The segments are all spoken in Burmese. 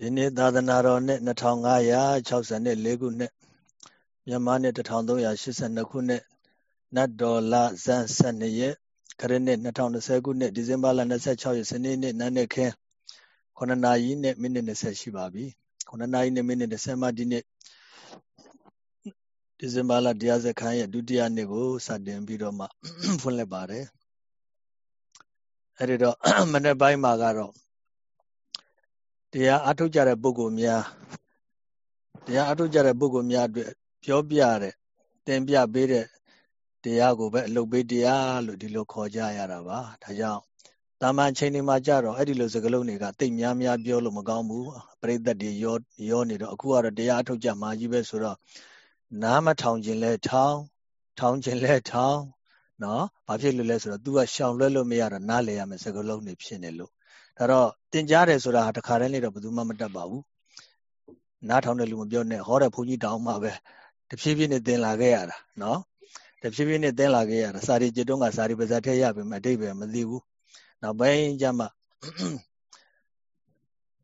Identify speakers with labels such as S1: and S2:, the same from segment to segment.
S1: ဒီနေ့သာသနာတော်နှစ်2564ခုနှစ်မြန်မာနှစ်1382ခုနှစ်နတ်တော်လဇန်12ရက်ခရစ်နှစ်2020ခုနှစ်ဒီဇင်ဘာလ26ရက်စနေနေ့နန်းနေ့ခင်း9နာရီနဲ့မိနစ်20ရှိပါပြီ9နာရီနဲ့မိနစ်20မှဒီနေ့ဒီဇင်ဘာလတရားစခန်းရဲ့ဒုတိယနေ့ကိုစတင်ပြီးတော့မှဖွင့်လှစ်ပါတယ်အဲဒီတော့မနေ့ပိုင်းမှာကတော့ တရားအထုတ်ကြတဲ့ပုဂ္ဂိုလ်များတရားအထုတ်ကြတဲ့ပုဂ္ဂိုလ်များအတွက်ပြောပြတဲ့တင်ပြပေးတဲ့တရားကိုပဲအလုတ်ပေးတရားလို့ဒီလိုခေါ်ကြရတာပါဒါကြောင့်တာမန်ချိန်တွေမှာကြတော့အဲ့ဒီလိုစကားလုံးတွေကတိတ်များများပြောလို့မကောင်းဘူးပရိသတ်တွေရောရောနေတော့အခုကတော့တရားအထုတ်ကြမှာကြီးပဲဆိုတော့နားမထောင်ခြင်းလဲထောင်ထောင်ခြင်းလဲထောင်နော်ဘာဖြစ်လို့လဲဆိုတော့ तू ကရှောင်လွှဲလို့မရတော့နားလေရမယ်စကားလုံးတွေဖြစ်နေလို့ ဒါတော့တင်ကြားတယ်ဆိုတာတခါတည်းလေးတော့ဘယ်သူမှမတတ်ပါဘူးနားထောင်တဲ့လူမပြောနဲ့ဟောတဲ့ဘုန်းကြီးတောင်းမှပဲတဖြည်းဖြည်းနဲ့သင်လာခဲ့ရတာနော်တဖြည်းဖြည်းနဲ့သင်လာခဲ့ရတာစာရီจิตတုံးကစာရီပါဇက်ထည့်ရပြီမအတိတ်ပဲမသိဘူးနောက်ပိုင်းကျမှ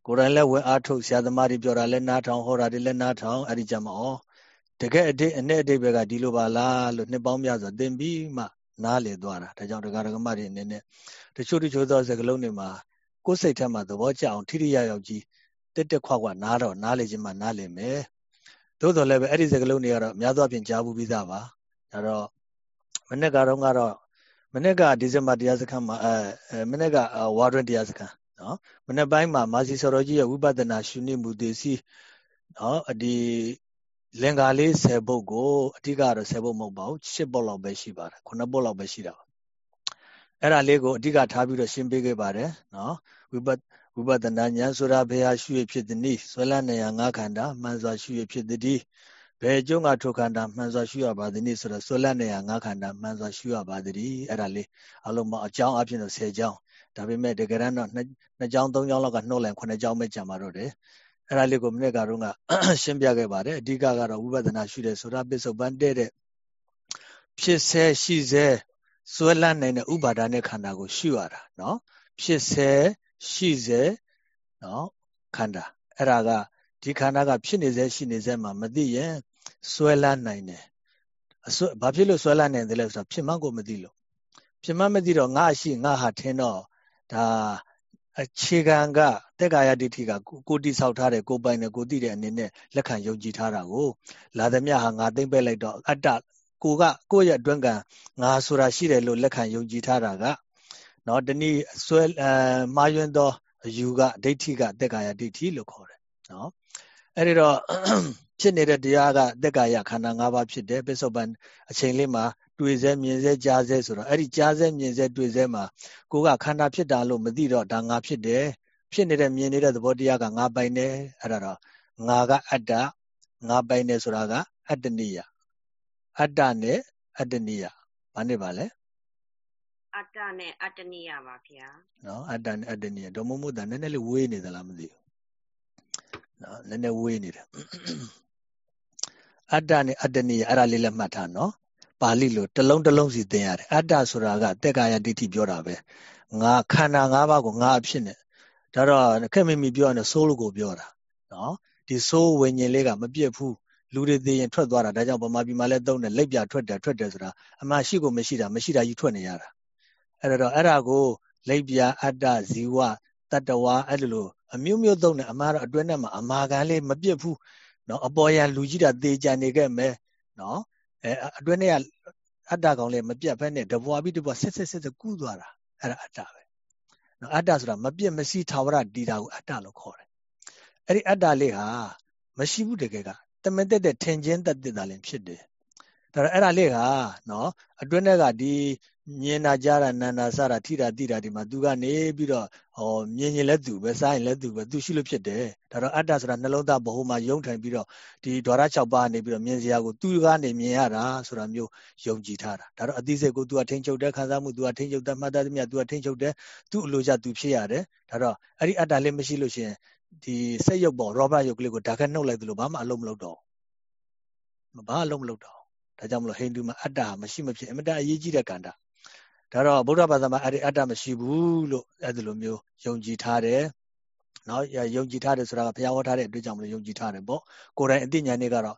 S1: ကိုယ်တိုင်လည်းဝင်အားထုတ်ဆရာသမားတွေပြောတာလည်းနားထောင်ဟောတာတွေလည်းနားထောင်အဲ့ဒီကျမှဩတကယ်အတိတ်အနဲ့အတိတ်ပဲကဒီလိုပါလားလို့နှစ်ပေါင်းများစွာသင်ပြီးမှနားလေသွားတာဒါကြောင့်တရားဓမ္မတွေအနေနဲ့တချို့တချို့သောစကားလုံးတွေမှာ ကိုယ်စိတ်ထဲမှာသဘောကျအောင်ထိထိရရောက်ကြီးတက်တက်ခွာခွာနားတော့နားလေခြင်းမှနားလေမယ်သို့တော်လည်းပဲအဲ့ဒီစကားလုံးတွေကတော့အများသောအားဖြင့်ကြားဘူးပြီးသားပါဒါတော့မနေ့ကတော့ကတော့မနေ့ကဒီဇင်ဘာတရားစခန်းမှာအဲမနေ့ကဝါတွင်တရားစခန်းနော်မနေ့ပိုင်းမှာမာစီဆော်တော်ကြီးရဲ့ဝိပဿနာရှုနည်းမူသေးစီနော်ဒီလင်္ကာလေး10ပုတ်ကိုအဓိကတော့10ပုတ်မဟုတ်ပါဘူး10ပုတ်လောက်ပဲရှိပါတယ်9ပုတ်လောက်ပဲရှိတာပါ အဲ့ဒါလေးကိုအဓိကထားပြီးတော့ရှင်းပေးခဲ့ပါတယ်နော်ဝိပဝိပဿနာဉာဏ်ဆိုတာဘယ်ဟာရှုရဖြစ်သည်နည်းဆွဲလန်းနေရငါးခန္ဓာမှန်စွာရှုရဖြစ်သည်ဘယ်ကျုံးကထုတ်ခန္ဓာမှန်စွာရှုရပါသည်နည်းဆိုတော့ဆွဲလန်းနေရငါးခန္ဓာမှန်စွာရှုရပါသည်အဲ့ဒါလေးအလုံးမအကြောင်းအဖြစ်တော့10ကြောင်းဒါပေမဲ့တကယ်တမ်းတော့2ကြောင်း3ကြောင်းလောက်ကနှုတ်လန်9ကြောင်းပဲကြာမှာတော့တယ်အဲ့ဒါလေးကိုမိနစ်ကတော့ကရှင်းပြခဲ့ပါတယ်အဓိကကတော့ဝိပဿနာရှုတယ်ဆိုတာပစ္စုပန်တဲ့တဲ့ဖြစ်ဆဲရှိဆဲ စွဲလန်းနိုင်တဲ့ဥပါဒာနဲ့ခန္ဓာကိုရှုရတာနော်ဖြစ်စေရှိစေနော်ခန္ဓာအဲ့ဒါကဒီခန္ဓာကဖြစ်နေစေရှိနေစေမှာမသိရင်စွဲလန်းနိုင်တယ်အစွဲဘာဖြစ်လို့စွဲလန်းနိုင်တယ်လဲဆိုတာဖြစ်မှကိုမသိလို့ဖြစ်မှမသိတော့ငါရှိငါဟာထင်တော့ဒါအခြေခံကတက္ကာယဒိဋ္ဌိကကိုတိဆောက်ထားတဲ့ကိုပိုင်တဲ့ကိုတိတဲ့အနေနဲ့လက်ခံယုံကြည်ထားတာကိုလာသမျှဟာငါသိမ့်ပဲ့လိုက်တော့အတ္တ ကိုကကိုယ့်ရဲ့အတွင်းကငါဆိုတာရှိတယ်လို့လက်ခံယုံကြည်ထားတာကနော်တနည်းဆွဲအဲမှားယွင်းသောအယူကဒိဋ္ဌိကတက်ကာယဒိဋ္ဌိလို့ခေါ်တယ်နော်အဲ့ဒီတော့ဖြစ်နေတဲ့တရားကတက်ကာယခန္ဓာ၅ပါးဖြစ်တယ်ပစ္စုပန်အချိန်လေးမှာတွေ့စေမြင်စေကြားစေဆိုတော့အဲ့ဒီကြားစေမြင်စေတွေ့စေမှာကိုကခန္ဓာဖြစ်တာလို့မသိတော့ဒါငါဖြစ်တယ်ဖြစ်နေတဲ့မြင်နေတဲ့သဘောတရားကငါပိုင်တယ်အဲ့ဒါတော့ငါကအတ္တငါပိုင်တယ်ဆိုတာကအတ္တနိယ အတ္တနဲ့အတ္တနိယဘာနဲ့ပါလဲ
S2: အတ္တနဲ့အတ္တနိယပါဗျာ
S1: နော်အတ္တနဲ့အတ္တနိယဒေါမမုဒ္ဒနည်းနည်းလေးဝေးနေသလားမသိဘူးနော်နည်းနည်းဝေးနေတယ်အတ္တနဲ့အတ္တနိယအဲ့ဒါလေးလည်းမှတ်ထားနော်ပါဠိလိုတစ်လုံးတစ်လုံးစီသင်ရတယ်အတ္တဆိုတာကတက်ကာယဒိဋ္ဌိပြောတာပဲငါခန္ဓာ၅ပါးကိုငါအဖြစ်နဲ့ဒါတော့ခက်မိမိပြောရတဲ့ဆိုးလို့ကိုပြောတာနော်ဒီဆိုးဝิญဉ်လေးကမပြည့်ဘူး လူတွေသိရင်ထွက်သွားတာဒါကြောင့်ဗမာပြည်မှာလည်းသုံးတယ်လက်ပြထွက်တယ်ထွက်တယ်ဆိုတာအမှန်ရှိကိုမရှိတာမရှိတာကြီးထွက်နေရတာအဲ့တော့အဲ့ဒါကိုလိပ်ပြအတ္တဇီဝတတ္တဝါအဲ့လိုအမျိုးမျိုးသုံးတယ်အမှားတော့အတွင်းထဲမှာအမာခံလေးမပြစ်ဘူးနော်အပေါ်ရလူကြီးတာသေချာနေခဲ့မယ်နော်အဲအတွင်းထဲကအတ္တကောင်လေးမပြတ်ဖက်နဲ့တဘွားပြီးတဘွားဆက်ဆက်ဆက်ကူးသွားတာအဲ့ဒါအတ္တပဲနော်အတ္တဆိုတာမပြတ်မစီးထာဝရတည်တာကိုအတ္တလို့ခေါ်တယ်အဲ့ဒီအတ္တလေးဟာမရှိဘူးတကယ်က တမန်တက်တဲ့ထင်ချင်းတက်တက်တာလည်းဖြစ်တယ်ဒါတော့အဲ့ဒါလေးကနော်အတွင်းထဲကဒီမြင်တာကြားတာနာတာစတာထိတာတိတာဒီမှာသူကနေပြီးတော့ဟောမြင်ရင်လည်းသူပဲစားရင်လည်းသူပဲသူရှိလို့ဖြစ်တယ်ဒါတော့အတ္တဆိုတာနှလုံးသားဘ ਹੁ မှာယုံထိုင်ပြီးတော့ဒီဓာရ6ပါးနေပြီးတော့မြင်စရာကိုသူကနေမြင်ရတာဆိုတာမျိုးယုံကြည်ထားတာဒါတော့အသိစိတ်ကိုသူကထိန်းချုပ်တဲ့ခံစားမှုသူကထိန်းချုပ်တဲ့မှတ်သားသမျှသူကထိန်းချုပ်တဲ့သူ့အလိုကျသူဖြစ်ရတယ်ဒါတော့အဲ့ဒီအတ္တလေးမရှိလို့ရှိရင် ဒီစိတ်ရုပ်ပေါ်ရောဘတ်ရုပ်ကလေးကိုဓာတ်ခတ်နှုတ်လိုက်သလိုဘာမှအလုံးမလုပ်တော့ဘာအလုံးမလုပ်တော့ဒါကြောင့်မလို့ဟိန္ဒူမှာအတ္တမရှိမဖြစ်အမတအရေးကြီးတဲ့ကန္တာဒါတော့ဗုဒ္ဓဘာသာမှာအဲ့ဒီအတ္တမရှိဘူးလို့အဲ့ဒီလိုမျိုးယုံကြည်ထားတယ်နော်ယုံကြည်ထားတယ်ဆိုတာကဘုရားဟောထားတဲ့အတွက်ကြောင့်မလို့ယုံကြည်ထားတယ်ပေါ့ကိုယ်တိုင်အသိဉာဏ်တွေကတော့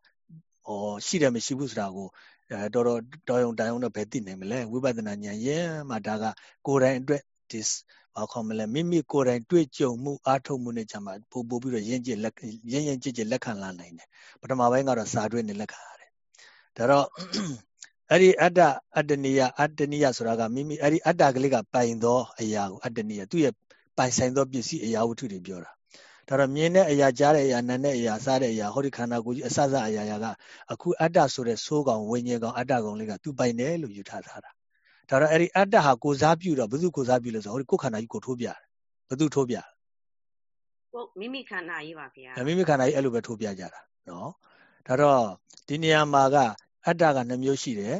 S1: ဟောရှိတယ်မရှိဘူးဆိုတာကိုအဲတော်တော်တော်ယုံတိုင်ယုံတော့ဘယ်သိနိုင်မလဲဝိပဿနာဉာဏ်ရဲ့မှာဒါကကိုယ်တိုင်အတွက်ဒီ ဘာခေါ်မလဲမိမိကိုယ်တိုင်တွေ့ကြုံမှုအားထုတ်မှုနဲ့ကြမှာပို့ပို့ပြီးတော့ရင့်ကျက်လက်ရင့်ရင့်ကြည်ကြည်လက်ခံလာနိုင်တယ်ပထမပိုင်းကတော့စာတွေ့နေလက်ခံရတယ်ဒါတော့အဲ့ဒီအတ္တအတ္တနိယအတ္တနိယဆိုတာကမိမိအဲ့ဒီအတ္တကလေးကပိုင်သောအရာကိုအတ္တနိယသူ့ရဲ့ပိုင်ဆိုင်သောပစ္စည်းအရာဝတ္ထုတွေပြောတာဒါတော့မြင်တဲ့အရာကြားတဲ့အရာနားတဲ့အရာစားတဲ့အရာဟောဒီခန္ဓာကိုယ်ကြီးအစစအရာရာကအခုအတ္တဆိုတဲ့သိုးကောင်ဝိညာဉ်ကောင်အတ္တကောင်လေးကသူပိုင်တယ်လို့ယူထားထားတာ ဒါတော့အဲ့ဒီအတ္တဟာကိုစားပြုတော့ဘယ်သူကိုစားပြုလဲဆိုဟောဒီကိုယ်ခန္ဓာကြီးကိုထိုးပြတယ်ဘယ်သူထိုးပြ
S2: ကိုမိမိခန္ဓာကြီးပါဗျာ
S1: မိမိခန္ဓာကြီးအဲ့လိုပဲထိုးပြကြတာနော်ဒါတော့ဒီနေရာမှာကအတ္တကနှမျိုးရှိတယ်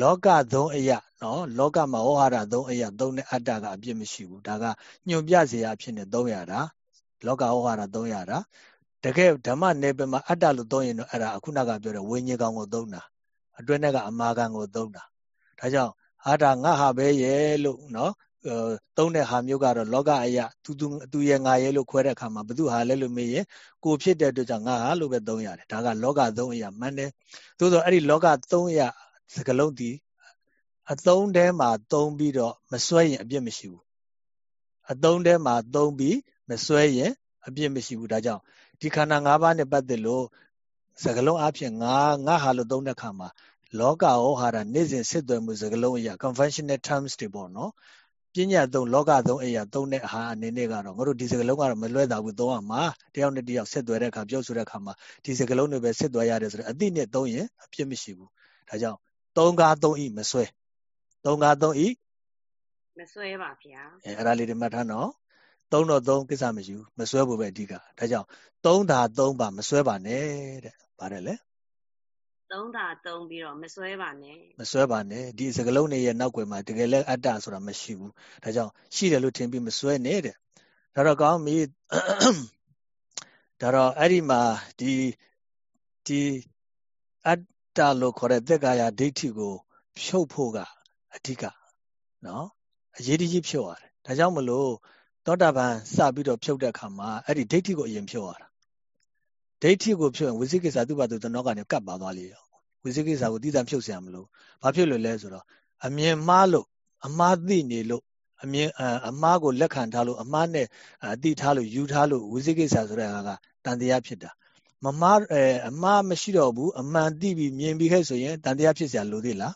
S1: လောကသုံးအရာနော်လောကမှာဝဟရသုံးအရာသုံးတဲ့အတ္တကအပြစ်မရှိဘူးဒါကညွန်ပြเสียအဖြစ်နဲ့သုံးရတာလောကဝဟရသုံးရတာတကယ်ဓမ္မနယ်ပယ်မှာအတ္တလို့သုံးရင်တော့အဲ့ဒါအခုနကပြောတဲ့ဝိညာဉ်ကောင်ကိုသုံးတာအတွင်းထဲကအမာခံကိုသုံးတာဒါကြောင့် အာတာငါဟာပဲရဲ့လို့နော်သုံးတဲ့ဟာမျိုးကတော့လောကအရာသူသူသူရဲ့ငါရဲ့လို့ခွဲတဲ့အခါမှာဘု து ဟာလဲလို့မေးရင်ကိုဖြစ်တဲ့အတွက်ကြောင့်ငါဟာလို့ပဲသုံးရတယ်ဒါကလောကသုံးအရာမှန်တယ်သို့သောအဲ့ဒီလောကသုံးအရာစကလုံးဒီအသုံးထဲမှာသုံးပြီးတော့မစွဲရင်အပြစ်မရှိဘူးအသုံးထဲမှာသုံးပြီးမစွဲရင်အပြစ်မရှိဘူးဒါကြောင့်ဒီခန္ဓာ၅ပါးနဲ့ပတ်သက်လို့စကလုံးအဖြစ်ငါငါဟာလို့သုံးတဲ့အခါမှာ လောကဩဟာရနေ့စဉ်စစ်သွဲမှုစကလုံးအရာ conventional terms တွေပေါ့နော်ပညာသုံးလောကသုံးအရာသုံးတဲ့ဟာအနေနဲ့ကတော့ငါတို့ဒီစကလုံးကတော့မလွဲတာဘူးသုံးရမှာတယောက်နဲ့တယောက်ဆက်သွဲတဲ့အခါပြောဆိုတဲ့အခါမှာဒီစကလုံးတွေပဲဆက်သွဲရတယ်ဆိုတော့အတိနဲ့သုံးရင်အပြစ်မရှိဘူးဒါကြောင့်သုံးကားသုံးဤမဆွဲသုံးကားသုံးဤ
S2: မဆွဲပါဗျာ
S1: အဲအဲ့ဒါလေးတွေမှတ်ထားနော်သုံးတော့သုံးကိစ္စမရှိဘူးမဆွဲဖို့ပဲအဓိကဒါကြောင့်သုံးတာသုံးပါမဆွဲပါနဲ့တဲ့ပါတယ်လေ
S2: သုံးတာသုံးပြီးတော့မဆွဲပါနဲ့
S1: မဆွဲပါနဲ့ဒီစကလုံးတွေရဲ့နောက်ွယ်မှာတကယ်လဲအတ္တဆိုတာမရှိဘူးဒါကြောင့်ရှိတယ်လို့ထင်ပြီးမဆွဲနဲ့တဲ့ဒါတော့ကောင်းပြီဒါတော့အဲ့ဒီမှာဒီဒီအတ္တလို့ခေါ်တဲ့သက်ကာယဒိဋ္ဌိကို ဖြုတ်ဖို့ကအဓိကနော်အရေးကြီးဖြုတ်ရတယ်ဒါကြောင့်မလို့သောတာပန်စပြီးတော့ဖြုတ်တဲ့အခါမှာအဲ့ဒီဒိဋ္ဌိကိုအရင်ဖြုတ်ရတာ ဒိဋ္ဌိကိုဖြုတ်ရင်ဝိသိကိစ္စသူ့ဘာသူသနောကနေကတ်ပါသွားလေရောဝိသိကိစ္စကိုတည်တံဖြုတ်เสียမလို့ဘာဖြစ်လို့လဲဆိုတော့အမြင်မှားလို့အမှားသိနေလို့အမြင်အမှားကိုလက်ခံထားလို့အမှားနဲ့အတိထားလို့ယူထားလို့ဝိသိကိစ္စဆိုတဲ့ဟာကတန်တရားဖြစ်တာမမှားအဲအမှားမရှိတော့ဘူးအမှန်သိပြီးမြင်ပြီးခဲ့ဆိုရင်တန်တရားဖြစ်เสียလို့သေးလား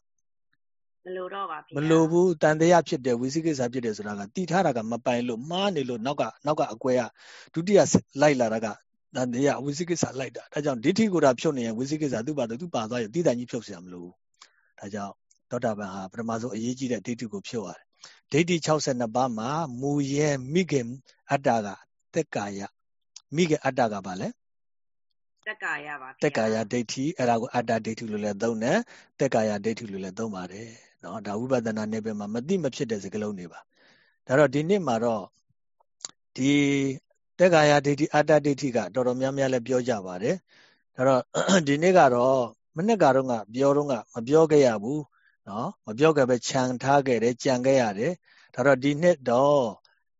S2: မလိုတော့ပါဗျာ
S1: မလိုဘူးတန်တရားဖြစ်တယ်ဝိသိကိစ္စဖြစ်တယ်ဆိုတာကတိထားတာကမပိုင်လို့မှားနေလို့နောက်ကနောက်ကအကွဲကဒုတိယလိုက်လာတာက တန်တရားဝိသိကိစ္စလိုက်တာဒါကြောင့်ဒိဋ္ဌိကိုယ်တာဖြုတ်နေရင်ဝိသိကိစ္စသူ့ပါသူပါသွားရင်တိတန်ကြီးဖြုတ်เสียမလို့ဒါကြောင့်သောတာပန်ဟာပထမဆုံးအရေးကြီးတဲ့ဒိဋ္ဌိကိုဖြုတ်ရတယ်ဒိဋ္ဌိ62ပါးမှာမူရဲမိခင်အတ္တကသက်ကာယမိခင်အတ္တကဘာလဲ
S2: တက်ကာယပါ
S1: တက်ကာယဒိဋ္ဌိအဲ့ဒါကိုအတ္တဒိဋ္ဌိလို့လည်းသုံးတယ်တက်ကာယဒိဋ္ဌိလို့လည်းသုံးပါတယ်နော်ဒါဝိပဿနာနယ်ပယ်မှာမသိမဖြစ်တဲ့စကားလုံးတွေပါဒါတော့ဒီနေ့မှာတော့ဒီ တက်ကာယဒိဋ္ဌိအတ္တဒိဋ္ဌိကတော်တော်များများလည်းပြောကြပါတယ်ဒါတော့ဒီနေ့ကတော့မနေ့ကတော့ကပြောတော့ကမပြောခဲ့ရဘူးနော်မပြောခဲ့ပဲခြံထားခဲ့တယ်ကြံခဲ့ရတယ်ဒါတော့ဒီနှစ်တော့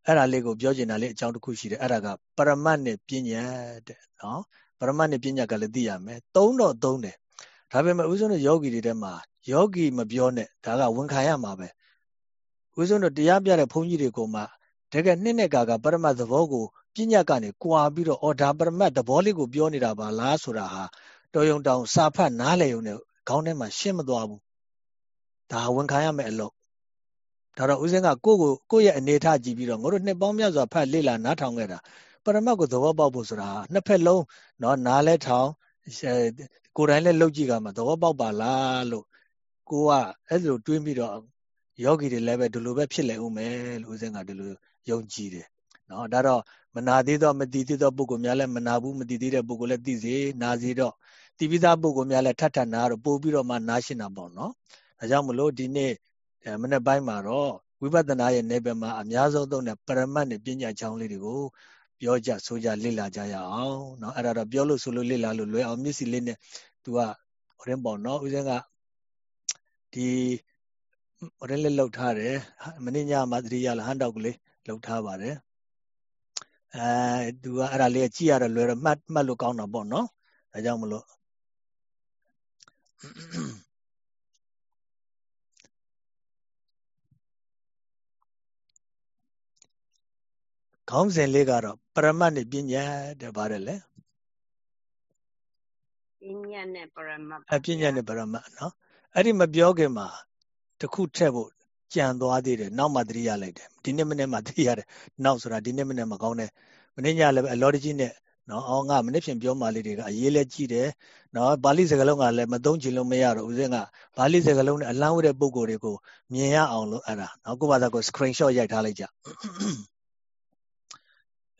S1: အဲ့ဒါလေးကိုပြောချင်တာလေးအကြောင်းတစ်ခုရှိတယ်အဲ့ဒါကပရမတ်နဲ့ပညာတဲ့နော်ပရမတ်နဲ့ပညာကလည်းသိရမယ်သုံးတော့သုံးတယ်ဒါပေမဲ့ဦးဇင်းတို့ယောဂီတွေထဲမှာယောဂီမပြောနဲ့ဒါကဝန်ခံရမှာပဲဦးဇင်းတို့တရားပြတဲ့ဘုန်းကြီးတွေကမှတကယ်နှစ်နဲ့ကာကပရမတ်သဘောကို ပညာကနေကွာပြီးတော့အော်ဒါပရမတ်သဘောလေးကိုပြောနေတာပါလားဆိုတာဟာတော်ယုံတောင်စာဖတ်နားလည်ုံနဲ့ခေါင်းထဲမှာရှင်းမသွားဘူးဒါဝန်ခံရမယ်အလို့ဒါတော့ဦးဇင်းကကိုယ့်ကိုကိုယ့်ရဲ့အနေထားကြည့်ပြီးတော့ငါတို့နှစ်ပေါင်းများစွာဖတ်လေ့လာနားထောင်ခဲ့တာပရမတ်ကိုသဘောပေါက်ဖို့ဆိုတာနှစ်ဖက်လုံးเนาะနားလဲထောင်ကိုယ်တိုင်လည်းလုပ်ကြည့်ကြမှာသဘောပေါက်ပါလားလို့ကိုကအဲ့လိုတွေးပြီးတော့ယောဂီတွေလည်းပဲဒီလိုပဲဖြစ်လေဦးမယ်လို့ဦးဇင်းကဒီလိုယုံကြည်တယ်နော်ဒါတော့ မနာသေးတော့မတည်သေးတော့ပုဂ္ဂိုလ်များလည်းမနာဘူးမတည်သေးတဲ့ပုဂ္ဂိုလ်လည်းသိစေနာစေတော့တည်ပြီးသားပုဂ္ဂိုလ်များလည်းထပ်ထပ်နာတော့ပို့ပြီးတော့မှနားရှင်းတာပေါ့နော်ဒါကြောင့်မလို့ဒီနေ့မနေ့ပိုင်းမှာတော့ဝိပဿနာရဲ့နေပယ်မှာအများဆုံးသုံးတဲ့ပရမတ်နဲ့ပညာချောင်းလေးတွေကိုပြောကြဆိုကြလေ့လာကြရအောင်เนาะအဲ့ဒါတော့ပြောလို့ဆိုလို့လေ့လာလို့လွယ်အောင်မျက်စိလေးနဲ့ तू ကဟိုရင်ပေါ့เนาะဦးဇင်းကဒီဟိုရင်လေးလှုပ်ထားတယ်မင်းညမှာသတိရလာဟန်တောက်ကလေးလှုပ်ထားပါတယ် အဲသူကအဲ့ဒါလေးကြည့်ရတော့လွယ်တော့မှတ်မှတ်လို့ကောင်းတာပေါ့နော်ဒါကြောင့်မလို့ခေါင်းစဉ်လေးကတော့ပရမတ်နဲ့ပညာတဲ့ပါတယ်လေ
S2: ပညာနဲ့ပရမတ်
S1: အပညာနဲ့ပရမတ်နော်အဲ့ဒီမပြောခင်မှာတခုထက်ဖို့ ကြံသွားသေးတယ်နောက်မှသတိရလိုက်တယ်ဒီနေ့မနေ့မှသတိရတယ်နောက်ဆိုတာဒီနေ့မနေ့မှကောင်းတယ်မနေ့ညလည်းအလော်ဂျီနဲ့နော်အောင်ငါမနေ့ဖြင့်ပြောမှလေးတွေကအရေးလဲကြည့်တယ်နော်ပါဠိစကားလုံးကလည်းမသုံးချင်လို့မရတော့ဦးစင်းကပါဠိစကားလုံးနဲ့အလန်းဝတဲ့ပုံကိုယ်တွေကိုမြင်ရအောင်လို့အဲ့ဒါနော်ကိုယ့်ဘာသာကို screenshot ရိုက်ထားလိုက်ကြ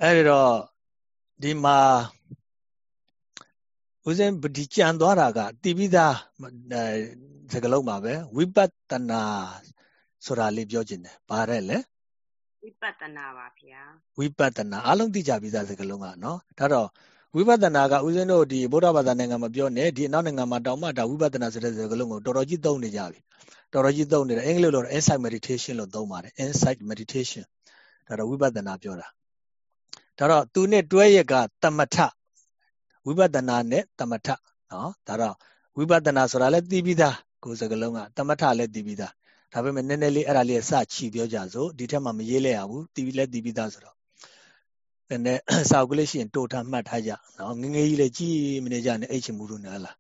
S1: အဲ့ဒီတော့ဒီမှာဦးဇင်းဒီကြံသွားတာကတိပိသားစကလုံးပါပဲဝိပဿနာ ဆိုတာလေးပြောခြင်းတယ်ဘာတဲ့လဲ
S2: ဝိပဿနာပါဗျာ
S1: ဝိပဿနာအလုံးသိကြပြီးသားစကလုံးကနော်ဒါတော့ဝိပဿနာကဦးဇင်းတို့ဒီဗုဒ္ဓဘာသာနိုင်ငံမှာပြောနေဒီအနောက်နိုင်ငံမှာတောင်မှဒါဝိပဿနာဆိုတဲ့စကလုံးကိုတော်တော်ကြီးသုံးနေကြပြီတော်တော်ကြီးသုံးနေတယ်အင်္ဂလိပ်လိုတော့ insight meditation လို့သုံးပါတယ် insight meditation ဒါတော့ဝိပဿနာပြောတာဒါတော့သူနဲ့တွဲရက်ကတမထဝိပဿနာနဲ့တမထနော်ဒါတော့ဝိပဿနာဆိုတာလည်းသိပြီးသားကိုယ်စကလုံးကတမထလည်းသိပြီးသား ဒါပေမဲ့နည်းနည်းလေးအဲ့ဒါလေးစချီပြောကြစို့ဒီထက်မှမရေးလဲရဘူးသိပြီးလည်းသိပြီးသားဆိုတော့နည်းနည်းစာအုပ်လေးရှိရင်တိုးထားမှတ်ထားကြနော်ငငယ်ကြီးလည်းကြည်မနေကြနဲ့အိတ်ချင်မှုလို့နားလား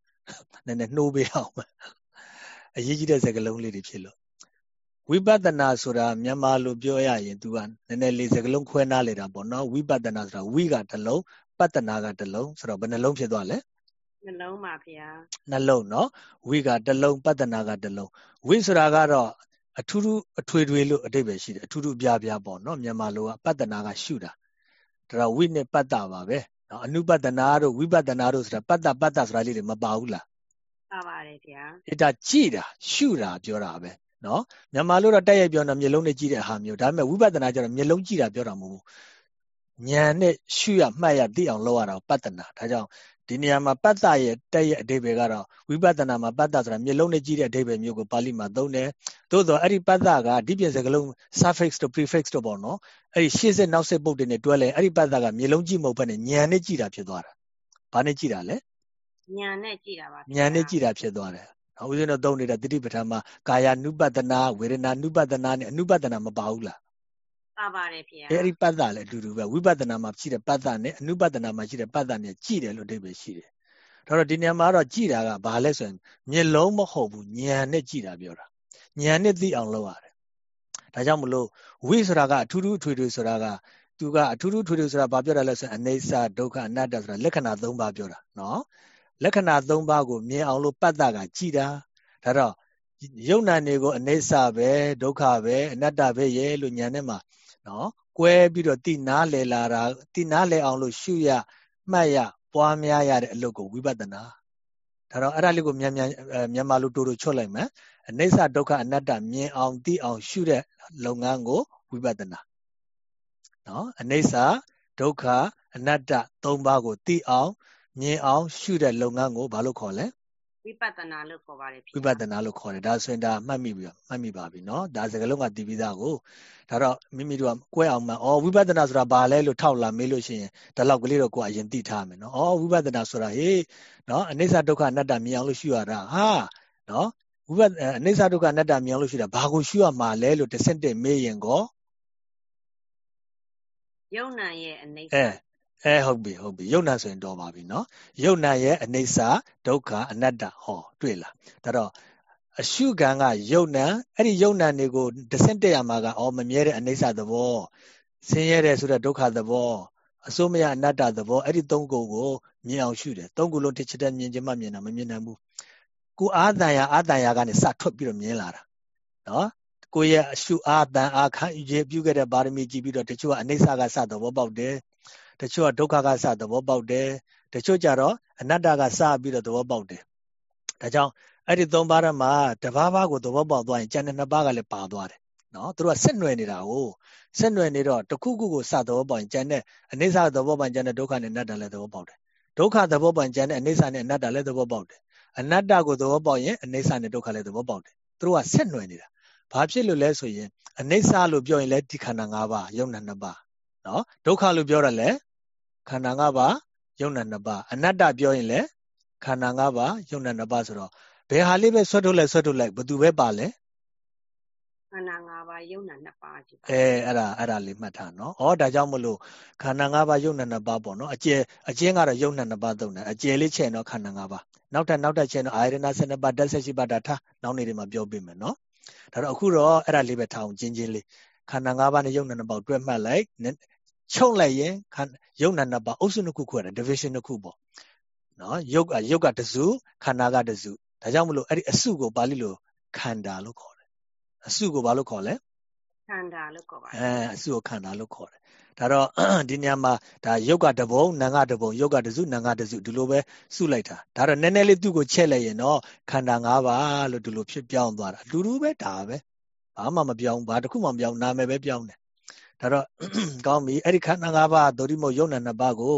S1: နည်းနည်းနှိုးပေးအောင်အရေးကြီးတဲ့စကားလုံးလေးတွေဖြစ်လို့ဝိပဿနာဆိုတာမြန်မာလိုပြောရရင် तू ကနည်းနည်းလေးစကားလုံးခွဲနားလေတာပေါ့နော်ဝိပဿနာဆိုတာဝိကတစ်လုံးပဿနာကတစ်လုံးဆိုတော့ဘယ်နှလုံးဖြစ်သွားလဲ
S2: နှလုံးပါဗျာ
S1: နှလုံးနော်ဝိကတစ်လုံးပဿနာကတစ်လုံးဝိဆိုတာကတော့အထူးထူးအထွေထွေလို့အတိတ်ပဲရှိတယ်အထူးထူးပြပြပေါ့နော်မြန်မာလိုကပဿနာကရှုတာဒါတော့ဝိနဲ့ပတ္တပါပဲနော်အနုပတ္တနာတို့ဝိပဿနာတို့ဆိုတာပတ္တပတ္တဆိုတာလေးတွေမပါဘူးလား
S2: ပါပါတယ်ဗျာ
S1: ဒါကြည့်တာရှုတာပြောတာပဲနော်မြန်မာလိုတော့တက်ရိုက်ပြောတာမျက်လုံးနဲ့ကြည့်တဲ့ဟာမျိုးဒါပေမဲ့ဝိပဿနာကျတော့မျက်လုံးကြည့်တာပြောတာမဟုတ်ဘူးဉာဏ်နဲ့ရှုရမှတ်ရသိအောင်လုပ်ရတာပတ္တနာဒါကြောင့် ဒီနေရာမှာပတ္တရဲ့တက်ရဲ့အဓိပ္ပာယ်ကတော့ဝိပဿနာမှာပတ္တဆိုတာမျက်လုံးနဲ့ကြည့်တဲ့အဓိပ္ပာယ်မျိုးကိုပါဠိမှာသုံးတယ်သို့တော့အဲ့ဒီပတ္တကဒီပြင်စကားလုံး suffix တို့ prefix တို့ပေါ့နော်အဲ့ဒီရှေ့ဆက်နောက်ဆက်ပုတ်တွေနဲ့တွဲလဲအဲ့ဒီပတ္တကမျက်လုံးကြည့်မဟုတ်ဘဲနဲ့ဉာဏ်နဲ့ကြည့်တာဖြစ်သွားတာဘာနဲ့ကြည့်တာလဲ
S2: ဉာဏ်နဲ့ကြည့်တာပါ
S1: ဉာဏ်နဲ့ကြည့်တာဖြစ်သွားတယ်ဦးဇင်းတို့သုံးနေတဲ့တတိပဋ္ဌာန်မှာကာယ ानु ပတနာဝေဒနာ ानु ပတနာနဲ့အနုပတနာမပါဘူးလား
S2: ပါပါတယ်ဖေ။
S1: အဲဒီပတ္တလည်းအတူတူပဲဝိပဿနာမှာရှိတဲ့ပတ္တနဲ့အနုပတနာမှာရှိတဲ့ပတ္တနဲ့ကြည့်တယ်လို့အဓိပ္ပာယ်ရှိတယ်။ဒါတော့ဒီနေရာမှာတော့ကြည့်တာကဘာလဲဆိုရင်မျက်လုံးမဟုတ်ဘူးဉာဏ်နဲ့ကြည့်တာပြောတာ။ဉာဏ်နဲ့သိအောင်လုပ်ရတယ်။ဒါကြောင့်မလို့ဝိဆိုတာကအထူးထူးထွေထွေဆိုတာကသူကအထူးထူးထွေထွေဆိုတာဘာပြောတာလဲဆိုရင်အနေစာဒုက္ခအနတ္တဆိုတာလက္ခဏာ၃ပါးပြောတာနော်။လက္ခဏာ၃ပါးကိုမြင်အောင်လို့ပတ္တကကြည်တာဒါတော့ယုံနာတွေကိုအနေဆပဲဒုက္ခပဲအနတ္တပဲရဲ့လို့ညာနဲ့မှာ နော်ကွဲပြီးတော့တိနာလဲလာတာတိနာလဲအောင်လို့ရှုရမှတ်ရပွားများရတဲ့အလုပ်ကိုဝိပဿနာဒါတော့အဲ့ဒါလေးကိုမြန်မြန်မြန်မာလိုတိုးတိုးချွတ်လိုက်မယ်အနေဆဒုက္ခအနတ္တမြင်အောင်သိအောင်ရှုတဲ့လုပ်ငန်းကိုဝိပဿနာနော်အနေဆဒုက္ခအနတ္တ၃ပါးကိုသိအောင်မြင်အောင်ရှုတဲ့လုပ်ငန်းကိုဘာလို့ခေါ်လဲ
S2: ဝိပဿနာလို့ခေါ်ပါတယ်
S1: ဝိပဿနာလို့ခေါ်တယ်ဒါဆိုရင်ဒါမှတ်မိပြီမှတ်မိပါပြီเนาะဒါစကားလုံးကတည်ပြီးသားကိုဒါတော့မိမိတို့ကကွဲအောင်မှဩဝိပဿနာဆိုတာဘာလဲလို့ထောက်လာမေးလို့ရှိရင်ဒါလောက်ကလေးတော့ကိုယ်အရင်သိထားမယ်เนาะဩဝိပဿနာဆိုတာဟေးเนาะအနိစ္စဒုက္ခအနတ္တမြင်အောင်လို့ရှုရတာဟာเนาะဝိပဿနာအနိစ္စဒုက္ခအနတ္တမြင်အောင်လို့ရှုတာဘာကိုရှုရမှာလဲလို့တစ်စက်တက်မေးရင်ကော
S2: ယုံနာရဲ့အနိစ္စ
S1: အဲဟုတ်ပြီဟုတ်ပြီယုံနာဆိုရင်တော်ပါပြီနော်ယုံနာရဲ့အနိစ္စဒုက္ခအနတ္တဟောတွေ့လားဒါတော့အရှုခံကယုံနာအဲ့ဒီယုံနာတွေကိုတဆင့်တက်ရမှာကအော်မမြဲတဲ့အနိစ္စသဘောဆင်းရဲတဲ့ဆိုတဲ့ဒုက္ခသဘောအစိုးမရအနတ္တသဘောအဲ့ဒီသုံးခုကိုမြင်အောင်ရှုတယ်သုံးခုလုံးတစ်ချက်တည်းမြင်ခြင်းမှမြင်တာမမြင်နိုင်ဘူးကိုအာတန်ရာအာတန်ရာကနေစထွက်ပြီးတော့မြင်လာတာနော်ကိုရဲ့အရှုအာတန်အာခံယူပြုခဲ့တဲ့ပါရမီကြည့်ပြီးတော့တချို့ကအနိစ္စကစသဘောပေါက်တယ် တချို့ကဒုက္ခကစသဘောပေါက်တယ်တချို့ကြတော့အနတ္တကစပြီးတော့သဘောပေါက်တယ်ဒါကြောင့်အဲ့ဒီသုံးပါးရမှာတဘာဘာကိုသဘောပေါက်သွားရင်ကျန်တဲ့နှစ်ပါးကလည်းပါသွားတယ်နော်သူတို့ကဆက်နွယ်နေတာကိုဆက်နွယ်နေတော့တခုခုကိုစသဘောပေါက်ရင်ကျန်တဲ့အနိစ္စသဘောပေါက်ကျန်တဲ့ဒုက္ခနဲ့အနတ္တလည်းသဘောပေါက်တယ်ဒုက္ခသဘောပေါက်ကျန်တဲ့အနိစ္စနဲ့အနတ္တလည်းသဘောပေါက်တယ်အနတ္တကိုသဘောပေါက်ရင်အနိစ္စနဲ့ဒုက္ခလည်းသဘောပေါက်တယ်သူတို့ကဆက်နွယ်နေတာဘာဖြစ်လို့လဲဆိုရင်အနိစ္စလို့ပြောရင်လည်းဒီခန္ဓာ၅ပါးယုံနာ၅ပါးနော်ဒုက္ခလို့ပြောရလဲ ခန္ဓာ၅ပါးယုံနာနှစ်ပါးအနတ္တပြောရင်လည်းခန္ဓာ၅ပါးယုံနာနှစ်ပါးဆိုတော့ဘယ်ဟာလေးပဲဆွတ်ထုတ်လိုက်ဆွတ်ထုတ်လိုက်ဘသူပဲပါလဲ
S2: ခန္ဓာ၅ပါးယုံနာနှစ်ပါးကြီးပါ
S1: အဲအဲ့ဒါအဲ့ဒါလေးမှတ်ထားနော်ဩဒါကြောင့်မလို့ခန္ဓာ၅ပါးယုံနာနှစ်ပါးပေါ့နော်အကျယ်အကျဉ်းကတော့ယုံနာနှစ်ပါးသုံးတယ်အကျယ်လေးချဲ့တော့ခန္ဓာ၅ပါးနောက်ထပ်နောက်ထပ်ချဲ့တော့အာရဏ12ပါးတက်ဆက်ရှိပါတာထားနောက်နေ့တွေမှာပြောပြမယ်နော်ဒါတော့အခုတော့အဲ့ဒါလေးပဲထားအောင်ကျင်းချင်းလေးခန္ဓာ၅ပါးနဲ့ယုံနာနှစ်ပါးတွဲမှတ်လိုက် ချုပ်လိုက်ရင်ယုံနာနှစ်ပါးအုပ်စုနှစ်ခုခွဲတယ် division နှစ်ခုပေါ့နော်ယုတ်ကယုတ်ကတစုခန္ဓာကတစုဒါကြောင့်မလို့အဲ့ဒီအစုကိုပါဠိလိုခန္ဓာလို့ခေါ်တယ်အစုကိုဘာလို့ခေါ်လဲ
S2: ခန္ဓာလို့ခေါ်ပါတယ်
S1: အဲအစုကိုခန္ဓာလို့ခေါ်တယ်ဒါတော့ဒီညမှာဒါယုတ်ကတဘုံနာငါတဘုံယုတ်ကတစုနာငါတစုဒီလိုပဲစုလိုက်တာဒါတော့နည်းနည်းလေးသူ့ကိုချက်လိုက်ရင်တော့ခန္ဓာ၅ပါးလို့ဒီလိုဖြစ်ပြောင်းသွားတာအတူတူပဲဒါပဲဘာမှမပြောင်းဘာတစ်ခုမှမပြောင်းနာမည်ပဲပြောင်းတယ် ဒါတော့ကောင်းပြီအဲ့ဒီခန္ဓာ၅ပါးဒုတိမုတ်ယုတ်နာနှစ်ပါးကို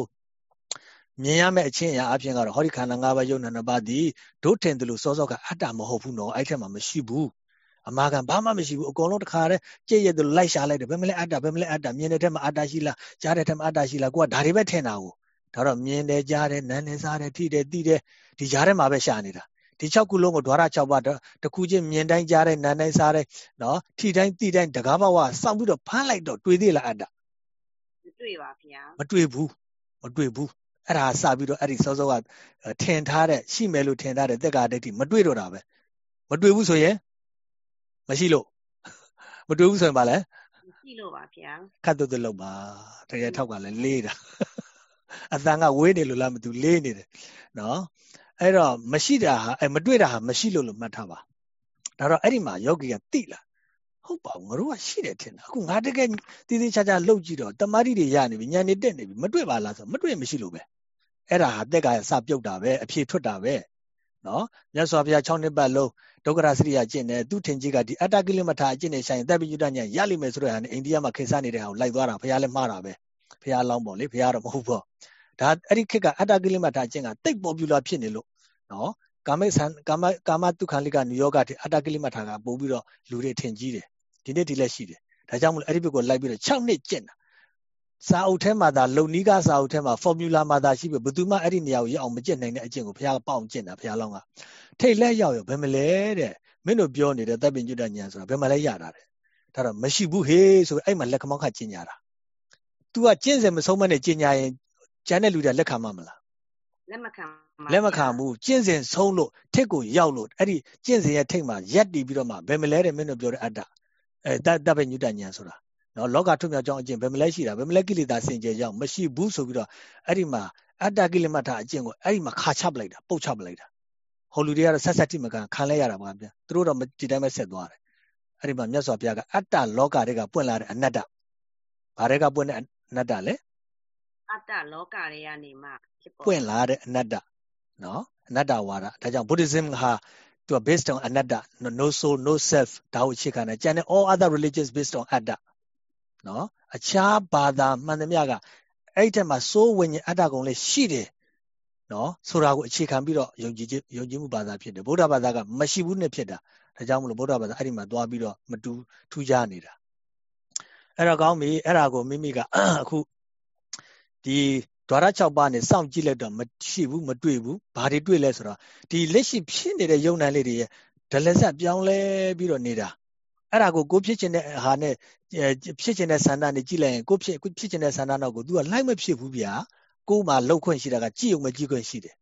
S1: မြင်ရမယ့်အချင်းအရာအပြင်ကတော့ဟောဒီခန္ဓာ၅ပါးယုတ်နာနှစ်ပါးဒီဒုထင်တယ်လို့စောစောကအတ္တမဟုတ်ဘူးနော်အဲ့ထက်မှမရှိဘူးအမာခံဘာမှမရှိဘူးအကုန်လုံးတခါတည်းကြည့်ရတဲ့လိုက်ရှာလိုက်တယ်ဘယ်မလဲအတ္တဘယ်မလဲအတ္တမြင်တဲ့ထက်မှာအတ္တရှိလားကြားတဲ့ထက်မှာအတ္တရှိလားကိုကဒါတွေပဲထင်တာကိုဒါတော့မြင်တယ်ကြားတယ်နားတယ်စားတယ်ထိတယ်သိတယ်ဒီကြားထဲမှာပဲရှာနေတာ ဒီ6ခုလုံးကိုဒွါရ6ပါးတခုချင်းမြင်တိုင်းကြားတိုင်းနားတိုင်းစားတိုင်းနော်ထိတိုင်းသိတိုင်းတကားဘဝစောင့်ပြီးတော့ဖမ်းလိုက်တော့တွေ့သေးလားအတ္တ
S2: မတွေ့ပါဗျာ
S1: မတွေ့ဘူးမတွေ့ဘူးအဲ့ဒါစပြီးတော့အဲ့ဒီစောစောကထင်ထားတဲ့ရှိမယ်လို့ထင်ထားတဲ့သက်္ကာဒိဋ္ဌိမတွေ့တော့တာပဲမတွေ့ဘူးဆိုရင်မရှိလို့မတွေ့ဘူးဆိုရင်ဗာလဲ
S2: မရှိလို့ပါဗျာ
S1: ခတ်တုတ်တုတ်လောက်ပါတကယ်ထောက်ကလည်းလေးတာအတန်ကဝေးနေလို့လားမသူလေးနေတယ်နော် အဲ့တော့မရှိတာဟာအဲမတွေ့တာဟာမရှိလို့လို့မှတ်ထားပါဒါတော့အဲ့ဒီမှာယောဂီကတိလာဟုတ်ပါဘူးငါတို့ကရှိတယ်ထင်တာအခုငါတကယ်တည်တည်ချာချာလှုပ်ကြည့်တော့တမာတိတွေရနေပြီညံနေတက်နေပြီမတွေ့ပါလားဆိုမတွေ့မရှိလို့ပဲအဲ့ဒါဟာတက်ကစပြုတ်တာပဲအဖြေထွက်တာပဲနော်မြတ်စွာဘုရား6နှစ်ပတ်လုံးဒုက္ခရစရိယကျင့်တယ်သူထင်ကြီးကဒီအတ္တကိလမထာအကျင့်နဲ့ဆိုင်တပ်ပိညုတညာရလိမ့်မယ်ဆိုတဲ့ဟာနဲ့အိန္ဒိယမှာခေစားနေတဲ့ဟာကိုလိုက်သွားတာဘုရားလည်းမှားတာပဲဘုရားလောင်းပေါ့လေဘုရားတော့မဟုတ်ပေါ့ဒါအဲ့ဒီခေတ်ကအတ္တကိလမထာအကျင့်ကတိတ်ပေါ်ပြူလာဖြစ်နေလို့ နော်ကာမိဆန်ကာမကာမတုခန္လိကနိယောဂတိအတ္တကိလမထာကပို့ပြီးတော့လူတွေထင်ကြီးတယ်ဒီနေ့ဒီလက်ရှိတယ်ဒါကြောင့်မလို့အဲ့ဒီဘက်ကိုလိုက်ပြီးတော့6နှစ်ကျင့်တာစာအုပ်ထဲမှာသာလုံနီးကစာအုပ်ထဲမှာ formula မှာသာရှိပြီဘယ်သူမှအဲ့ဒီနေရာကိုရအောင်မကျင့်နိုင်တဲ့အကျင့်ကိုဘုရားပေါအောင်ကျင့်တာဘုရားလောင်းကထိတ်လက်ရောက်ရောဘယ်မလဲတဲ့မင်းတို့ပြောနေတဲ့တပ်ပင်ကျွတ်တညာဆိုတာဘယ်မှာလဲရတာတဲ့ဒါတော့မရှိဘူးဟေးဆိုအဲ့မှာလက်ခမောက်ခကျင့်ကြတာ तू ကကျင့်စင်မဆုံးမနဲ့ကျင့်ကြရင်ကျန်တဲ့လူတွေလက်ခံမှာမလား
S2: လက်မခံ
S1: လက်မခံဘူးကျင့်စဉ်ဆုံးလို့ထိတ်ကိုရောက်လို့အဲ့ဒီကျင့်စဉ်ရဲ့ထိတ်မှာရက်တည်ပြီးတော့မှဘယ်မလဲတဲ့မင်းတို့ပြောတဲ့အတ္တအဲတတပ်ပဲညုတညာဆိုတာနော်လောကထွတ်မြောက်ကြောင်းအကျင့်ဘယ်မလဲရှိတာဘယ်မလဲကိလေသာစင်ကြယ်ကြောင်းမရှိဘူးဆိုပြီးတော့အဲ့ဒီမှာအတ္တကိလေမထာအကျင့်ကိုအဲ့ဒီမှာခါချပလိုက်တာပုတ်ချပလိုက်တာဟောလူတွေကတော့ဆက်ဆက်တိမကန်ခံလဲရတာပါဗျာသူတို့တော့ဒီတိုင်းပဲဆက်သွားတယ်အဲ့ဒီမှာမြတ်စွာဘုရားကအတ္တလောကတွေကပွင့်လာတဲ့အနတ္တဘာတွေကပွင့်တဲ့အနတ္တလဲ
S2: အတ္တလောကတွေကနေမှ
S1: ဖြစ် ပေါ်ပွင့်လာတဲ့အနတ္တနော်အနတ္တဝါဒဒါကြောင့် Buddhism ဟာသူက based on အနတ္တ no soul no self ဒါကိုအခြေခံတယ်ကျန်တဲ့ all other religions based on အတ္တနော်အခြားဘာသာမှန်သမျှကအဲ့ဒီထက်မှာစိုးဝิญဉ်အတ္တကုံလေးရှိတယ်နော်ဆိုတာကိုအခြေခံပြီးတော့ယုံကြည်ခြင်းယုံကြည်မှုဘာသာဖြစ်တယ်ဗုဒ္ဓဘာသာကမရှိဘူးနဲ့ဖြစ်တာဒါကြောင့်မလို့ဗုဒ္ဓဘာသာအဲ့ဒီမှာသွားပြီးတော့မတူထူးခြားနေတာအဲ့တော့ကောင်းပြီအဲ့ဒါကိုမိမိကအခုဒီ ဒွါရ6ပါးနဲ့စောင့်ကြည့်လိုက်တော့မရှိဘူးမတွေ့ဘူးဘာတွေတွေ့လဲဆိုတော့ဒီလက်ရှိဖြစ်နေတဲ့ယုံနိုင်လေးတွေရဲ့ဒလဆက်ပြောင်းလဲပြီးတော့နေတာအဲ့ဒါကိုကိုဖြစ်ချင်တဲ့ဟာနဲ့ဖြစ်ချင်တဲ့ဆန္ဒနဲ့ကြည့်လိုက်ရင်ကိုဖြစ်ဖြစ်ချင်တဲ့ဆန္ဒတော့ကို तू ကလိုက်မဖြစ်ဘူးဗျာကိုမှလှုပ်ခွင့်ရှိတာကကြည့်ုံမကြည့်ခွင့်ရှိတယ်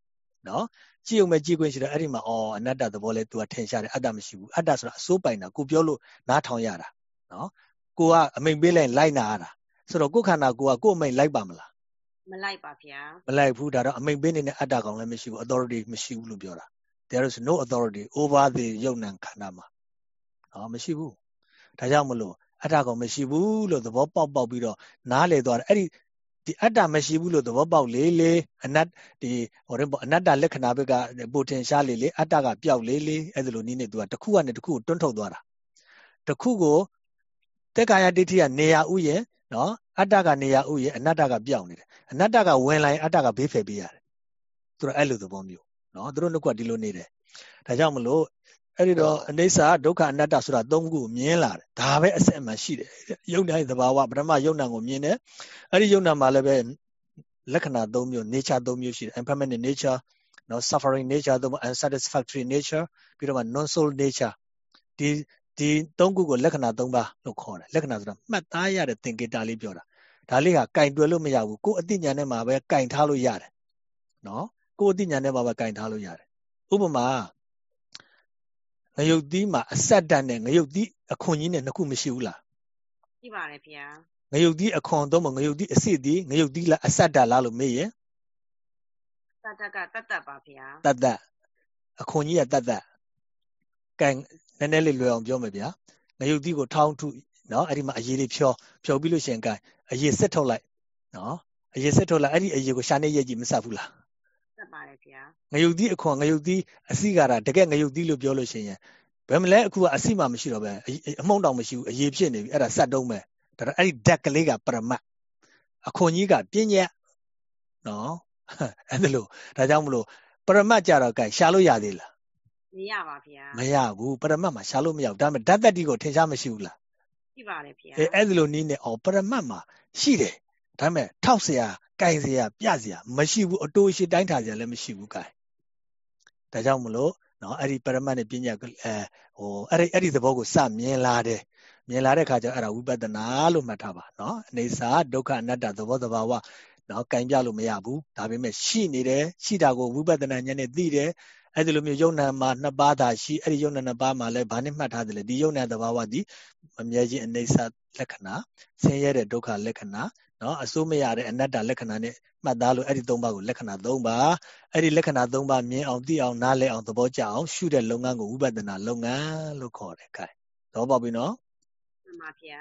S1: နော်ကြည့်ုံမကြည့်ခွင့်ရှိတယ်အဲ့ဒီမှာအော်အနတ္တသဘောလဲ तू ကထင်ရှားတယ်အတ္တမရှိဘူးအတ္တဆိုတာအစိုးပိုင်တာကိုပြောလို့နားထောင်ရတာနော်ကိုကအမိန်ပေးလိုက်လိုက်နာရတာဆိုတော့ကိုခန္ဓာကိုကကိုအမိန်လိုက်ပါမလား
S2: မလိုက်ပါဗျာ
S1: မလိုက်ဘူးဒါတော့အမိန်ပေးနေတဲ့အတ္တကောင်လည်းမရှိဘူး authority မရှိဘူးလို့ပြောတာ there is no authority over the ယုံ nant ခန္ဓာမှာဟောမရှိဘူးဒါကြောင့်မလို့အတ္တကောင်မရှိဘူးလို့သဘောပေါက်ပေါက်ပြီးတော့နားလေသွားတယ်အဲ့ဒီဒီအတ္တမရှိဘူးလို့သဘောပေါက်လေလေအနတ်ဒီဟိုရင်ပေါ့အနတ္တလက္ခဏာဘက်ကပိုထင်ရှားလေလေအတ္တကပျောက်လေလေအဲ့ဒါလိုနည်းနဲ့သူကတစ်ခုကနေတစ်ခုကိုတွန်းထုတ်သွားတာတစ်ခုကိုတက်ကာယဒိဋ္ဌိကနေရာဥယျနော် အတ္တကနေရာဥယျအနတ္တကပျောက်နေတယ်အနတ္တကဝင်လာရင်အတ္တကဘေးဖယ်ပေးရတယ်သူတို့အဲ့လိုသဘောမျိုးနော်သူတို့နှစ်ခုကဒီလိုနေတယ်ဒါကြောင့်မလို့အဲ့ဒီတော့အိဋ္ဌာဒုက္ခအနတ္တဆိုတာသုံးခုမြင်လာတယ်ဒါပဲအစစ်အမှန်ရှိတယ်ယုံနိုင်သဘာဝပထမယုံနာကိုမြင်တယ်အဲ့ဒီယုံနာမှာလည်းပဲလက္ခဏာ၃မျိုး nature ၃မျိုးရှိတယ် impermanent nature နော် suffering nature သို့မဟုတ် unsatisfactory nature ပြီးတော့မှ non soul nature ဒီ ဒီသုံးခုကိုလက္ခဏာ၃ပါးလို့ခေါ်တယ်လက္ခဏာဆိုတာမှတ်သားရတဲ့သင်္ကေတလေးပြောတာဒါလေးဟာကင်တွယ်လို့မရဘူးကိုယ်အသိဉာဏ်နဲ့မှပဲကင်ထားလို့ရတယ်နော်ကိုယ်အသိဉာဏ်နဲ့မှပဲကင်ထားလို့ရတယ်ဥပမာငရုတ်သီးမှာအဆက်တတ်နဲ့ငရုတ်သီးအခွန်ကြီးနဲ့နှစ်ခုမရှိဘူးလား
S2: ရှိပါတယ်ဗျာ
S1: ငရုတ်သီးအခွန်တော့မငရုတ်သီးအစစ်သီးငရုတ်သီးလားအဆက်တတ်လားလို့မေးရင်
S2: တတ်တတ်ကတတ်တတ်ပါဗျာ
S1: တတ်တတ်အခွန်ကြီးကတတ်တတ်ကဲ နည်းနည်းလေးလွယ်အောင်ပြောမယ်ဗျာငရုတ်သီးကိုထောင်းထုနော်အဲ့ဒီမှာအရေးလေးဖြောဖြောပြီးလို့ရှိရင်ကဲအရေးစစ်ထုတ်လိုက်နော်အရေးစစ်ထုတ်လိုက်အဲ့ဒီအရေးကိုရှာနေရဲ့ကြည့်မဆက်ဘူးလား
S2: ဆက်ပါတယ်ဗျာ
S1: ငရုတ်သီးအခွန်ငရုတ်သီးအစီကာတာတကယ်ငရုတ်သီးလို့ပြောလို့ရှိရင်ဘယ်မလဲအခုကအစီမှမရှိတော့ပဲအမုံတောင်မရှိဘူးအရေးဖြစ်နေပြီအဲ့ဒါဆက်တုံးပဲဒါတော့အဲ့ဒီဓာတ်ကလေးကပရမတ်အခွန်ကြီးကပြဉ္ညက်နော်အဲ့ဒါလို့ဒါကြောင့်မလို့ပရမတ်ကြတော့ကဲရှာလို့ရသေးလား
S2: မရပါဗျာ
S1: မရဘူးပရမတ်မှာရှာလို့မရဘူးဒါပေမဲ့ဓာတ်တတိကိုထင်ရှားမရှိဘူးလား
S2: ရှိပါတယ်ဗျာ
S1: အဲအဲ့ဒါလို့နီးနေအောင်ပရမတ်မှာရှိတယ်ဒါပေမဲ့ထောက်เสียကင်เสียပြเสียမရှိဘူးအတိုးရှိတိုင်းထားเสียလည်းမရှိဘူးကဲဒါကြောင့်မလို့နော်အဲ့ဒီပရမတ်နဲ့ပညာအဲဟိုအဲ့ဒီအဲ့ဒီသဘောကိုစမြင်လာတယ်မြင်လာတဲ့ခါကျအဲ့ဒါဝိပဿနာလို့မှတ်ထားပါနော်အနေစာဒုက္ခအနတ္တသဘောသဘာဝနော်ကင်ပြလို့မရဘူးဒါပေမဲ့ရှိနေတယ်ရှိတာကိုဝိပဿနာဉာဏ်နဲ့သိတယ် အဲ့ဒီလိုမျိုးယုံနာမှာနှစ်ပါးသာရှိအဲ့ဒီယုံနာနှစ်ပါးမှာလည်းဘာနဲ့မှတ်ထားတယ်လဲဒီယုံနာသဘာဝဒီမမြဲခြင်းအနေစာလက္ခဏာဆင်းရဲတဲ့ဒုက္ခလက္ခဏာနော်အစိုးမရတဲ့အနတ္တလက္ခဏာနဲ့မှတ်သားလို့အဲ့ဒီ၃ပါးကိုလက္ခဏာ၃ပါးအဲ့ဒီလက္ခဏာ၃ပါးမြင်အောင်သိအောင်နားလည်အောင်သဘောကျအောင်ရှုတဲ့လုပ်ငန်းကိုဝိပဿနာလုပ်ငန်းလို့ခေါ်တယ်ခိုင်သဘောပေါက်ပြီနော်
S2: မှန်ပါဗျာ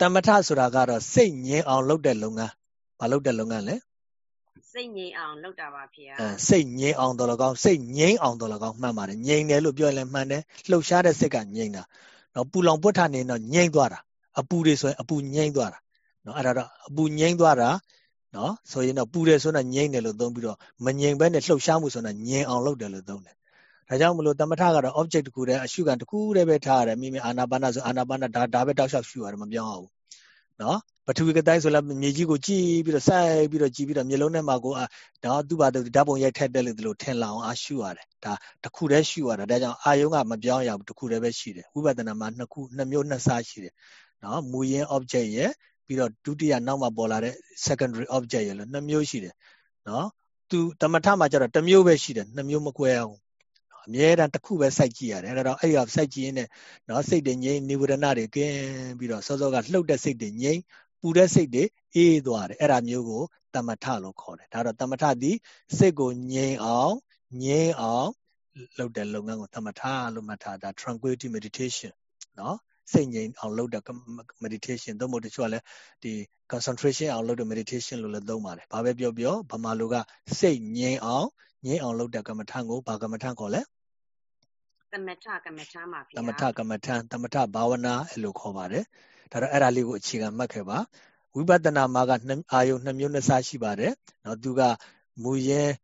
S1: တမထဆိုတာကတော့စိတ်ငြိမ်အောင်လုပ်တဲ့လုပ်ငန်းဘာလုပ်တဲ့လုပ်ငန်းလဲ
S2: စိတ်ငြိမ်အောင်လုပ်တာပါဗျာ
S1: အဲစိတ်ငြိမ်အောင်တော်လကောင်းစိတ်ငြိမ်အောင်တော်လကောင်းမှန်ပါတယ်ငြိမ်တယ်လို့ပြောရင်လည်းမှန်တယ်လှုပ်ရှားတဲ့စိတ်ကငြိမ်တာနော်ပူလောင်ပွတ်ထနေတော့ငြိမ်သွားတာအပူတွေဆိုရင်အပူငြိမ်သွားတာနော်အဲ့ဒါတော့အပူငြိမ်သွားတာနော်ဆိုရင်တော့ပူတယ်ဆိုတော့ငြိမ်တယ်လို့သုံးပြီးတော့မငြိမ်ဘဲနဲ့လှုပ်ရှားမှုဆိုတော့ငြိမ်အောင်လုပ်တယ်လို့သုံးတယ်ဒါကြောင့်မလို့တမထကတော့ object တခုတည်းအရှုခံတခုတည်းပဲထားရတယ်မိမိအာနာပါနဆိုအာနာပါနဒါဒါပဲတောက်လျှောက်ရှုရတယ်မပြောင်းအောင်နော် ပထဝီကတိုင်းဆိုလည်းမြေကြီးကိုကြည့်ပြီးတော့စိုက်ပြီးတော့ကြည့်ပြီးတော့မျိုးလုံးထဲမှာကိုအာတော့သူ့ဘာသူဓာတ်ပုံရိုက်ထက်တယ်လို့ဒီလိုထင်လာအောင်အာရှုရတယ်ဒါတခုတည်းရှုရတာဒါကြောင့်အာယုံကမပြောင်းရဘူးတခုတည်းပဲရှိတယ်ဝိပဿနာမှာနှစ်ခုနှစ်မျိုးနှစ်စားရှိတယ်နော်မူရင်း object ရဲ့ပြီးတော့ဒုတိယနောက်မှာပေါ်လာတဲ့ secondary object ရလို့နှစ်မျိုးရှိတယ်နော်သူတမထမှာကျတော့တစ်မျိုးပဲရှိတယ်နှစ်မျိုးမကွဲအောင်အမြဲတမ်းတစ်ခုပဲစိုက်ကြည့်ရတယ်အဲ့တော့အဲ့ဒီစိုက်ကြည့်ရင်းနဲ့နော်စိတ်တွေငြိမ်နိဝရဏတွေကင်းပြီးတော့စောစောကလှုပ်တဲ့စိတ်တွေငြိမ် ပူတဲ့စိတ်တွေအေးသွားတယ်အဲ့ဒါမျိုးကိုတမထလို့ခေါ်တယ်ဒါတော့တမထသည်စိတ်ကိုငြိမ်အောင်ငြိမ်အောင်လုပ်တဲ့လုပ်ငန်းကိုတမထလို့မှတ်ထားတာ tranquility meditation နော်စိတ်ငြိမ်အောင်လုပ်တဲ့ meditation သို့မဟုတ်တချို့ကလည်းဒီ concentration အောင်လုပ်တဲ့ meditation လို့လည်းသုံးပါတယ်။ဘာပဲပြောပြောဗမာလူကစိတ်ငြိမ်အောင်ငြိမ်အောင်လုပ်တဲ့ကမ္မထံကိုဘာကမ္မထံခေါ်လဲ။
S2: သမထကမ္မထံပါဗျာ။
S1: သမထကမ္မထံသမထဘာဝနာအဲ့လိုခေါ်ပါတယ်။ဒါတော့အဲ့ဒါလေးကိုအခြေခံမှတ်ခဲ့ပါ။ဝိပဿနာမှာကအာယုနှစ်မျိုးနှစ်စားရှိပါတယ်။နော်သူကမူရင်း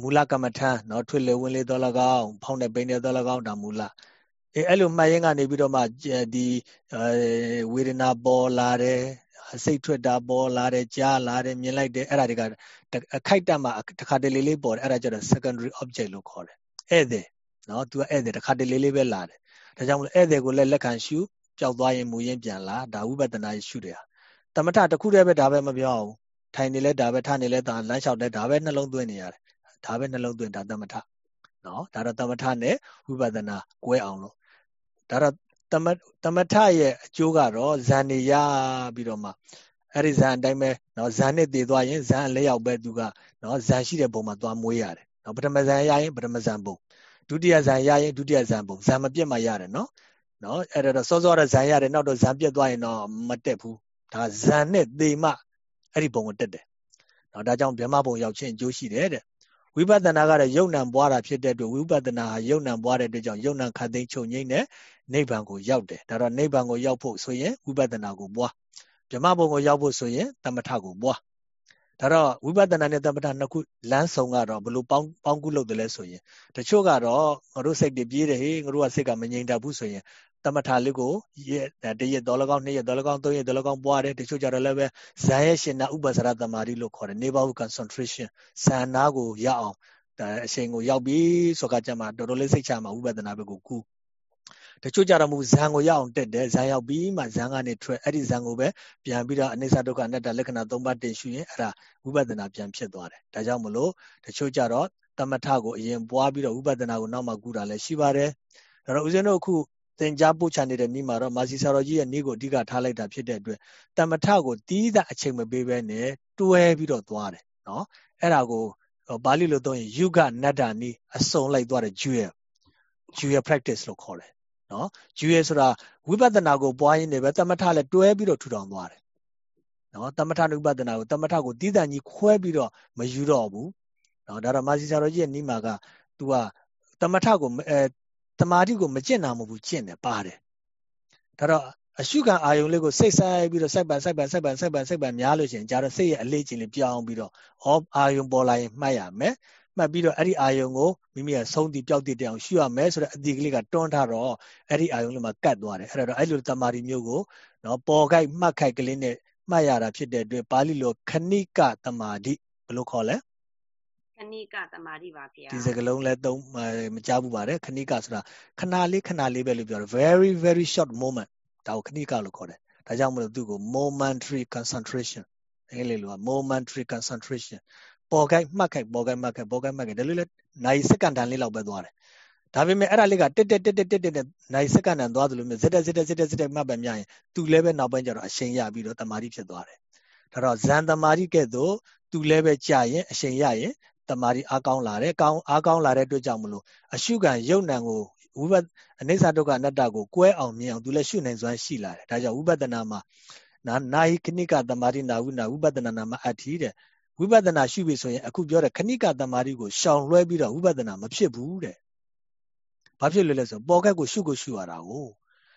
S1: မူလကမ္မထံနော်ထွေလေဝင်လေတော်လကောင်းဖောင်းတဲ့ပိန်တဲ့တော်လကောင်းဒါမူလအဲအဲ့လိုမှတ်ရင်းကနေပြီးတော့မှဒီဝေဒနာပေါ်လာတယ်စိတ်ထွက်တာပေါ်လာတယ်ကြားလာတယ်မြင်လိုက်တယ်အဲ့ဒါတွေကအခိုက်တတ်မှတစ်ခါတလေလေးပေါ်တယ်အဲ့ဒါကျတော့ secondary object လို့ခေါ်တယ်ဧည့်သည် နော် तू ကဧည့်သည်တစ်ခါတလေလေးပဲလာတယ်ဒါကြောင့်မလို့ဧည့်သည်ကိုလည်းလက်ခံရှုကြောက်သွားရင်မူရင်းပြန်လာဒါဝိပဿနာရှုတယ်ဟာတမထတစ်ခုတည်းပဲဒါပဲမပြောအောင်ထိုင်နေလဲဒါပဲထနေလဲဒါလမ်းလျှောက်လဲဒါပဲနှလုံးသွင်းနေရတယ်ဒါပဲနှလုံးသွင်းဒါတမထနော်ဒါတော့တမထနဲ့ဝိပဿနာကွဲအောင်လို့ဒါတော့တမတမထရဲ့အကျိုးကတော့ဇန်နေရပြီးတော့မှအဲ့ဒီဇန်အတိုင်းပဲနော်ဇန်နဲ့တည်သွားရင်ဇန်အလဲရောက်ပဲသူကနော်ဇန်ရှိတဲ့ပုံမှာသွားမွေးရတယ်နော်ပထမဇန်ရရင်ပထမဇန်ပုံ ဒုတိယဇန်ရရင်ဒုတိယဇန်ပုံဇန်မပြတ်မှရတယ်နော်နော်အဲ့ဒါတော့စောစောကဇန်ရတယ်နောက်တော့ဇန်ပြတ်သွားရင်တော့မတက်ဘူးဒါဇန်နဲ့သေမအဲ့ဒီပုံကိုတက်တယ်နော်ဒါကြောင့်ဗြဟ္မပုံရောက်ချင်းအကျိုးရှိတယ်တဲ့ဝိပဿနာကတော့ယုံ nant ပွားတာဖြစ်တဲ့အတွက်ဝိပဿနာဟာယုံ nant ပွားတဲ့အတွက်ကြောင့်ယုံ nant ခတ်သိမ်းချုပ်ငိမ့်တဲ့နိဗ္ဗာန်ကိုရောက်တယ်ဒါတော့နိဗ္ဗာန်ကိုရောက်ဖို့ဆိုရင်ဝိပဿနာကိုပွားဗြဟ္မပုံကိုရောက်ဖို့ဆိုရင်တမထကိုပွား ဒါတော့ဝိပဿနာနဲ့သမထနှစ်ခုလမ်းဆောင်ကတော့ဘလို့ပေါင်းပေါင်းကူးလုပ်တယ်လဲဆိုရင်တချို့ကတော့ငါတို့စိတ်တွေပြေးတယ်ဟေးငါတို့ကစိတ်ကမငြိမ်တတ်ဘူးဆိုရင်သမထလေးကိုရက်တရက်တော်လကောင်းနှစ်ရက်တော်လကောင်းသုံးရက်တော်လကောင်းပွားတယ်တချို့ကြတော့လည်းပဲဇာရဲ့ရှင်နာဥပ္ပစရတမာရီလို့ခေါ်တယ် neighborhood concentration ဇာနာကိုရအောင်ဒါအချိန်ကိုရောက်ပြီဆိုကကြမှာတော်တော်လေးစိတ်ချမှာဝိပဿနာဘက်ကိုကူး တချို့ကြတော့မဟုတ်ဇံကိုရအောင်တက်တယ်ဇံရောက်ပြီးမှဇံကနေထွက်အဲ့ဒီဇံကိုပဲပြန်ပြီးတော့အနိစ္စဒုက္ခအနတ္တလက္ခဏာ၃ပါးတင်ရှုရင်အဲ့ဒါဝိပဿနာပြန်ဖြစ်သွားတယ်ဒါကြောင့်မလို့တချို့ကြတော့တမထကိုအရင်ပွားပြီးတော့ဝိပဿနာကိုနောက်မှကူတာလည်းရှိပါတယ်ဒါတော့ဦးဇင်းတို့အခုသင်ကြားပို့ချနေတဲ့နေ့မှာတော့မာစီဆာတော်ကြီးရဲ့နေ့ကိုအဓိကထားလိုက်တာဖြစ်တဲ့အတွက်တမထကိုတီးတာအချိန်မပေးဘဲနဲ့တွဲပြီးတော့သွားတယ်နော်အဲ့ဒါကိုပါဠိလိုသုံးရင်ယုဂနတ္တာနီအစုံလိုက်သွားတဲ့ jewel jewel practice လို့ခေါ်တယ် နော် jewel ဆိုတာဝိပဿနာကိုပွားရင်းနေပဲတမထလည်းတွဲပြီးတော့ထူထောင်သွားတယ်နော်တမထနုပဒနာကိုတမထကိုတည်တံ့ကြီးခွဲပြီးတော့မယူတော့ဘူးနော်ဒါတော့မာစီဆာတော်ကြီးရဲ့နိမာက तू ကတမထကိုအဲတမာတိကိုမကျင့်တာမဟုတ်ဘူးကျင့်တယ်ပါတယ်ဒါတော့အရှုခံအာယုံလေးကိုစိတ်ဆိုင်ပြီးတော့စိုက်ပန်စိုက်ပန်စိုက်ပန်စိုက်ပန်စိုက်ပန်များလို့ရှိရင်ကြာတော့စိတ်ရဲ့အလေးချင်းလေးပြောင်းပြီးတော့ဩအာယုံပေါ်လာရင်မှတ်ရမယ် မှတ်ပြီးတော့အဲ့ဒီအာယုံကိုမိမိကဆုံးတည်ပျောက်တည်တောင်ရှုရမယ်ဆိုတဲ့အတိကလေးကတွန်းထားတော့အဲ့ဒီအာယုံလေးမှာကတ်သွားတယ်အဲ့တော့အဲ့လိုတမာတိမျိုးကိုနော်ပေါ်ခိုက်မှတ်ခိုက်ကလေးနဲ့မှတ်ရတာဖြစ်တဲ့အတွက်ပါဠိလိုခဏိကတမာတိဘယ်လိုခေါ်လဲ
S2: ခဏိကတမာတိပါဗျာ
S1: ဒီစကလုံးလဲသုံးမကြားဘူးပါတယ်ခဏိကဆိုတာခဏလေးခဏလေးပဲလို့ပြောတယ် very very short moment ဒါကိုခဏိကလို့ခေါ်တယ်ဒါကြောင့်မလို့သူ့ကို momentary concentration အင်္ဂလိပ်လိုက momentary concentration ပေါ်ကိုက်မှတ်ခိုက်ပေါ်ကိုက်မှတ်ခိုက်ပေါ်ကိုက်မှတ်ခိုက်ဒါလိုလဲနိုင်စက္ကန့်တန်လေးလောက်ပဲသွားတယ်ဒါပေမဲ့အဲ့ဒါလေးကတက်တက်တက်တက်တက်တက်နိုင်စက္ကန့်တန်သွားသလိုမျိုးဇက်တက်ဇက်တက်ဇက်တက်ဇက်တက်မှတ်ပဲများရင်သူလည်းပဲနောက်ပိုင်းကျတော့အရှိန်ရပြီးတော့တမာတိဖြစ်သွားတယ်ဒါတော့ဇန်တမာတိကဲ့သို့သူလည်းပဲကြာရင်အရှိန်ရရင်တမာတိအားကောင်းလာတယ်ကောင်းအားကောင်းလာတဲ့အတွက်ကြောင့်မလို့အရှုခံယုတ်နံကိုဝိပဿအနိစ္စဒုက္ခအနတ္တကိုကွဲအောင်မြင်အောင်သူလည်းရှုနိုင်စွမ်းရှိလာတယ်ဒါကြောင့်ဝိပဿနာမှာနာနာဟိခဏိကတမာတိနာဝိနာဝိပဿနာနာမအတ္တိတဲ့ ဝိပဿနာရှုပြီဆိုရင်အခုပြောတဲ့ခဏိကတမာတိကိုရှောင်လွှဲပြီးတော့ဝိပဿနာမဖြစ်ဘူးတဲ့ဘာဖြစ်လို့လဲဆိုပေါ်ကက်ကိုရှုကိုရှုရတာကို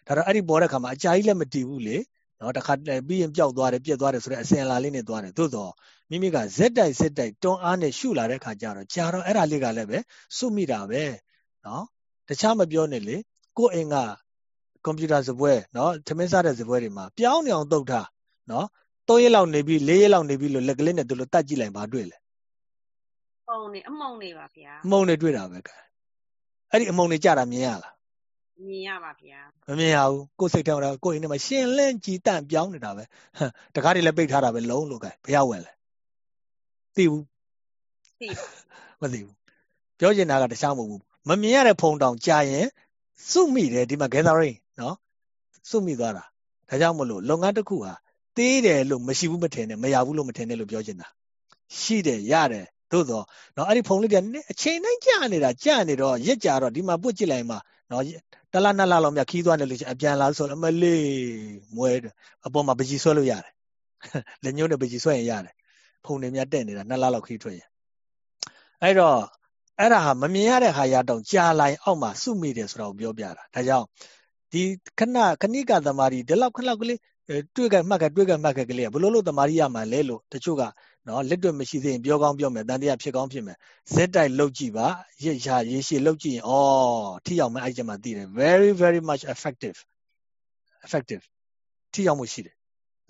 S1: ဒါတော့အဲ့ဒီပေါ်တဲ့ခါမှာအကြာကြီးလည်းမတည်ဘူးလေနော်တခါပြီးရင်ပျောက်သွားတယ်ပြက်သွားတယ်ဆိုတဲ့အစင်အလာလေးနဲ့သွားတယ်သို့တော့မိမိကဇက်တိုက်ဇက်တိုက်တွန်းအားနဲ့ရှုလာတဲ့ခါကျတော့ကြာတော့အဲ့ဒါလေးကလည်းပဲစုမိတာပဲနော်တခြားမပြောနဲ့လေကိုယ်အိမ်ကကွန်ပျူတာစပွဲနော်ထမင်းစားတဲ့စပွဲတွေမှာပြောင်းနေအောင်တုတ်ထားနော် ၃ရက်လောက်နေပြီး၄ရက်လောက်နေပြီးလို့လက်ကလေးနဲ့သူလိုတတ်ကြည့်လိုက်ပါတွေ့လေ
S2: ပုံနေအမုံနေပါဗျာ
S1: အမုံနေတွေ့တာပဲကဲအဲ့ဒီအမုံနေကြတာမြင်ရလား
S2: မြင်ရပါဗျာ
S1: မမြင်ရဘူးကိုယ်စိတ်ထဲမှာကိုယ်အိမ်ထဲမှာရှင်လန့်ကြည်တန့်ပြောင်းနေတာပဲတကားတွေလည်းပိတ်ထားတာပဲလုံးလို့ကဲဘယ်ရောက်ဝင်လဲသိဘူး
S2: သိ
S1: မသိဘူးပြောချင်တာကတခြားမဟုတ်ဘူးမမြင်ရတဲ့ဖုံတောင်ကြာရင်စုမိတယ်ဒီမှာ gathering နော်စုမိသွားတာဒါကြောင့်မလို့လုပ်ငန်းတစ်ခုဟာ သေးတယ်လို့မရှိဘူးမထင်နဲ့မရဘူးလို့မထင်နဲ့လို့ပြောချင်တာရှိတယ်ရတယ်သို့တော့နော်အဲ့ဒီဖုံလေးကအချိန်တိုင်းကြာနေတာကြာနေတော့ရက်ကြာတော့ဒီမှာပုတ်ကြည့်လိုက်မှနော်တလားနှစ်လားလောက်မြခီးသွားနေလို့အပြန်လာဆိုတော့အမလေးမွဲအပေါ်မှာပကြီးဆွဲလို့ရတယ်လက်ညှိုးနဲ့ပကြီးဆွဲရင်ရတယ်ဖုံတွေမြတက်နေတာနှစ်လားလောက်ခီးထွက်ရင်အဲ့တော့အဲ့ဒါဟာမမြင်ရတဲ့ဟာရတော့ကြာလိုက်အောက်မှာစုမိတယ်ဆိုတော့ပြောပြတာဒါကြောင့်ဒီခဏခဏိကသမารီဒီလောက်ခဏကလေး တွေ့ကမှတ်ကတွေ့ကမှတ်ကကလေးကဘလို့လို့သမารီရမှာလဲလို့တချို့ကနော်လက်တွေ့မရှိသေးရင်ပြောကောင်းပြောမယ်တန်တရားဖြစ်ကောင်းဖြစ်မယ်ဇက်တိုက်လုတ်ကြည့်ပါရရရေရှည်လုတ်ကြည့်ရင်ဩထိရောက်မယ်အဲ့ကျမှသိတယ် very very much effective effective ထိရောက်မှုရှိတယ်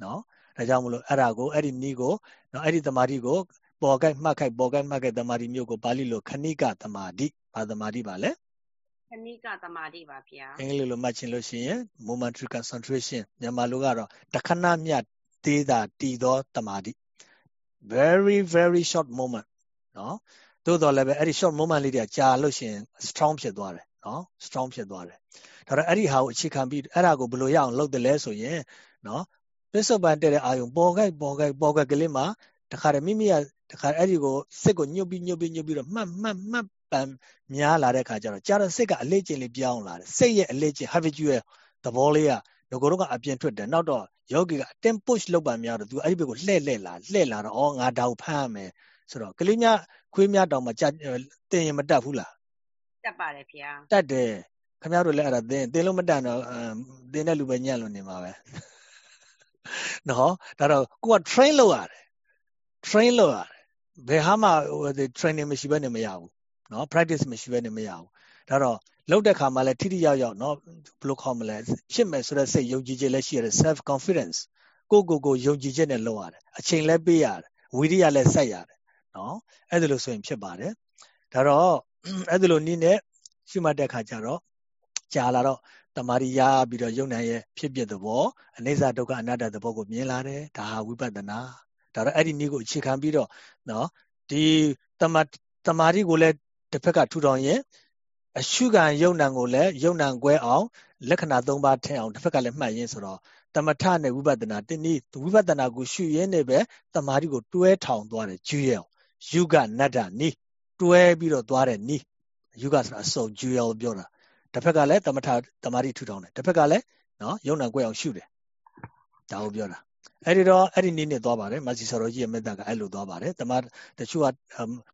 S1: နော်ဒါကြောင့်မလို့အဲ့ဒါကိုအဲ့ဒီနီးကိုနော်အဲ့ဒီတမာတိကိုပေါ်ကိုက်မှတ်ခိုက်ပေါ်ကိုက်မှတ်ခိုက်တမာတိမျိုးကိုပါဠိလိုခဏိကတမာတိဘာတမာတိပါလဲ
S2: ခဏိကတမာတိပါဗျာ
S1: အင်္ဂလိပ်လိုမှတ်ချင်လို့ရှိရင် momentary concentration မြန်မာလိုကတော့တခဏမြတ်သေးတာတည်သောတမာတိ very very short moment နော်သို့တော်လည်းပဲအဲ့ဒီ short moment လေးတွေကကြာလို့ရှိရင် strong ဖြစ်သွားတယ်နော် strong ဖြစ်သွားတယ်ဒါတော့အဲ့ဒီဟာကိုအခြေခံပြီးအဲ့ဒါကိုဘယ်လိုရအောင်လုပ်တယ်လဲဆိုရင်နော်ပစ္စုပန်တဲ့တဲ့အာယုံပေါ်ခိုက်ပေါ်ခိုက်ပေါ်ခိုက်ကလေးမှာတခါတည်းမိမိကတခါအဲ့ဒီကိုစစ်ကိုညှုပ်ပြီးညှုပ်ပြီးညှုပ်ပြီးတော့မှတ်မှတ်မှတ် ပန်များလာတဲ့ခါကျတော့ကြာတော့စစ်ကအလေးကျင့်လေးပြောင်းလာတယ်စိတ်ရဲ့အလေးကျင့် habitual သဘောလေးကငကိုတော့ကအပြင်ထွက်တယ်နောက်တော့ယောဂီကအတင်း push လုပ်ပါများတော့သူအဲ့ဒီဘက်ကိုလှဲ့လှဲ့လာလှဲ့လာတော့အော်ငါတောက်ဖမ်းမယ်ဆိုတော့ကလေးများခွေးများတောင်မှကြာတင်ရင်မတက်ဘူးလား
S2: တက်ပါတယ်ဗျာ
S1: တက်တယ်ခင်ဗျားတို့လည်းအဲ့ဒါတင်တင်လို့မတက်တော့တင်တဲ့လူပဲညံ့လို့နေမှာပဲနော်ဒါတော့ကိုက train လုပ်ရတယ် train လုပ်ရတယ်ဘယ်ဟာမှ training မရှိဘဲနဲ့မရဘူး နော် practice မရှိဘဲနဲ့မရဘူးဒါတော့လောက်တဲ့ခါမှာလည်းထိထိရောက်ရောက်နော်ဘယ်လိုခေါ်မလဲဖြစ်မယ်ဆိုတဲ့စိတ်ယုံကြည်ချက်လည်းရှိရတယ် self confidence ကိုကိုကိုယုံကြည်ချက်နဲ့လုပ်ရတယ်အချိန်လည်းပေးရတယ်ဝိရိယလည်းစိုက်ရတယ်နော်အဲ့ဒါလို့ဆိုရင်ဖြစ်ပါတယ်ဒါတော့အဲ့ဒါလို့နည်းနဲ့ရှုမှတ်တဲ့ခါကျတော့ကြာလာတော့တမာရီရပြီးတော့ယုံနိုင်ရဲ့ဖြစ်ဖြစ်သဘောအနိစ္စဒုက္ခအနတ္တသဘောကိုမြင်လာတယ်ဒါဟာဝိပဿနာဒါတော့အဲ့ဒီနည်းကိုအခြေခံပြီးတော့နော်ဒီတမတမာရီကိုလည်း တစ်ဖက်ကထူထောင်ရင်အရှုခံယုံနံကိုလည်းယုံနံကွဲအောင်လက္ခဏာ၃ပါးထည့်အောင်တစ်ဖက်ကလည်းမှတ်ရင်းဆိုတော့တမထနဲ့ဝိပဿနာတင်းနည်းဝိပဿနာကိုရှုရင်းနဲ့ပဲတမာရီကိုတွဲထောင်သွားတယ်ကျွေးအောင်ယုကနတ္တနီးတွဲပြီးတော့သွားတဲ့နီးယုကဆိုတာအစုံကျွေးအောင်ပြောတာတစ်ဖက်ကလည်းတမထတမာရီထူထောင်တယ်တစ်ဖက်ကလည်းနော်ယုံနံကွဲအောင်ရှုတယ်ဒါကိုပြောတာအဲ့ဒီတော့အဲ့ဒီနည်းနဲ့သွားပါတယ်မာစီဆရာတော်ကြီးရဲ့မေတ္တာကအဲ့လိုသွားပါတယ်တမတချို့က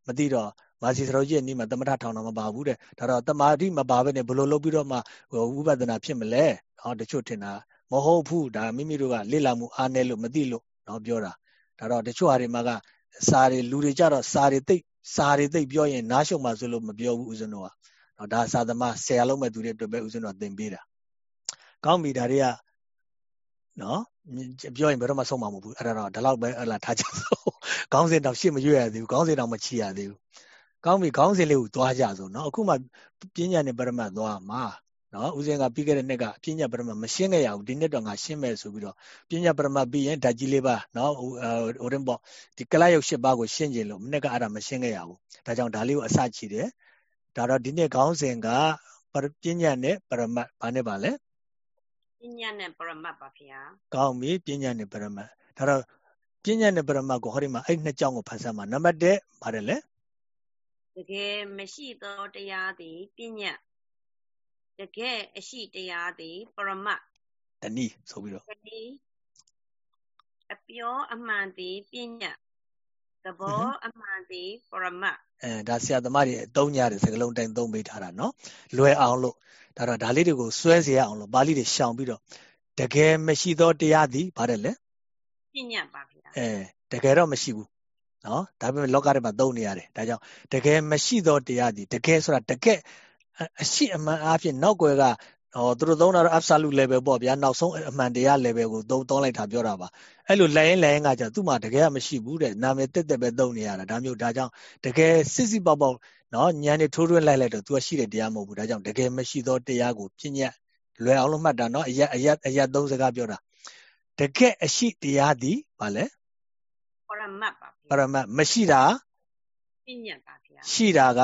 S1: မသိတော့ မာစီဆရာတော်ကြီးရဲ့နီးမှာတမထထောင်တော့မပါဘူးတဲ့ဒါတော့တမာတိမပါဘဲနဲ့ဘယ်လိုလုပ်ပြီးတော့မှဝိပဿနာဖြစ်မလဲဟောတချို့ထင်တာမဟုတ်ဘူးဒါမိမိတို့ကလေ့လာမှုအားနည်းလို့မသိလို့နော်ပြောတာဒါတော့တချို့ဟာတွေမှာကစာတွေလူတွေကြတော့စာတွေသိစာတွေသိပြောရင်နားရှုံမှဆိုလို့မပြောဘူးဦးဇင်းတို့ကနော်ဒါစာသမားဆရာလုံးမဲ့သူတွေအတွက်ပဲဦးဇင်းတို့ကသင်ပေးတာကောင်းပြီဒါတွေကနော်ပြောရင်ဘယ်တော့မှဆုံးမှာမဟုတ်ဘူးအဲ့ဒါတော့ဒီလောက်ပဲဟလာထားကြစို့ခေါင်းစဉ်တော့ရှေ့မရွရသေးဘူးခေါင်းစဉ်တော့မချီရသေးဘူး ကောင်းပြီခေါင်းစဉ်လေးကိုသွားကြစို့နော်အခုမှပညာနဲ့ပရမတ်သွားမှာနော်ဦးဇင်းကပြီးခဲ့တဲ့နှစ်ကပညာပရမတ်မရှင်းခဲ့ရဘူးဒီနှစ်တော့ငါရှင်းမယ်ဆိုပြီးတော့ပညာပရမတ်ပြီးရင်ဓာတ်ကြီးလေးပါနော်ဟိုရင်ပေါ့ဒီကလရုပ်၈ပါးကိုရှင်းခြင်းလို့မနှစ်ကအဲ့ဒါမရှင်းခဲ့ရဘူးဒါကြောင့်ဒါလေးကိုအစချီတယ်ဒါတော့ဒီနှစ်ခေါင်းစဉ်ကပညာနဲ့ပရမတ်ဘာနဲ့ပါလဲ
S2: ပညာနဲ့ပရမတ်ပါဗျာ
S1: ကောင်းပြီပညာနဲ့ပရမတ်ဒါတော့ပညာနဲ့ပရမတ်ကိုဟောဒီမှာအဲ့နှစ်ကြောင်းကိုဖတ်ဆက်မှာနံပါတ်1ပါတယ်လေ
S2: တကယ်မရှိသောတရားသည်ပြညတ်တကယ်အရှိတရားသည်ပရမတ်
S1: တဏီဆိုပြီးတော့တဏီ
S2: အပြောအမှန်သည်ပြညတ်သဘောအမှန်သည်ပရမတ်
S1: အဲဒါဆရာသမားတွေအသုံးကြတဲ့စကားလုံးတိုင်းသုံးပေးထားတာနော်လွယ်အောင်လို့ဒါတော့ဒါလေးတွေကိုစွဲစေရအောင်လို့ပါဠိတွေရှောင်ပြီးတော့တကယ်မရှိသောတရားသည်ဗါတယ်လေ
S2: ပြညတ်ပါဗျာ
S1: အဲတကယ်တော့မရှိဘူး နော်ဒါပေမဲ့လောကထဲမှာသုံးနေရတယ်ဒါကြောင့်တကယ်မရှိသောတရားသည်တကယ်ဆိုတာတကယ်အရှိအမှန်အားဖြင့်နောက်ွယ်ကဟောသူတို့သုံးတာတော့ absolute level ပေါ့ဗျာနောက်ဆုံးအမှန်တရား level ကိုသုံးသုံးလိုက်တာပြောတာပါအဲ့လိုလဲရင်လဲရင်ကကြာသူ့မှာတကယ်မရှိဘူးတဲ့နာမည်တက်တက်ပဲသုံးနေရတာဒါမျိုးဒါကြောင့်တကယ်စစ်စစ်ပေါက်ပေါက်နော်ညံနေထိုးထွင်းလိုက်လိုက်တော့ तू ရှိတဲ့တရားမဟုတ်ဘူးဒါကြောင့်တကယ်မရှိသောတရားကိုပြည့်ညက်လွယ်အောင်လို့မှတ်တာနော်အရက်အရက်အရက်သုံးစကားပြောတာတကယ်အရှိတရားသည်ဗာလဲ
S2: ပ ရမတ်ပါ
S1: ပရမတ်မရှိတာ
S2: ပြည့်ညက်ပါဗျာ
S1: ရှိတာက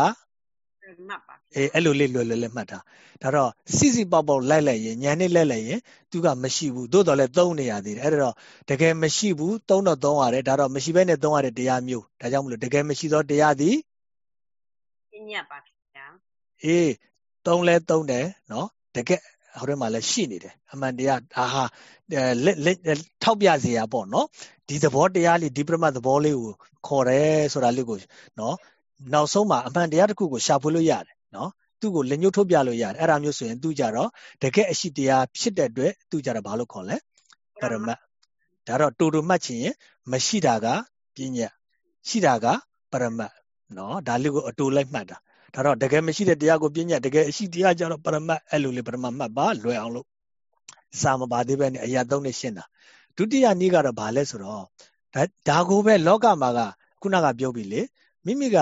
S1: မှတ်ပါအေးအဲ့လိုလေးလွယ်လွယ်လေးမှတ်တာဒါတော့စီစီပေါက်ပေါက်လိုက်လိုက်ရင်ညာနဲ့လိုက်လိုက်ရင်သူကမရှိဘူးသို့တော်လည်းသုံးနေရသေးတယ်အဲ့တော့တကယ်မရှိဘူးသုံးတော့သုံးရတယ်ဒါတော့မရှိဘဲနဲ့သုံးရတဲ့တရားမျိုးဒါကြောင့်မလို့တကယ်မရှိသောတရားသည်
S2: ပညာပါဗျာ
S1: အေးသုံးလဲသုံးတယ်နော်တကယ် ဟိုထဲမှာလည်းရှိနေတယ်အမှန်တရားဒါဟာလက်ထောက်ပြစရာပေါ့နော်ဒီသဘောတရားလေးဒီပရမတ်သဘောလေးကိုခေါ်တယ်ဆိုတာလေးကိုနော်နောက်ဆုံးမှာအမှန်တရားတစ်ခုကိုရှာဖွေလို့ရတယ်နော်သူ့ကိုလက်ညှိုးထုတ်ပြလို့ရတယ်အဲ့ဒါမျိုးဆိုရင်သူကြတော့တကယ်အရှိတရားဖြစ်တဲ့အတွက်သူကြတော့ဘာလို့ခေါ်လဲပရမတ်ဒါတော့တူတူမှတ်ချင်ရင်မရှိတာကပညာရှိတာကပရမတ်နော်ဒါလေးကိုအတူလိုက်မှတ်တာ ဒါတော့တကယ်မရှိတဲ့တရားကိုပညာတကယ်အရှိတရားကြတော့ပရမတ်အဲ့လိုလေပရမတ်မှတ်ပါလွယ်အောင်လို့စာမပါသေးပဲနဲ့အရာသုံးနဲ့ရှင်းတာဒုတိယနည်းကတော့ဘာလဲဆိုတော့ဒါဒါကိုပဲလောကမှာကခုနကပြောပြီလေမိမိက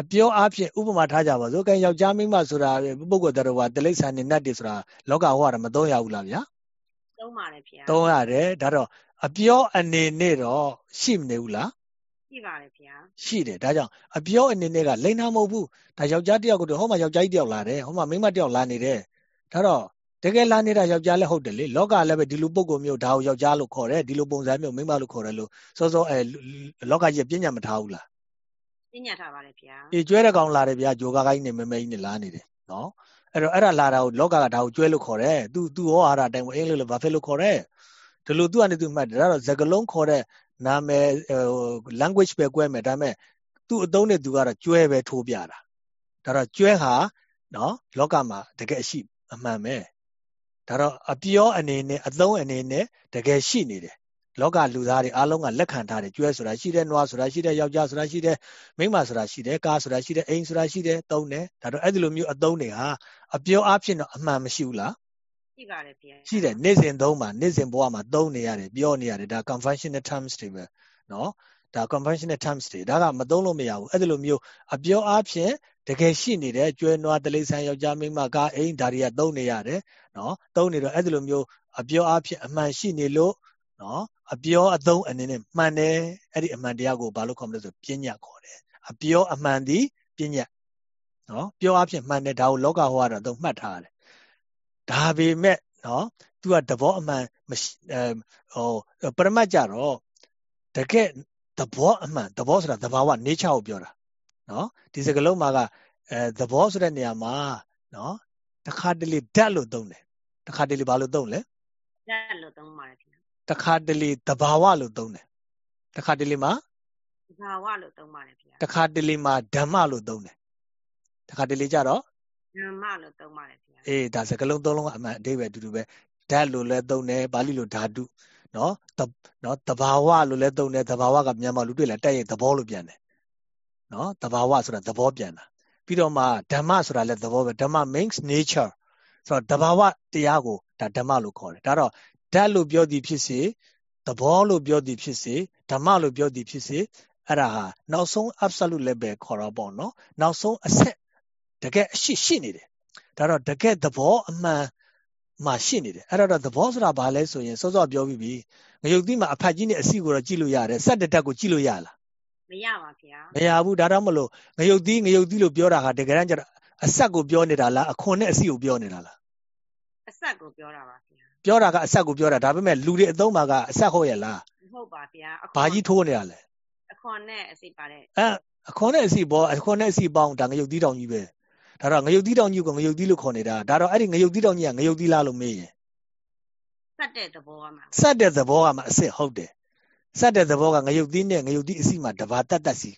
S1: အပြောအားဖြင့်ဥပမာထားကြပါစို့။ကဲယောက်ျားမိန်းမဆိုတာပုဂ္ဂိုလ်တ attva တိလိစ္ဆာန်နေနတ်တွေဆိုတာလောကဟောတာမသုံးရဘူးလားဗျာ။
S2: သုံးပါတယ်ဗျာ။
S1: သုံးရတယ်။ဒါတော့အပြောအနေနဲ့တော့ရှိမနေဘူးလား။
S2: ရှိပါတယ်ဗျာ။
S1: ရှိတယ်။ဒါကြောင့်အပြောအနေနဲ့ကလိန်နာမဟုတ်ဘူး။ဒါယောက်ျားတယောက်ကိုဟောမှာယောက်ျားကြီးတယောက်လာတယ်။ဟောမှာမိန်းမတယောက်လာနေတယ်။ဒါတော့တကယ်လာနေတာယောက်ျားလည်းဟုတ်တယ်လေလောကလည်းပဲဒီလိုပုံကုမျိုးဒါကိုယောက်ျားလို့ခေါ်တယ်ဒီလိုပုံစံမျိုးမိန်းမလို့ခေါ်တယ်လို့စောစောအဲလောကကြီးပြညာမထားဘူးလား
S2: ပညာထားပါတယ်ဗျာ
S1: အေးကျွဲတဲ့ကောင်လာတယ်ဗျာဂျိုကာကိုင်းနေမမဲကြီးနေလာနေတယ်နော်အဲ့တော့အဲ့ဒါလာတာကိုလောကကဒါကိုကျွဲလို့ခေါ်တယ်သူသူဟောအားတာတိုင်ဝင်အင်းလို့လည်းဘာဖြစ်လို့ခေါ်တယ်ဒီလိုသူကနေသူမှတ်တယ်ဒါတော့စကလုံးခေါ်တဲ့ နာမည်ဟို language ပဲကွဲမယ်ဒါပေမဲ့သူ့အသုံးနဲ့သူကတော့ကျွဲပဲထိုးပြတာဒါတော့ကျွဲဟာနော်လောကမှာတကယ်ရှိအမှန်ပဲဒါတော့အပြောအနေနဲ့အသုံးအနေနဲ့တကယ်ရှိနေတယ်လောကလူသားတွေအားလုံးကလက်ခံထားတယ်ကျွဲဆိုတာရှိတယ်နွားဆိုတာရှိတယ်ယောက်ျားဆိုတာရှိတယ်မိန်းမဆိုတာရှိတယ်ကားဆိုတာရှိတယ်အိမ်ဆိုတာရှိတယ်သုံးတယ်ဒါတော့အဲ့ဒီလိုမျိုးအသုံးတွေဟာအပြောအဖြစ်တော့အမှန်မရှိဘူးလား
S2: ရှိပါတယ်ဗျာ
S1: ရှိတယ်နေ့စဉ်သုံးမှာနေ့စဉ်ဘဝမှာသုံးနေရတယ်ပြောနေရတယ်ဒါ conventional terms တွေပဲနော်ဒါ conventional terms တွေဒါကမသုံးလို့မရဘူးအဲ့ဒီလိုမျိုးအပြောအဖြစ်တကယ်ရှိနေတဲ့ကျွဲနွားတလိษံယောက်ျားမိန်းမကားအိမ်ဒါတွေကသုံးနေရတယ်နော်သုံးနေတော့အဲ့ဒီလိုမျိုးအပြောအဖြစ်အမှန်ရှိနေလို့နော်အပြောအသုံးအနေနဲ့မှန်တယ်အဲ့ဒီအမှန်တရားကိုဘာလို့ခေါ်မလဲဆိုပညာခေါ်တယ်အပြောအမှန်သည်ပညာနော်ပြောအဖြစ်မှန်တယ်ဒါကိုလောကဟောရတာတော့မှတ်ထားတယ် ဒါပေမဲ့နော်သူကသဘောအမှန်အဲဟိုပရမတ်ကြတော့တကယ်သဘောအမှန်သဘောဆိုတာသဘာဝ nature ကိုပြောတာနော်ဒီစကားလုံးမှာကအဲသဘောဆိုတဲ့နေရာမှာနော်တခါတလေဓာတ်လို့သုံးတယ်တခါတလေဘာလို့သုံးလဲ
S2: ဓာတ်လို့သုံးပါတယ်ခင်ဗျ
S1: တခါတလေသဘာဝလို့သုံးတယ်တခါတလေမှာ
S2: သဘာဝလို့သုံးပါတယ်ခင်ဗျ
S1: တခါတလေမှာဓမ္မလို့သုံးတယ်တခါတလေကြတော့
S2: ဓမ္မလို့သုံးပါတယ်ခင်ဗျ
S1: အေးဒါစကလုံးသုံးလုံးအမှန်အဓိပ္ပာယ်အတူတူပဲဓာတ်လို့လည်းသုံးတယ်ပါဠိလိုဓာတုနော်နော်တဘာဝလို့လည်းသုံးတယ်တဘာဝကမြန်မာလူတွေ့လာတက်ရဲ့သဘောလို့ပြန်တယ်နော်တဘာဝဆိုတာသဘောပြန်တာပြီးတော့မှဓမ္မဆိုတာလည်းသဘောပဲဓမ္မ means nature ဆိုတော့တဘာဝတရားကိုဒါဓမ္မလို့ခေါ်တယ်ဒါတော့ဓာတ်လို့ပြောသည်ဖြစ်စေသဘောလို့ပြောသည်ဖြစ်စေဓမ္မလို့ပြောသည်ဖြစ်စေအဲ့ဒါဟာနောက်ဆုံး absolute level ခေါ်တော့ပေါ့နော်နောက်ဆုံးအဆက်တ ကယ်အရှိရှိနေတယ်ဒါတော့တကယ်သဘောအမှန်မှရှိနေတယ်အဲ့တော့သဘောဆိုတာဘာလဲဆိုရင်စောစောပြောပြီးပြီငရုတ်သီးမှာအဖတ်ကြီးနဲ့အစီကိုတော့ကြည့်လို့ရတယ်စက်တတက်ကိုကြည့်လို့ရလား
S2: မရပါဗျာ
S1: မရဘူးဒါတော့မလို့ငရုတ်သီးငရုတ်သီးလို့ပြောတာဟာတကယ်တမ်းကျတော့အဆက်ကိုပြောနေတာလားအခွန်နဲ့အစီကိုပြောနေတာလား
S2: အဆက်ကိုပြောတာပါဗျာ
S1: ပြောတာကအဆက်ကိုပြောတာဒါပေမဲ့လူတွေအသုံးမှာကအဆက်ဟုတ်ရဲ့လား
S2: မဟုတ်ပါဗျာ
S1: ဘာကြီးထိုးနေတာလဲ
S2: အခွန်နဲ့အစီပါတယ်
S1: အဲအခွန်နဲ့အစီပေါ်အခွန်နဲ့အစီပေါင်းဒါငရုတ်သီးတောင်ကြီးပဲ ဒါတော့ငရုတ်သီးတောင်ကြီးကိုငရုတ်သီးလို့ခေါ်နေတာဒါတော့အဲ့ဒီငရုတ်သီးတောင်ကြီးကငရုတ်သီးလားလို့မေးရင်
S2: စက်တဲ့သဘောကမှ
S1: စက်တဲ့သဘောကမှအစစ်ဟုတ်တယ်စက်တဲ့သဘောကငရုတ်သီးနဲ့ငရုတ်သီးအစီမှတဘာတတ်တတ်စီ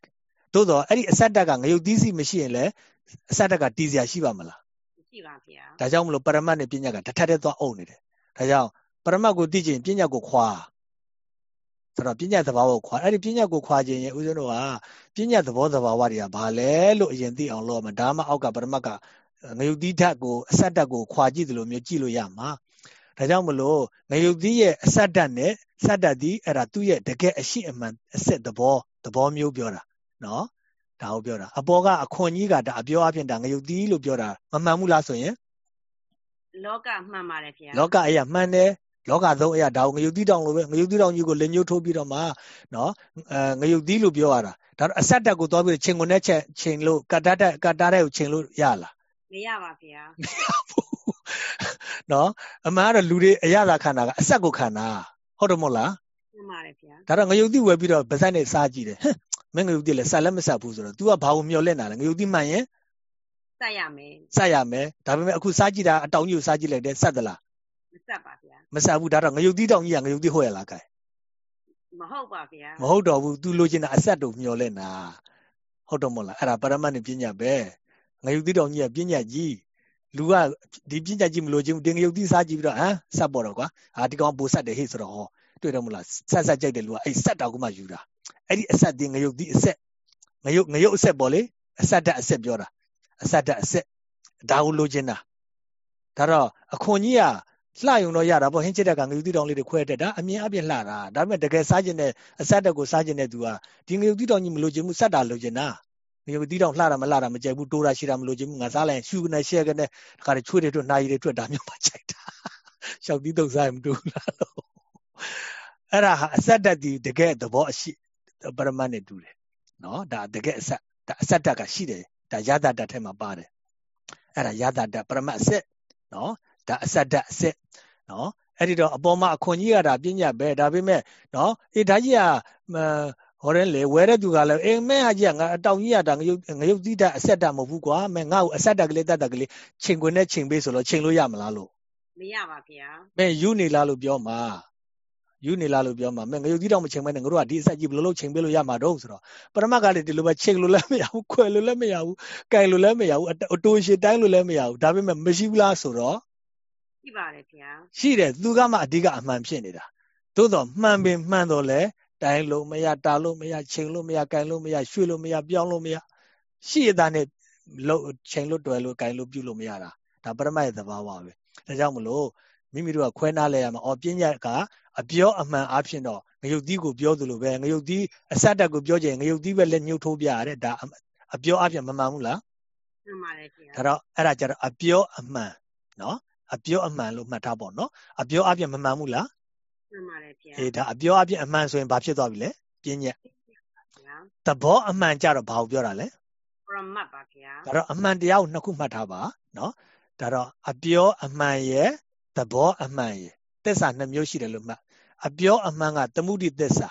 S1: သို့တော့အဲ့ဒီအဆက်တက်ကငရုတ်သီးစီမရှိရင်လည်းအဆက်တက်ကတီးစရာရှိပါမလား
S2: ရှိပါဗျာ
S1: ဒါကြောင့်မလို့ပရမတ်နဲ့ပညာကတထက်တည်းသွားအုပ်နေတယ်ဒါကြောင့်ပရမတ်ကိုသိချင်ပညာကိုခွာ ဆိုတော့ပညာသဘာဝကိုခွာအဲ့ဒီပညာကိုခွာခြင်းရဲ့ဦးဇင်းတို့ကပညာသဘောသဘာဝတွေကဘာလဲလို့အရင်သိအောင်လုပ်မှာဒါမှအောက်ကပရမတ်ကငရုတ်သီးဓာတ်ကိုအဆက်တက်ကိုခွာကြည့်တယ်လို့မျိုးကြည့်လို့ရမှာဒါကြောင့်မလို့ငရုတ်သီးရဲ့အဆက်တက်နဲ့စက်တက်သည်အဲ့ဒါသူ့ရဲ့တကယ်အရှိအမှန်အစစ်သဘောသဘောမျိုးပြောတာနော်ဒါကိုပြောတာအပေါ်ကအခွန်ကြီးကဒါအပြောအဖြစ်ဒါငရုတ်သီးလို့ပြောတာမမှန်ဘူးလားဆိုရင်
S2: လောကမှန်ပါတယ်ခင်ဗျာ
S1: လောကအရာမှန်တယ် လောကသုံးအရာဒါကိုငရုတ်သီးတောင်လိုပဲငရုတ်သီးတောင်ကြီးကိုလက်ညှိုးထိုးပြီးတော့မှနော်အဲငရုတ်သီးလို့ပြောရတာဒါတော့အဆက်တက်ကိုသွားပြီးချိန်ကုန်တဲ့ချက်ချိန်လို့ကတ်တတ်ကတ်တာတဲ့ကိုချိန်လို့ရလား
S2: မရပါဗျာ
S1: နော်အမှန်ကတော့လူတွေအရသာခံတာကအဆက်ကိုခံတာဟုတ်တယ်မို့လား
S2: မှန်ပါတယ်ဗျာ
S1: ဒါတော့ငရုတ်သီးဝယ်ပြီးတော့ဗဇက်နဲ့စားကြည့်တယ်မင်းငရုတ်သီးလည်းဆက်လက်မဆက်ဘူးဆိုတော့ तू ကဘာကိုမျောလက်နာလဲငရုတ်သီးမှန်ရင်
S2: ဆက်ရမယ်
S1: ဆက်ရမယ်ဒါပေမဲ့အခုစားကြည့်တာအတောင်ကြီးကိုစားကြည့်လိုက်တယ်ဆက်သလား
S2: မဆက်ပါဗျာ
S1: မဆက်ဘူးဒါတော့ငရုတ်သီးတောင်ကြီးကငရုတ်သီးဟုတ်ရလားခိုင်
S2: မဟုတ်ပါဗျာ
S1: မဟုတ်တော့ဘူး तू လိုချင်တာအဆက်တို့မျောလက်နာဟုတ်တော့မဟုတ်လားအဲ့ဒါပရမတ်နဲ့ပညာပဲငရုတ်သီးတောင်ကြီးကပညာကြီးလူကဒီပညာကြီးမလို့ချင်းတင်ငရုတ်သီးစားကြည့်ပြီးတော့ဟမ်ဆက်ပေါ်တော့ကွာဟာဒီကောင်ပိုဆက်တယ်ဟေ့ဆိုတော့ဟောတွေ့တယ်မလားဆက်ဆက်ကြိုက်တယ်လူကအဲ့ဆက်တောင်ကမှယူတာအဲ့ဒီအဆက်တင်ငရုတ်သီးအဆက်ငရုတ်ငရုတ်အဆက်ပေါ့လေအဆက်တက်အဆက်ပြောတာအဆက်တက်အဆက်ဒါကိုလိုချင်တာဒါတော့အခွန်ကြီးက လှယုံတော့ရတာပေါ့ဟင်းချစ်တဲ့ကငရုတ်သီးတောင်လေးတွေခွဲတက်တာအမြင်အပြင်လှတာဒါပေမဲ့တကယ်စားကျင်တဲ့အဆက်တက်ကိုစားကျင်တဲ့သူကဒီငရုတ်သီးတောင်ကြီးမလိုချင်ဘူးဆက်တာလိုချင်တာငရုတ်သီးတောင်လှတာမလှတာမကြိုက်ဘူးတိုးတာရှိတာမလိုချင်ဘူးငါစားလိုက်ရှူကနေရှဲကနေတခါတည်းချွေးတွေထွက်နှာရည်တွေထွက်ဒါမျိုးမှကြိုက်တာရှောက်သီးတုပ်စားရင်မတူဘူးလားအဲ့ဒါဟာအဆက်တက်ဒီတကယ်သဘောအရှိပရမတ်နဲ့တူတယ်နော်ဒါတကယ်အဆက်ဒါအဆက်တက်ကရှိတယ်ဒါယသတ္တထဲမှာပါတယ်အဲ့ဒါယသတ္တပရမတ်အဆက်နော် ဒါအဆက်တက်အဆက်နော်အဲ့ဒီတော့အပေါ်မှာအခွန်ကြီးကဒါပြညတ်ပဲဒါပေမဲ့နော်အေးဒါကြီးကဟောတယ်လေဝဲတဲ့သူကလည်းအေးမဲဟာကြီးကငါအတောင်ကြီးကဒါငရုတ်ငရုတ်သီးတာအဆက်တာမဟုတ်ဘူးကွာမဲငါ့ကိုအဆက်တာကလေးတတ်တာကလေးချိန်ခွင်နဲ့ချိန်ပေးဆိုတော့ချိန်လို့ရမလားလို့
S2: မရပါဗျာ
S1: မဲယူနေလားလို့ပြောမှာယူနေလားလို့ပြောမှာမဲငရုတ်သီးတောင်မချိန်မဲနဲ့ငါတို့ကဒီအဆက်ကြီးဘယ်လိုလုပ်ချိန်ပေးလို့ရမှာတော့ဆိုတော့ပရမတ်ကလည်းဒီလိုပဲချိန်လို့လည်းမရဘူးခွဲလို့လည်းမရဘူးကင်လို့လည်းမရဘူးအတိုးရှည်တိုင်းလို့လည်းမရဘူးဒါပေမဲ့မရှိဘူးလားဆိုတော့
S2: ရှိပါတယ်ဗျာ
S1: ရှိတယ်သူကမှအဓိကအမှန်ဖြစ်နေတာသို့တော့မှန်ပင်မှန်တော့လဲတိုင်းလို့မရတာလို့မရချိန်လို့မရကန်လို့မရရွှေ့လို့မရပြောင်းလို့မရရှိရတာနဲ့လို့ချိန်လို့တွယ်လို့ကန်လို့ပြုလို့မရတာဒါပရမတ်ရဲ့သဘာဝပဲဒါကြောင့်မလို့မိမိတို့ကခွဲနားလဲရမှာအော်ပညာကအပြောအမှန်အဖြစ်တော့ငရုတ်သီးကိုပြောသလိုပဲငရုတ်သီးအစတက်ကိုပြောကြရင်ငရုတ်သီးပဲလက်ညှိုးထိုးပြရတဲ့ဒါအပြောအဖြစ်မမှန်ဘူးလား
S2: မှန်ပါတယ်ခင်ဗျာ
S1: ဒါတော့အဲ့ဒါကြတော့အပြောအမှန်နော် အပြောအမှန်လို့မှတ်ထားပေါ့နော်အပြောအဖြစ်မမှန်ဘူးလား
S2: မှန်ပါတယ်ခင်ဗျာ
S1: အေးဒါအပြောအဖြစ်အမှန်ဆိုရင်ဘာဖြစ်သွားပြီလဲပြင်းညက်သဘောအမှန်ကြတော့ဘာကိုပြောတာလဲ
S2: ပရမတ်ပါခင်ဗျာ
S1: ဒါတော့အမှန်တရားကိုနှစ်ခုမှတ်ထားပါနော်ဒါတော့အပြောအမှန်ရဲ့သဘောအမှန်ရဲ့သစ္စာနှစ်မျိုးရှိတယ်လို့မှတ်အပြောအမှန်ကသမုဒိသစ္စာ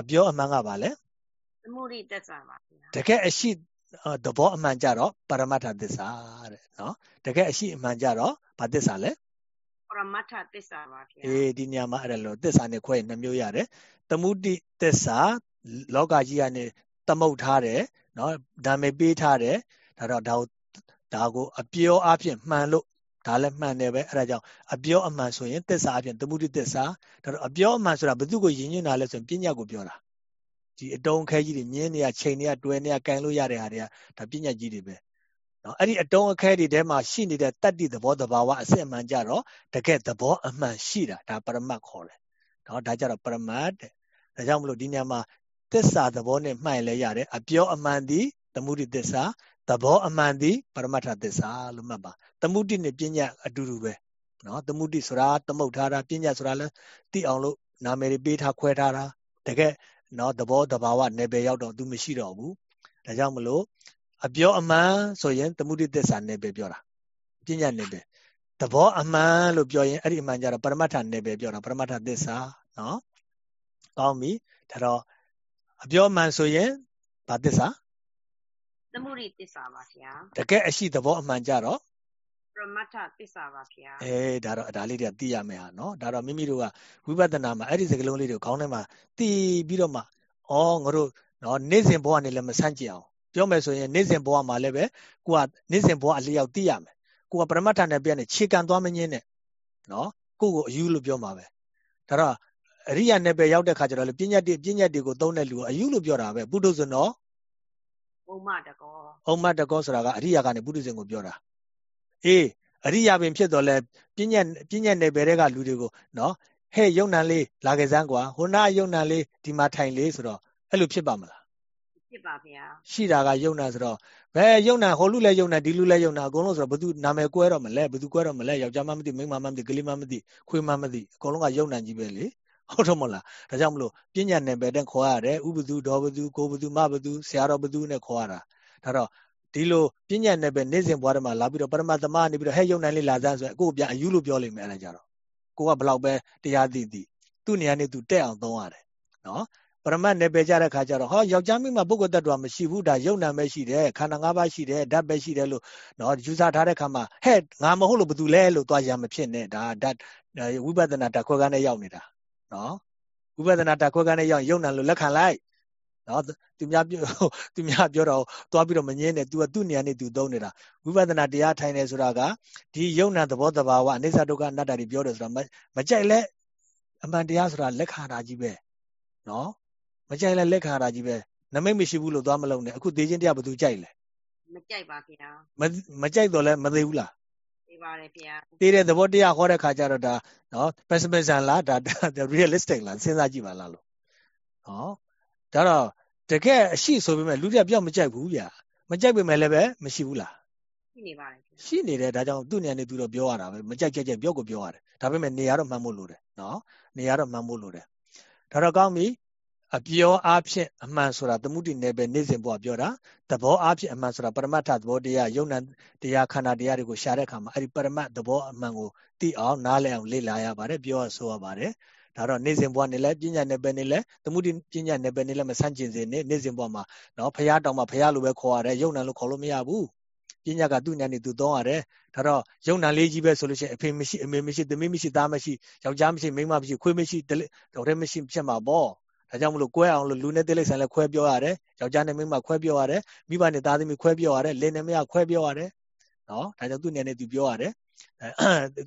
S1: အပြောအမှန်ကဘာလဲ
S2: သမုဒိသစ္စာပါဗျာ
S1: တကယ်အရှိ သဘောအမှန်ကြတော့ပရမတ္ထသစ္စာတဲ့နော်တကယ်အရှိအမှန်ကြတော့ဘာသစ္စာလဲ
S2: ပရမတ္ထသစ္စာပါဗျာ
S1: အေးဒီညမှာအဲ့ဒါလို့သစ္စာနဲ့ခွဲနှမျိုးရတယ်သမုဒိသစ္စာလောကကြီးကနေသမုတ်ထားတယ်နော်ဒါမေပေးထားတယ်ဒါတော့ဒါကိုဒါကိုအပြောအဖြစ်မှန်လို့ဒါလည်းမှန်တယ်ပဲအဲ့ဒါကြောင့်အပြောအမှန်ဆိုရင်သစ္စာအပြင်သမုဒိသစ္စာဒါတော့အပြောအမှန်ဆိုတာဘယ်သူကိုယဉ်ညွန်းတာလဲဆိုရင်ပညာကိုပြောတာ ဒီအတုံးခဲကြီးတွေမြင်းတွေကချိန်တွေကတွဲတွေကကန်လို့ရတဲ့ဟာတွေကဒါပညာကြီးတွေပဲနော်အဲ့ဒီအတုံးအခဲတွေထဲမှာရှိနေတဲ့တတ္တိသဘောတဘာဝအစစ်အမှန်ကြတော့တကယ်သဘောအမှန်ရှိတာဒါပရမတ်ခေါ်တယ်နော်ဒါကြတော့ပရမတ်တဲ့ဒါကြောင့်မလို့ဒီညမှာသစ္စာသဘောနဲ့မှိုင်လဲရတယ်အပြောအမှန်သည်သမုဒိသစ္စာသဘောအမှန်သည်ပရမတ္ထသစ္စာလို့မှတ်ပါသမုဒိနဲ့ပညာအတူတူပဲနော်သမုဒိဆိုတာသမုတ်ထားတာပညာဆိုတာလည်းသိအောင်လို့နာမည်တွေပေးထားခွဲထားတာတကယ် နော်သဘောတဘာဝနယ်ပယ်ရောက်တော့သူမရှိတော့ဘူးဒါကြောင့်မလို့အပြောအမှန်ဆိုရင်သမုဒိသစ္စာနယ်ပယ်ပြောတာပညာနယ်ပယ်သဘောအမှန်လို့ပြောရင်အဲ့ဒီအမှန်ကြတော့ပရမတ္ထနယ်ပယ်ပြောတာပရမတ္ထသစ္စာနော်ကောင်းပြီဒါတော့အပြောမှန်ဆိုရင်ဘာသစ္စာ
S2: သမုဒိသစ္စာပါဗျာ
S1: တကယ်အရှိသဘောအမှန်ကြတော့
S2: ပရမတ္ထသစ္စာပါဗျာ
S1: အေးဒါတော့ဒါလေးတွေကသိရမယ်ဟာနော်ဒါတော့မိမိတို့ကဝိပဿနာမှာအဲ့ဒီစကလုံးလေးတွေကိုခေါင်းထဲမှာသိပြီးတော့မှဩငါတို့နော်နေ့စဉ်ဘဝနဲ့လည်းမဆန့်ကျင်အောင်ပြောမယ်ဆိုရင်နေ့စဉ်ဘဝမှာလည်းပဲကိုကနေ့စဉ်ဘဝအလျောက်သိရမယ်ကိုကပရမတ္ထနဲ့ပြည့်နေခြေကန်သွားမငင်းနဲ့နော်ကိုကိုအယူလို့ပြောမှာပဲဒါတော့အရိယာနယ်ပယ်ရောက်တဲ့ခါကျတော့လေပညာတိပညာတိကိုသုံးတဲ့လူကအယူလို့ပြောတာပဲပုထုဇဉ်တော့
S2: ဥမ္မတကော
S1: ဥမ္မတကောဆိုတာကအရိယာကနေပုထုဇဉ်ကိုပြောတာ အေးအရိယာပင်ဖြစ်တော့လဲပညာပညာနယ်ပယ်တွေကလူတွေကိုနော်ဟဲ့ယုံနံလေးလာကြစမ်းကွာဟိုနာယုံနံလေးဒီမှာထိုင်လေးဆိုတော့အဲ့လိုဖြစ်ပါမလား
S2: ဖြစ်ပါဗျာ
S1: ရှိတာကယုံနံဆိုတော့ဘယ်ယုံနံဟိုလူလဲယုံနံဒီလူလဲယုံနံအကုန်လုံးဆိုတော့ဘသူနာမည်ကွဲတော့မလဲဘသူကွဲတော့မလဲယောက်ျားမမသိမိန်းမမမသိကလေးမမသိခွေးမမသိအကုန်လုံးကယုံနံကြီးပဲလေဟုတ်တော့မလားဒါကြောင့်မလို့ပညာနယ်ပယ်တဲ့ခေါ်ရတယ်ဥပသူဒေါ်ဘသူကိုဘသူမဘသူဆရာတော်ဘသူနဲ့ခေါ်ရတာဒါတော့ ဒီလိုပညာနယ်ပယ်နေ့စဉ်ဘွားတွေမှာလာပြီးတော့ပရမတ်သမားနေပြီးတော့ဟဲ့ယုံနိုင်လေးလာစမ်းဆိုရင်ကိုယ်ပြန်အယူလို့ပြောလိမ့်မယ်အဲ့ဒါကြတော့ကိုကဘလောက်ပဲတရားသိသိသူ့နေရာနဲ့သူတက်အောင်သုံးရတယ်နော်ပရမတ်နယ်ပယ်ကြတဲ့ခါကျတော့ဟောယောက်ျားမိန်းမပုဂ္ဂိုလ်တ attva မရှိဘူးဒါယုံနာပဲရှိတယ်ခန္ဓာ၅ပါးရှိတယ်ဓာတ်ပဲရှိတယ်လို့နော်ယူဆထားတဲ့ခါမှာဟဲ့ငါမဟုတ်လို့ဘယ်သူလဲလို့သွားရမဖြစ်နဲ့ဒါဓာတ်ဝိပဿနာတခွဲကန်းနဲ့ရောက်နေတာနော်ဝိပဿနာတခွဲကန်းနဲ့ရောက်ယုံနာလို့လက်ခံလိုက် နော်သူများပြောသူများပြောတော့သွားပြီးတော့မငင်းနဲ့ तू ကသူ့နေရာနဲ့ तू သုံးနေတာဝိပဿနာတရားထိုင်နေဆိုတာကဒီယုံနာသဘောတဘာဝအနိစ္စဒုက္ခအနတ္တတွေပြောတယ်ဆိုတာမကြိုက်လဲအမှန်တရားဆိုတာလက်ခံတာကြီးပဲနော်မကြိုက်လဲလက်ခံတာကြီးပဲနမိတ်မရှိဘူးလို့သွားမလုံးနဲ့အခုသေးချင်းတရားဘယ်သူကြိုက်လဲ
S2: မကြိုက်ပါဗျာ
S1: မမကြိုက်တော့လဲမသေးဘူးလား
S2: သေးပါတယ်ဗျာ
S1: သေးတဲ့သဘောတရားဟောတဲ့ခါကျတော့ဒါနော် pessimism လားဒါ realistic လားစဉ်းစားကြည့်ပါလားလို့ဟော ဒါတော့တကယ်အရှိဆိုပေမဲ့လူပြပြောက်မကြိုက်ဘူးဗျာမကြိုက်ပေမဲ့လည်းပဲမရှိဘူးလား
S2: ရှိနေပါတယ်
S1: ရှိနေတယ်ဒါကြောင့်သူ့နေရာနဲ့သူတော့ပြောရတာပဲမကြိုက်ကြိုက်ကြိုက်ပြောကိုပြောရတယ်ဒါပေမဲ့နေရာတော့မှန်ဖို့လိုတယ်နော်နေရာတော့မှန်ဖို့လိုတယ်ဒါတော့ကောင်းပြီအပြောအားဖြင့်အမှန်ဆိုတာသမှုတည်နေပဲနေ့စဉ်ဘုရားပြောတာသဘောအားဖြင့်အမှန်ဆိုတာပရမတ္ထသဘောတရားယုံနာတရားခန္ဓာတရားတွေကိုရှာတဲ့အခါမှာအဲ့ဒီပရမတ်သဘောအမှန်ကိုသိအောင်နားလည်အောင်လေ့လာရပါတယ်ပြောရဆိုရပါတယ် ဒါတော့နေ့စဉ်ဘဝနေလဲပညာနယ်ပယ်နေလဲသမှုပညာနယ်ပယ်နေလဲမဆန့်ကျင်စေနဲ့နေ့စဉ်ဘဝမှာနော်ဖရာတောင်မှဖရာလိုပဲခေါ်ရတယ်ယုံနံလို့ခေါ်လို့မရဘူးပညာကသူ့ညာနေသူသုံးရတယ်ဒါတော့ယုံနံလေးကြီးပဲဆိုလို့ရှိရင်အဖေမရှိအမေမရှိသမီးမရှိသားမရှိယောက်ျားမရှိမိန်းမမရှိခွေးမရှိတော်ရဲမရှိဖြစ်မှာပေါ့ဒါကြောင့်မလို့ကွဲအောင်လို့လူနဲ့တိလိษံလည်းခွဲပြောရတယ်ယောက်ျားနဲ့မိန်းမခွဲပြောရတယ်မိဘနဲ့သားသမီးခွဲပြောရတယ်လင်နဲ့မယားခွဲပြောရတယ်နော်ဒါကြောင့်သူ့ညာနေသူပြောရတယ်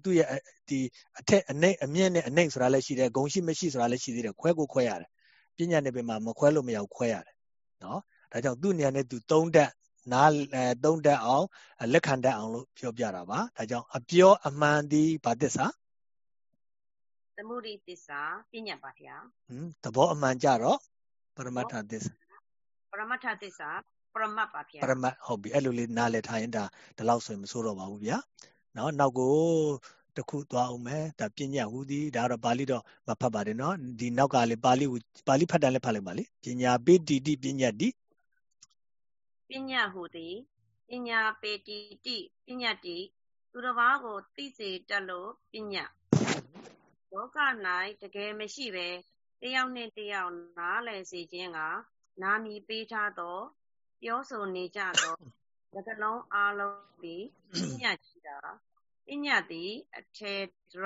S1: သူ့ရဲ့ဒီအထက်အနှိမ့်အမြင့်နဲ့အနှိမ့်ဆိုတာလည်းရှိတယ်ဂုံရှိမရှိဆိုတာလည်းရှိသေးတယ်ခွဲကိုခွဲရတယ်ပညာနယ်ပင်မှာမခွဲလို့မရဘူးခွဲရတယ်နော်ဒါကြောင့်သူ့နေရာနဲ့သူသုံးတက်နားသုံးတက်အောင်လက်ခံတတ်အောင်လို့ပြောပြတာပါဒါကြောင့်အပြောအမှန်ဒီဘာသစ္စာ
S2: သမုဒိသစ္စာပညာပါဗျာ
S1: ဟမ်သဘောအမှန်ကြတော့ပရမတ္ထသစ္စာ
S2: ပရမတ္ထသစ္စာပရမတ်ပါဗျာ
S1: ပရမတ်ဟုတ်ပြီအဲ့လိုလေးနားလည်ထားရင်ဒါဒီလောက်ဆိုရင်မဆိုးတော့ပါဘူးဗျာ နော်နောက်ကိုတခုသွားအောင်မယ်ဒါပညာဟူသည်ဒါတော့ပါဠိတော့မဖတ်ပါတယ်နော်ဒီနောက်ကလေပါဠိပါဠိဖတ်တယ်လည်းဖတ်လိုက်ပါလေပညာပိတိတိပညာတိ
S2: ပညာဟူသည်ပညာပေတိတိပညာတိသူတစ်ပါးကိုသိစေတတ်လို့ပညာလောက၌တကယ်မရှိပဲတယောက်နဲ့တယောက်နားလည်စေခြင်းကနာမည်ပေးထားသောပြောဆိုနေကြသောစကလုံးအားလုံးသည်ပညာရှိ တာပညာသည်အထေဒရ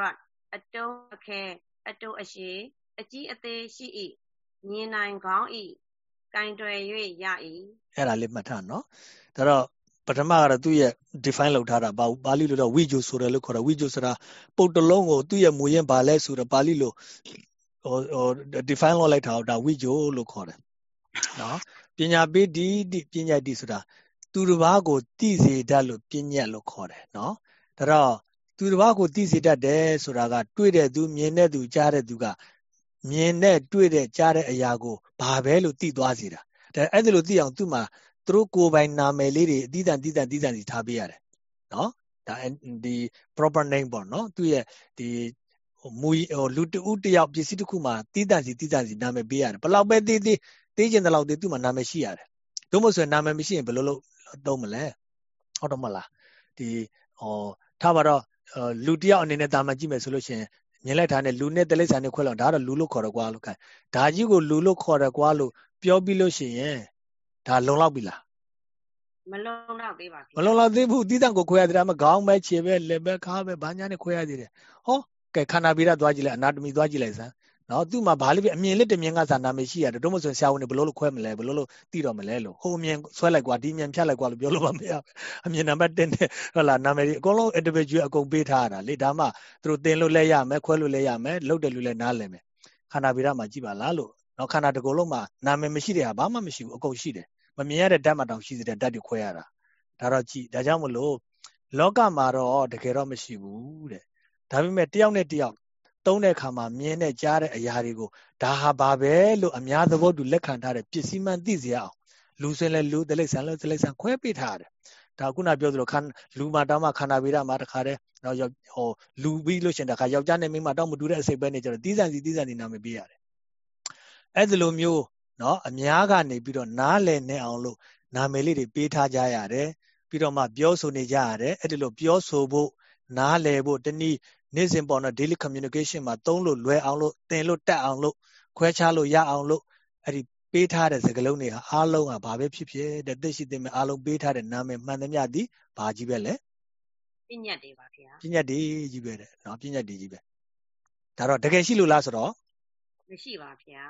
S2: အတုံးအခဲအတုံးအရှိအကြီးအသေးရှိ၏မြင်နိုင်ကောင်း၏ကင်တွယ်၍ရ၏
S1: အဲ့ဒါလေးမှတ်ထားနော်ဒါတော့ပထမကတော့သူ့ရဲ့ define လုပ်ထားတာပါပါဠိလိုတော့ဝိဂျုဆိုတယ်လို့ခေါ်တယ်ဝိဂျုဆိုတာပုတ်တလုံးကိုသူ့ရဲ့မူရင်းဘာလဲဆိုတော့ပါဠိလိုဟိုဟို define လုပ်လိုက်တာဒါဝိဂျုလို့ခေါ်တယ်နော်ပညာပိတိတိပညာတိဆိုတာ သူတစ်ပါးကိုသိစေတတ်လို့ပညာလို့ခေါ်တယ်နော်ဒါတော့သူတစ်ပါးကိုသိစေတတ်တယ်ဆိုတာက တွေ့တဲ့သူမြင်တဲ့သူကြားတဲ့သူကမြင်တဲ့တွေ့တဲ့ကြားတဲ့အရာကိုဘာပဲလို့သိသွားစေတာဒါအဲ့ဒါလို့သိအောင်သူ့မှာသူတို့ကိုယ်ပိုင်နာမည်လေးတွေအတိအတန်တိတန်တိတန်စီထားပေးရတယ်နော်ဒါဒီ proper name ပေါ့နော်သူ့ရဲ့ဒီမူဟိုလူတူတယောက်ပစ္စည်းတစ်ခုမှာတိတန်စီတိတန်စီနာမည်ပေးရတယ်ဘယ်လောက်ပဲသေးသေးသေးကျင်တဲ့လောက်သေးသူ့မှာနာမည်ရှိရတယ်သို့မဟုတ်ဆိုရင်နာမည်မရှိရင်ဘယ်လိုလုပ် သုံးမလဲဟုတ်တော့မလားဒီဟောထားပါတော့လူတယောက်အနေနဲ့တာမန်ကြည့်မယ်ဆိုလို့ရှိရင်မြင်လိုက်တာနဲ့လူနဲ့တလိษံနဲ့ခွဲလောက်ဒါတော့လူလို့ခေါ်တော့ကွာလို့ခိုင်းဒါကြီးကိုလူလို့ခေါ်တယ်ကွာလို့ပြောပြီးလို့ရှိရင်ဒါလုံလောက်ပြီလား
S2: မလုံလောက်သေးပါဘူး
S1: မလုံလောက်သေးဘူးတိတန့်ကိုခွဲရသေးတယ်မခေါင်းပဲခြေပဲလက်ပဲခါပဲဘာညာနဲ့ခွဲရသေးတယ်ဟောကဲခန္ဓာဗီရသွားကြည့်လိုက်အနာတမီသွားကြည့်လိုက်စမ်း နော်သူ့မှာဘာလို့ပြအမြင်လေးတမြင်ကစာနာမရှိရတယ်တို့မဆိုဆရာဝန်တွေဘလို့လို့ခွဲမလဲဘလို့လို့သိတော့မလဲလို့ဟိုအမြင်ဆွဲလိုက်ကွာဒီအမြင်ဖြတ်လိုက်ကွာလို့ပြောလို့မမရအမြင်နံပါတ်1နဲ့ဟုတ်လားနာမည်ကြီးအကုန်လုံး individual အကုန်ပေးထားရတာလေဒါမှသူတို့တင်လို့လဲရမယ်ခွဲလို့လဲရမယ်လုတ်တယ်လို့လဲနားလည်မယ်ခန္ဓာဗီရမှာကြည့်ပါလားလို့နော်ခန္ဓာတကူလုံးမှာနာမည်မရှိတဲ့ဟာဘာမှမရှိဘူးအကုန်ရှိတယ်မမြင်ရတဲ့ဓာတ်မှတောင်ရှိတဲ့ဓာတ်တွေခွဲရတာဒါတော့ကြည့်ဒါကြောင့်မလို့လောကမှာတော့တကယ်တော့မရှိဘူးတဲ့ဒါပေမဲ့တယောက်နဲ့တယောက် သုံးတဲ့အခါမှာမြင်တဲ့ကြားတဲ့အရာတွေကိုဒါဟာဘာပဲလို့အများသဘောတူလက်ခံထားတဲ့ပစ္စည်းမှန်သိစေရအောင်လူစင်လဲလူတလိษံလဲတလိษံခွဲပေးထားတယ်ဒါခုနပြောသလိုခန္လူမှာတောင်းမှခန္ဓာဗေဒမှာတခါတည်းတော့ဟိုလူပြီးလို့ရှင်တခါယောက်ျားနဲ့မိန်းမတောင်းမတူတဲ့အစိတ်ပဲနေကြတော့တီးဆန်စီတီးဆန်စီနာမည်ပေးရတယ်အဲ့ဒီလိုမျိုးနော်အများကနေပြီးတော့နားလည်နေအောင်လို့နာမည်လေးတွေပေးထားကြရတယ်ပြီးတော့မှပြောဆိုနေကြရတယ်အဲ့ဒီလိုပြောဆိုဖို့နားလည်ဖို့တနည်း နေ့စဉ်ပေါ်တော့ daily communication မှာသုံးလို့လွယ်အောင်လို့သင်လို့တက်အောင်လို့ခွဲခြားလို့ရအောင်လို့အဲ့ဒီပေးထားတဲ့စကားလုံးတွေဟာအားလုံးကဘာပဲဖြစ်ဖြစ်တဲ့သိရှိသိမဲ့အားလုံးပေးထားတဲ့နာမည်မှန်သမျှသည်ဘာကြီးပဲလဲ
S2: ပညာတွေပါဗျာ
S1: ပညာတွေကြီးပဲတဲ့နော်ပညာတွေကြီးပဲဒါတော့တကယ်ရှိလို့လားဆိုတော့
S2: မရှိပါဗျာ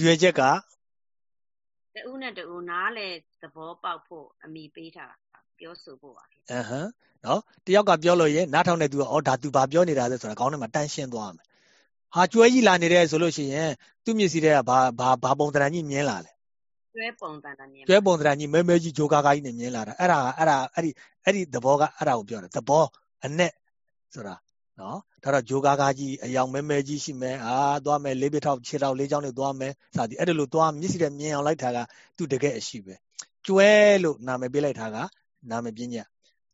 S1: ရွယ်ချက်က
S2: တဦးနဲ့တဦးနားလဲသဘောပေါက်ဖို့အမိပေးထားတာ ပြောဆိုဖို့ပါဗျာ
S1: အဟမ်းနော်တယောက်ကပြောလို့ရင်နားထောင်တဲ့သူကအော်ဒါသူဘာပြောနေတာလဲဆိုတာခေါင်းထဲမှာတန်းရှင်းသွားမယ်ဟာကျွဲကြီးလာနေတယ်ဆိုလို့ရှိရင်သူ့မျက်စိတွေကဘာဘာဘာပုံသဏ္ဍာန်ကြီးမြင်လာလဲ
S2: ကျွဲပုံသဏ္ဍာန်မြင်
S1: ကျွဲပုံသဏ္ဍာန်ကြီးမဲမဲကြီးဂျိုကာကာကြီးနဲ့မြင်လာတာအဲ့ဒါအဲ့ဒါအဲ့ဒီအဲ့ဒီသဘောကအဲ့ဒါကိုပြောတယ်သဘောအနဲ့ဆိုတာနော်ဒါတော့ဂျိုကာကာကြီးအယောင်မဲမဲကြီးရှိမယ်အာသွားမယ်လေးပြထောက်ခြေထောက်လေးချောင်းနဲ့သွားမယ်စသည်အဲ့ဒါလို့သွားမျက်စိနဲ့မြင်အောင်လိုက်တာကသူ့တကယ်အရှိပဲကျွဲလို့နာမည်ပေးလိုက်တာက နာမည်ပြင်းညက်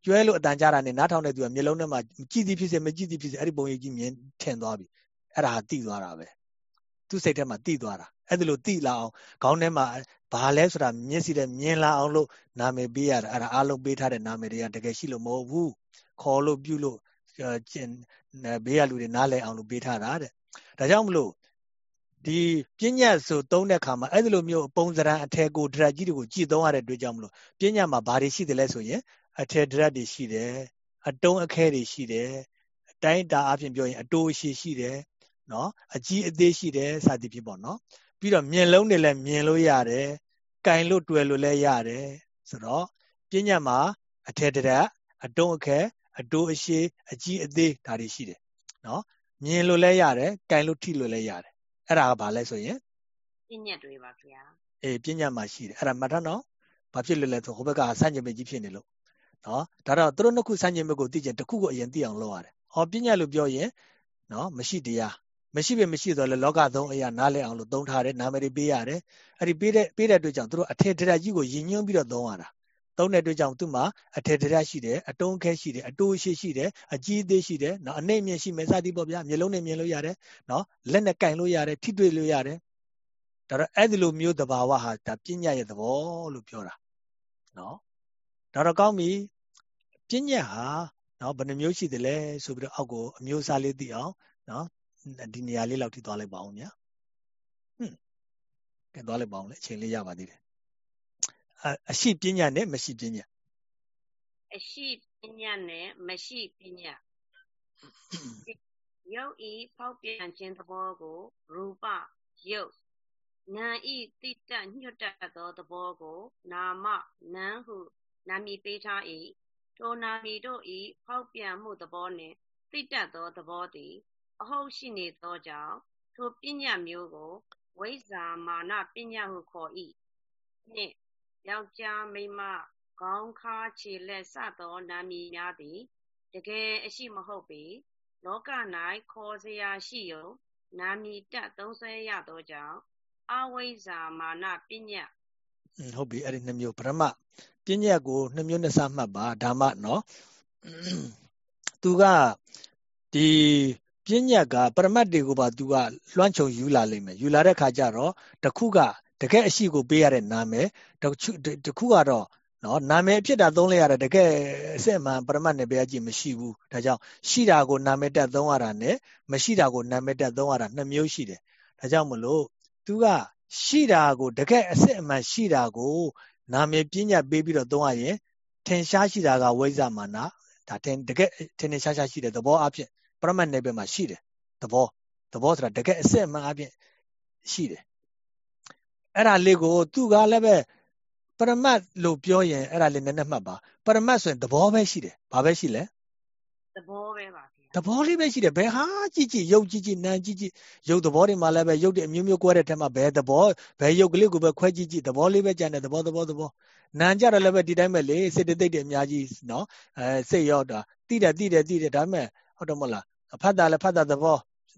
S1: ကျွဲလို့အတန်ကြတာနဲ့နားထောင်တဲ့သူကမျက်လုံးထဲမှာကြည့်သည်ဖြစ်စေမကြည့်သည်ဖြစ်စေအဲ့ဒီပုံရိပ်ကြီးမြင်ထင်သွားပြီအဲ့ဒါတိသွားတာပဲသူ့စိတ်ထဲမှာတိသွားတာအဲ့ဒါလို့တိလာအောင်ခေါင်းထဲမှာဘာလဲဆိုတာမျက်စိနဲ့မြင်လာအောင်လို့နာမည်ပေးရတာအဲ့ဒါအားလုံးပေးထားတဲ့နာမည်တွေကတကယ်ရှိလို့မဟုတ်ဘူးခေါ်လို့ပြုလို့ကျင်ဘေးကလူတွေနားလည်အောင်လို့ပေးထားတာတဲ့ဒါကြောင့်မလို့ ဒီပညာဆိုသုံးတဲ့ခါမှာအဲ့ဒီလိုမျိုးပုံစံအထက်ကိုဒရက်ကြီးတွေကိုကြည်သုံးရတဲ့အတွက်ကြောင့်မလို့ပညာမှာဘာတွေရှိတယ်လဲဆိုရင်အထက်ဒရက်တွေရှိတယ်အတုံးအခဲတွေရှိတယ်အတိုင်းတာအဖြစ်ပြောရင်အတိုးအရှိရှိတယ်နော်အကြီးအသေးရှိတယ်စသည်ဖြင့်ပေါ့နော်ပြီးတော့မြင်လုံးတွေလည်းမြင်လို့ရတယ်ကင်လို့တွေ့လို့လည်းရတယ်ဆိုတော့ပညာမှာအထက်ဒရက်အတုံးအခဲအတိုးအရှိအကြီးအသေးဒါတွေရှိတယ်နော်မြင်လို့လည်းရတယ်ကြိုင်လို့ထိလို့လည်းရတယ် အဲ့ဒါကဘာလဲဆိုရင်
S2: ပညာတွေပါဗျာ
S1: အေးပညာမှာရှိတယ်အဲ့ဒါမှတ်ထားနော်ဘာဖြစ်လို့လဲဆိုဟိုဘက်ကဆန့်ကျင်ဘက်ကြီးဖြစ်နေလို့နော်ဒါတော့သူတို့နှစ်ခုဆန့်ကျင်ဘက်ကိုသိချင်တစ်ခုကိုအရင်သိအောင်လုပ်ရတယ်ဟောပညာလို့ပြောရင်နော်မရှိတရားမရှိပဲမရှိတော့လေလောကသုံးအရာနားလည်အောင်လို့သုံးထားတယ်နာမည်တွေပေးရတယ်အဲ့ဒီပေးတဲ့ပေးတဲ့အတွက်ကြောင့်သူတို့အထေထထကြီးကိုယဉ်ညွှန်းပြီးတော့သုံးရတာ သုံးတဲ့အတွက်ကြောင့်သူ့မှာအထေထထရှိတယ်အတုံးခဲရှိတယ်အတိုးရှိရှိတယ်အကြီးအသေးရှိတယ်နော်အနှိမ့်မြင့်ရှိမယ်စသည်ပေါ့ဗျာမျိုးလုံးနဲ့မြင်လို့ရတယ်နော်လက်နဲ့ကင်လို့ရတယ်ထိတွေ့လို့ရတယ်ဒါတော့အဲ့ဒီလိုမျိုးသဘာဝဟာဒါပညာရဲ့သဘောလို့ပြောတာနော်ဒါတော့ကောင်းပြီပညာဟာနော်ဘယ်နှမျိုးရှိတယ်လဲဆိုပြီးတော့အောက်ကိုအမျိုးအစားလေးသိအောင်နော်ဒီနေရာလေးလောက်ထိသွားလိုက်ပါအောင်ဗျာဟွန်းကဲသွားလိုက်ပါအောင်လေအချိန်လေးရပါသေးတယ် အရှိပညာနဲ့မရှိပညာ
S2: အရှိပညာနဲ့မရှိပညာရုပ်ဤဖောက်ပြန်ခြင်းသဘောကိုရူပရုပ်နာဤတိတ္တညွတ်တတ်သောသဘောကို နာမနံဟုနာမည်ပေးထား၏ထိုနာမည်တို့ဤဖောက်ပြန်မှုသဘောနှင့်တိတ္တသောသဘောသည်အဟုတ်ရှိနေသောကြောင့်ထိုပညာမျိုးကိုဝိဇ္ဇာမာနပညာဟုခေါ်၏နှင့် ယောက်ျားမိန်းမခေါင်းခါခြေလက်စသောနာမည်များသည် တကယ်အရှိမဟုတ်ပေလောက၌ခေါ်စရာရှိယုံနာမည်တက်သုံးဆွဲရသောကြောင့်အဝိဇ္ဇာမာနပညာ
S1: ဟုတ်ပြီအဲ့ဒီနှမျိုးပရမပညာကိုနှမျိုးနှစ်ဆမှတ်ပါဓမ္မနော်သူကဒီပညာကပရမတ်တွေကိုပါသူကလွှမ်းခြုံယူလာလိမ့်မယ်ယူလာတဲ့ခါကျတော့တခုက တကယ်အရှိကိုပေးရတဲ့နာမည်တခုတခုကတော့နော်နာမည်ဖြစ်တာသုံးလိုက်ရတာတကယ်အစစ်အမှန်ပရမတ်နဲ့ဘယ်အကြည့်မရှိဘူးဒါကြောင့်ရှိတာကိုနာမည်တက်သုံးရတာနဲ့မရှိတာကိုနာမည်တက်သုံးရတာနှစ်မျိုးရှိတယ်ဒါကြောင့်မလို့သူကရှိတာကိုတကယ်အစစ်အမှန်ရှိတာကိုနာမည်ပညာပေးပြီးတော့သုံးရရင်ထင်ရှားရှိတာကဝိဇ္ဇမာနဒါထင်တကယ်ထင်ထင်ရှားရှားရှိတဲ့သဘောအဖြစ်ပရမတ်နယ်ပယ်မှာရှိတယ်သဘောသဘောဆိုတာတကယ်အစစ်အမှန်အဖြစ်ရှိတယ် အဲ့ဒါလေးကိုသူကလည်းပဲပရမတ်လို့ပြောရင်အဲ့ဒါလေးနည်းနည်းမှတ်ပါပရမတ်ဆိုရင်သဘောပဲရှိတယ်ဘာပဲရှိလဲ
S2: သဘောပဲပါဗျာ
S1: သဘောလေးပဲရှိတယ်ဘယ်ဟာကြည့်ကြည့်ရုပ်ကြည့်ကြည့်နာမ်ကြည့်ကြည့်ရုပ်သဘောတွေမှာလည်းပဲရုပ်တွေအမျိုးမျိုးကွဲတဲ့ထက်မှာဘယ်သဘောဘယ်ရုပ်ကလေးကိုပဲခွဲကြည့်ကြည့်သဘောလေးပဲကြံတဲ့သဘောသဘောသဘောနာမ်ကြတော့လည်းပဲဒီတိုင်းပဲလေစိတ်တိတ်တွေအများကြီးနော်အဲစိတ်ရောက်တာတိတယ်တိတယ်တိတယ်ဒါပေမဲ့ဟုတ်တယ်မဟုတ်လားဖတ်တာလည်းဖတ်တာသဘော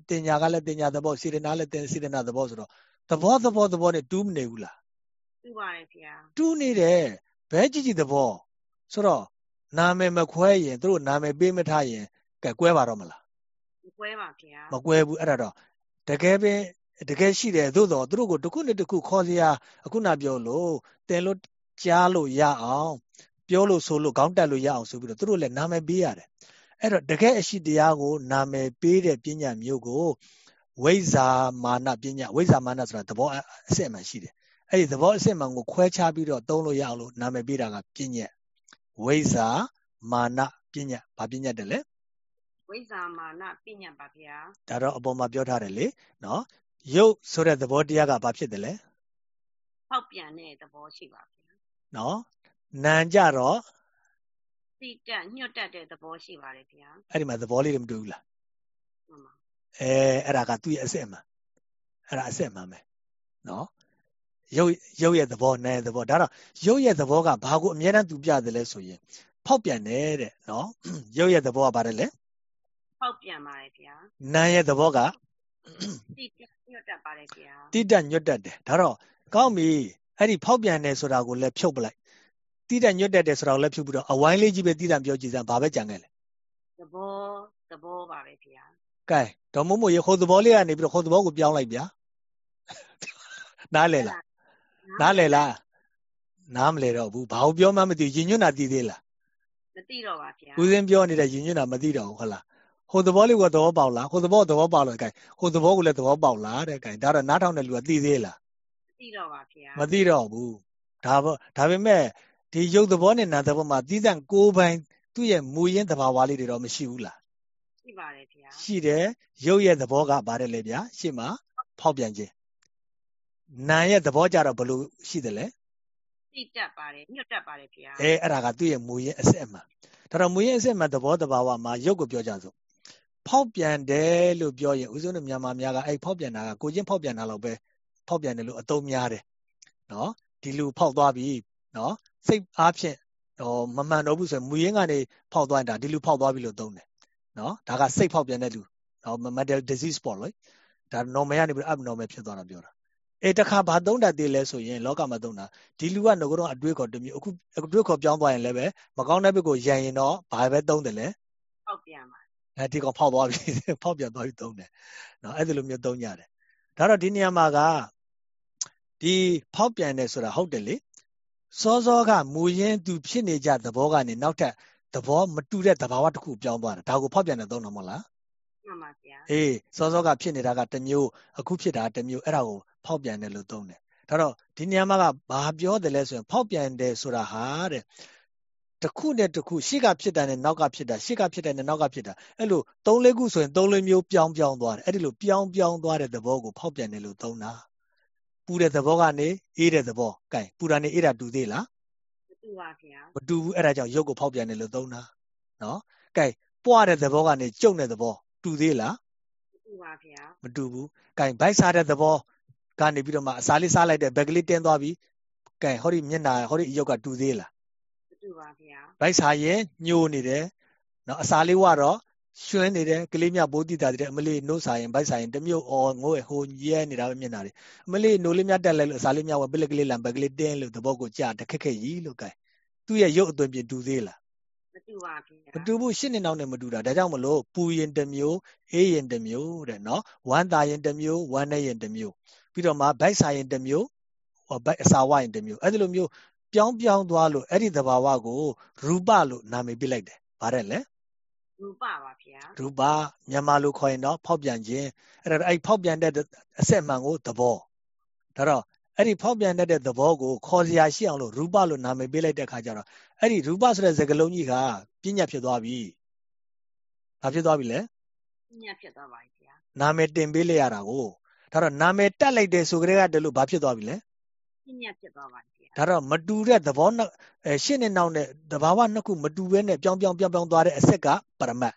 S1: တင်ညာကလည်းတင်ညာသဘောစေတနာလည်းတင်စေတနာသဘောဆိုတော့ သဘောသဘောသဘောနဲ့တူးမနေဘူးလား
S2: တူးပါတယ်ခင်ဗျာ
S1: တူးနေတယ်ဘဲကြည့်ကြည့်သဘောဆိုတော့နာမည်မခွဲရင်တို့နာမည်ပေးမထားရင်ကဲကွဲပါတော့မလား
S2: မကွဲပါခင်ဗျာ
S1: မကွဲဘူးအဲ့ဒါတော့တကယ်ပင်တကယ်ရှိတယ်သို့တော့သူတို့ကိုတစ်ခုနဲ့တစ်ခုခေါ်စရာအခုနပြောလို့တင်လို့ကြားလို့ရအောင်ပြောလို့ဆိုလို့ခေါင်းတက်လို့ရအောင်ဆိုပြီးတော့သူတို့လည်းနာမည်ပေးရတယ်အဲ့တော့တကယ်အရှိတရားကို နာမည်ပေးတဲ့ပညာမျိုးကို ဝိဇာမာနပညာဝိဇာမာနဆိုတာသဘောအစစ်မှန်ရှိတယ်အဲ့ဒီသဘောအစစ်မှန်ကိုခွဲခြားပြီးတော့သုံးလို့ရအောင်လို့နာမည်ပေးတာကပညာဝိဇာမာနပညာဘာပညာတယ်လဲ
S2: ဝိဇာမာနပညာပါဗျာ
S1: ဒါတော့အပေါ်မှာပြောထားတယ်လေနော်ရုပ်ဆိုတဲ့သဘောတရားကဘာဖြစ်တယ်လဲ
S2: ဖောက်ပြန်တဲ့သဘောရှိပါဗျာ
S1: နော်နာကြတော့
S2: တိတက်ညှွတ်တက်တဲ့သဘောရှိပါတယ်ဗျာ
S1: အဲ့ဒီမှာသဘောလေးတွေမတူဘူးလား
S2: မှန်ပါ
S1: အဲအဲ့ဒါကသူ့ရဲ့အစစ်အမှန်အဲ့ဒါအစစ်အမှန်ပဲနော်ရုပ်ရုပ်ရဲ့သဘောနာရဲ့သဘောဒါတော့ရုပ်ရဲ့သဘောကဘာကိုအမြဲတမ်းသူပြတယ်လဲဆိုရင်ဖောက်ပြန်တယ်တဲ့နော်ရုပ်ရဲ့သဘောကဘာလဲ
S2: ဖောက်ပြန်ပါတယ်ဗျာ
S1: နာရဲ့သဘောက
S2: တိတက်ညွတ်တက်ပါတယ်ဗျာ
S1: တိတက်ညွတ်တက်တယ်ဒါတော့ကောင်းပြီအဲ့ဒီဖောက်ပြန်တယ်ဆိုတာကိုလည်းဖြုတ်ပလိုက်တိတက်ညွတ်တက်တယ်ဆိုတာကိုလည်းဖြုတ်ပြီးတော့အဝိုင်းလေးကြီးပဲတိတက်ပြောကြည့်စမ်းဘာပဲကြံခဲ့လဲ
S2: သဘောသဘောပါပဲဗျာ
S1: ကဲဒေါ်မို့မို့ရေခိုးသဘောလေးကနေပြီးတော့ခိုးသဘောကိုပြောင်းလိုက်ဗျာနားလေလားနားလေလားနားမလဲတော့ဘူးဘာလို့ပြောမှမသိရင်ညွတ်တာသိသေးလား
S2: မသိတော့ပါဗျာ
S1: ဦးစင်းပြောနေတဲ့ရင်ညွတ်တာမသိတော့ဘူးဟုတ်လားဟိုသဘောလေးကသဘောပေါက်လားဟိုသဘောသဘောပေါက်လို့ကဲဟိုသဘောကိုလည်းသဘောပေါက်လားတဲ့ကဲဒါတော့နားထောင်တဲ့လူကသိသေးလား
S2: မသိတော့ပါဗျာ
S1: မသိတော့ဘူးဒါဒါပေမဲ့ဒီရုပ်သဘောနဲ့နာမ်သဘောမှာသီးသန့်ကိုယ်ပိုင်သူ့ရဲ့မူရင်းသဘာဝလေးတွေတော့မရှိဘူးလား
S2: ရှိပါတယ်ဗျာ
S1: ရှိတယ်ရုပ်ရဲ့သဘောကပါတယ်လေဗျာရှေ့မှာဖောက်ပြန်ခြင်းနာမ်ရဲ့သဘောကြတော့ဘယ်လိုရှိတယ်လဲ
S2: တသိတတ်ပါတယ်ညွတ်တတ်ပါတယ်ဗျာ
S1: အဲအဲ့ဒါကသူ့ရဲ့မူရင်းအစစ်အမှန်ဒါတော့မူရင်းအစစ်အမှန်သဘောတဘာဝမှာရုပ်ကိုပြောကြစို့ဖောက်ပြန်တယ်လို့ပြောရင်ဦးဇုံတို့မြန်မာများကအဲ့ဖောက်ပြန်တာကကိုချင်းဖောက်ပြန်တာတော့ပဲဖောက်ပြန်တယ်လို့အသုံးများတယ်နော်ဒီလူဖောက်သွားပြီနော်စိတ်အားဖြင့်ဟောမမှန်တော့ဘူးဆိုရင်မူရင်းကနေဖောက်သွားရင်ဒါဒီလူဖောက်သွားပြီလို့သုံးတယ် နော်ဒါကစိတ်ဖောက်ပြန်တဲ့လူနော် mental disease ပေါ့လေဒါ normal ကနေပြီး abnormal ဖြစ်သွားတာပြောတာအေးတခါဘာသုံးတတ်သေးလဲဆိုရင်လောကမှာသုံးတာဒီလူကငကတော့အတွေးခေါ်တစ်မျိုးအခုအတွေးခေါ်ပြောင်းသွားရင်လည်းပဲမကောင်းတဲ့ဘက်ကိုရန်ရင်တော့ဘာပဲသုံးတယ်လဲ
S2: ဖောက်ပြန်ပါ
S1: အဲဒီကောင်ဖောက်သွားပြီဖောက်ပြန်သွားပြီသုံးတယ်နော်အဲ့ဒီလိုမျိုးသုံးကြတယ်ဒါတော့ဒီနေရာမှာကဒီဖောက်ပြန်တယ်ဆိုတာဟုတ်တယ်လေစောစောကမူရင်းသူဖြစ်နေကြသဘောကနေနောက်ထပ် သဘောမတူတဲ့သဘာဝတစ်ခုပြောင်းသွားတာဒါကိုဖောက်ပြန်တယ်သုံးတော့မဟုတ်လား
S2: မှန်ပါဗျာ
S1: အေးစောစောကဖြစ်နေတာကတစ်မျိုးအခုဖြစ်တာတစ်မျိုးအဲ့ဒါကိုဖောက်ပြန်တယ်လို့သုံးတယ်ဒါတော့ဒီနေရာမှာကဘာပြောတယ်လဲဆိုရင်ဖောက်ပြန်တယ်ဆိုတာဟာတဲ့တစ်ခုနဲ့တစ်ခုရှေ့ကဖြစ်တာနဲ့နောက်ကဖြစ်တာရှေ့ကဖြစ်တယ်နဲ့နောက်ကဖြစ်တာအဲ့လိုသုံးလေးခုဆိုရင်သုံးလေးမျိုးပြောင်းပြောင်းသွားတယ်အဲ့ဒီလိုပြောင်းပြောင်းသွားတဲ့သဘောကိုဖောက်ပြန်တယ်လို့သုံးတာပူတဲ့သဘောကနေအေးတဲ့သဘောကဲပူတာနေအေးတာတူသေးလား
S2: မ တူပါဗျာ
S1: မတူဘူးအဲ့ဒါကြောင့်ရုပ်ကိုဖောက်ပြန်တယ်လို့သုံးတာနော်ကဲပွားတဲ့သဘောကနေကျုပ်တဲ့သဘောတူသေးလား
S2: မတူပါဗျာ
S1: မတူဘူးကဲဘိုက်စားတဲ့သဘောကနေပြီးတော့မှအစာလေးစားလိုက်တဲ့ဘက်ကလေးတင်းသွားပြီကဲဟောဒီမျက်နာဟောဒီအယုတ်ကတူသေးလား
S2: မတူပါဗျာ
S1: ဘိုက်စားရင်ညှိုးနေတယ်နော်အစာလေးဝတော့ ရွှင်းနေတယ်ကလေးမြဘိုးတိတာတဲ့အမလေးနို့ဆိုင်ရင်ဘိုက်ဆိုင်ရင်တမျိုးအော်ငိုးဟိုရဲနေတာပဲမျက်နာလေးအမလေးနို့လေးမြတက်လိုက်လို့အစာလေးမြဝပလက်ကလေးလံဘက်ကလေးတင်းလို့သဘောကိုကြာတခက်ခက်ကြီးလို့ကဲသူ့ရဲ့ရုပ်အသွင်ပြင်တူသေးလား
S2: မတူပါဘူး
S1: မတူဘူးရှင်းနေနောက်နဲ့မတူတာဒါကြောင့်မလို့ပူရင်တစ်မျိုးအေးရင်တစ်မျိုးတဲ့နော်ဝမ်းသာရင်တစ်မျိုးဝမ်းနေရင်တစ်မျိုးပြီးတော့မှဗိုက်ဆိုင်ရင်တစ်မျိုးဟောဗိုက်အစာဝရင်တစ်မျိုးအဲ့ဒီလိုမျိုးပြောင်းပြောင်းသွားလို့အဲ့ဒီသဘာဝကိုရူပလို့နာမည်ပြလိုက်တယ်ဗါတဲ့လေ
S2: ရူပပါဗျာ
S1: ရူပမြန်မာလိုခေါ်ရင်တော့ဖောက်ပြန်ခြင်းအဲ့ဒါအဲ့ဖောက်ပြန်တဲ့အဆက်မှန်ကိုသဘောဒါတော့အဲ့ဒီဖောက်ပြန်တတ်တဲ့သဘောကိုခေါ်စရာရှိအောင်လို့ရူပလို့နာမည်ပေးလိုက်တဲ့ခါကျတော့အဲ့ဒီရူပဆိုတဲ့စကားလုံးကြီးကပညာဖြစ်သွားပြီ။ဘာဖြစ်သွားပြီလဲ။
S2: ပညာဖြစ်သွားပါပြီဗျာ။
S1: နာမည်တင်ပေးလိုက်ရတာကိုဒါတော့နာမည်တက်လိုက်တယ်ဆိုကြတဲ့ကတည်းကဘာဖြစ်သွားပြီလဲ။
S2: ပညာဖြစ်သွားပါပြီ။
S1: ဒါတော့မတူတဲ့သဘောနှစ်ရှင်းနေနောက်နဲ့တဘာဝနှစ်ခုမတူဘဲနဲ့ပြောင်းပြောင်းပြောင်းပြောင်းသွားတဲ့အဆက်ကပရမတ်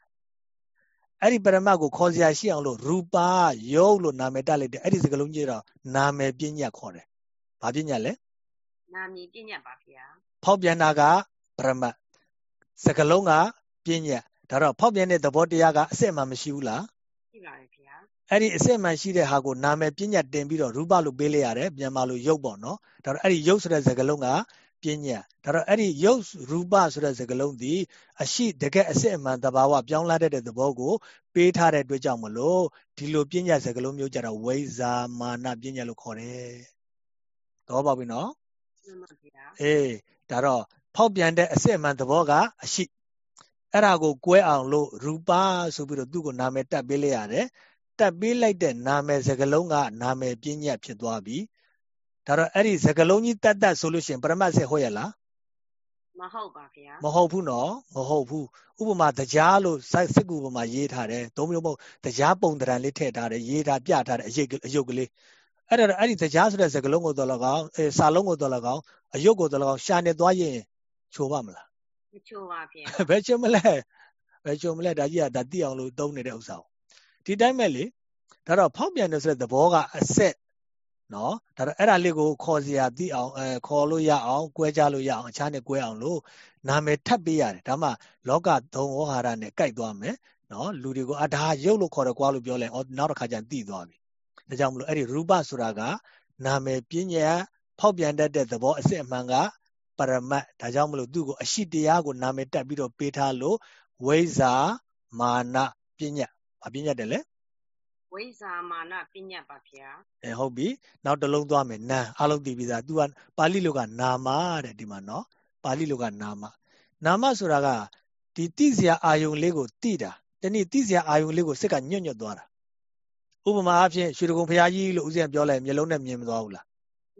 S1: အဲ့ဒီပရမတ်ကိုခေါ်စရာရှိအောင်လို့ရူပါယုတ်လို့နာမည်တက်လိုက်တယ်အဲ့ဒီစကားလုံးကြီးတော့နာမည်ပညာခေါ်တယ်။ဘာပညာလဲ။
S2: နာမည်ပညာပါဗျာ။
S1: ဖောက်ပြန်တာကပရမတ်စကားလုံးကပညာဒါတော့ဖောက်ပြန်တဲ့သဘောတရားကအစစ်မှမရှိဘူးလား။
S2: ရှိပါတယ်ဗျာ။
S1: အဲ့ဒီအစစ်မှရှိတဲ့ဟာကိုနာမည်ပညာတင်ပြီးတော့ရူပလို့ပေးလိုက်ရတယ်မြန်မာလိုရုပ်ပေါ့နော်။ဒါတော့အဲ့ဒီရုပ်ဆိုတဲ့စကားလုံးကပညာဒါတော့အဲ့ဒီရုပ်ရူပဆိုတဲ့စကားလုံးဒီအရှိတကယ်အစစ်အမှန်တဘာဝပြောင်းလဲတဲ့သဘောကို ပေးထားတဲ့အတွက်ကြောင့်မလို့ဒီလိုပညာစကားလုံးမျိုးကြတော့ဝိဇာမာနပညာလို့ခေါ်တယ်တော့ပါပြီနော်
S2: မှန်ပါဗျာ
S1: အေးဒါတော့ဖောက်ပြန်တဲ့အစစ်အမှန်သဘောကအရှိအဲ့ဒါကိုကွဲအောင်လို့ရူပဆိုပြီးတော့သူ့ကိုနာမည်တက်ပေးလိုက်ရတယ် တက်ပေးလိုက်တဲ့နာမည်စကားလုံးကနာမည်ပညာဖြစ်သွားပြီဒါတော့အဲ့ဒီစကလုံးကြီးတတ်တတ်ဆိုလို့ရှိရင်ပရမတ်ဆက်ဟုတ်ရလား
S2: မဟုတ်ပါဗျာ
S1: မဟုတ်ဘူးနော်မဟုတ်ဘူးဥပမာတရားလို့စစ်ကူပမာရေးထားတယ်သုံးမျိုးမဟုတ်တရားပုံတရံလေးထည့်ထားတယ်ရေးထားပြထားတယ်အရေးအယုတ်ကလေးအဲ့ဒါအဲ့ဒီတရားဆိုတဲ့စကလုံးကိုတော်လကောင်အဲစာလုံးကိုတော်လကောင်အယုတ်ကိုတော်လကောင်ရှာနေသွားရင်ချိုပါမလား
S2: မချိုပါဗျာ
S1: ဘယ်ချိုမလဲဘယ်ချိုမလဲဒါကြီးကဒါတိအောင်လို့သုံးနေတဲ့ဥစ္စာ ဒီတိုင်းမဲ့လေဒါတော့ဖောက်ပြန်တယ်ဆိုတဲ့သဘောကအဆက်နော်ဒါတော့အဲ့ဒါလေးကိုခေါ်စရာသိအောင်အဲခေါ်လို့ရအောင်ကွဲကြလို့ရအောင်အခြားနဲ့ကွဲအောင်လို့နာမည်ထပ်ပေးရတယ်ဒါမှလောကသုံးဝဟာရနဲ့ကြိုက်သွားမယ်နော်လူတွေကိုအဒါရုပ်လို့ခေါ်တယ်ကွာလို့ပြောလဲအော်နောက်တစ်ခါကျရင်သိသွားပြီဒါကြောင့်မလို့အဲ့ဒီရူပဆိုတာကနာမည်ပညာဖောက်ပြန်တတ်တဲ့သဘောအစစ်အမှန်ကပရမတ်ဒါကြောင့်မလို့သူ့ကိုအရှိတရားကိုနာမည်တက်ပြီးတော့ပေးထားလို့ဝိဇာမာနပညာ ဘာပညာတယ်လဲ
S2: ဝိဇာမာနပညာပါဗျာ
S1: အဲဟုတ်ပြီနောက်တစ်လုံးသွားမယ်နာအလုံးသိပြီသား तू ကပါဠိလိုကနာမတဲ့ဒီမှာနော်ပါဠိလိုကနာမနာမဆိုတာကဒီတိစရာအာယုံလေးကိုတိတာတနည်းတိစရာအာယုံလေးကိုစစ်ကညွတ်ညွတ်သွားတာဥပမာအဖြစ်ရွှေတကုံဖရာကြီးလို့ဦးဇင်းပြောလိုက်မျိုးလုံးနဲ့မြင်မသွားဘူးလား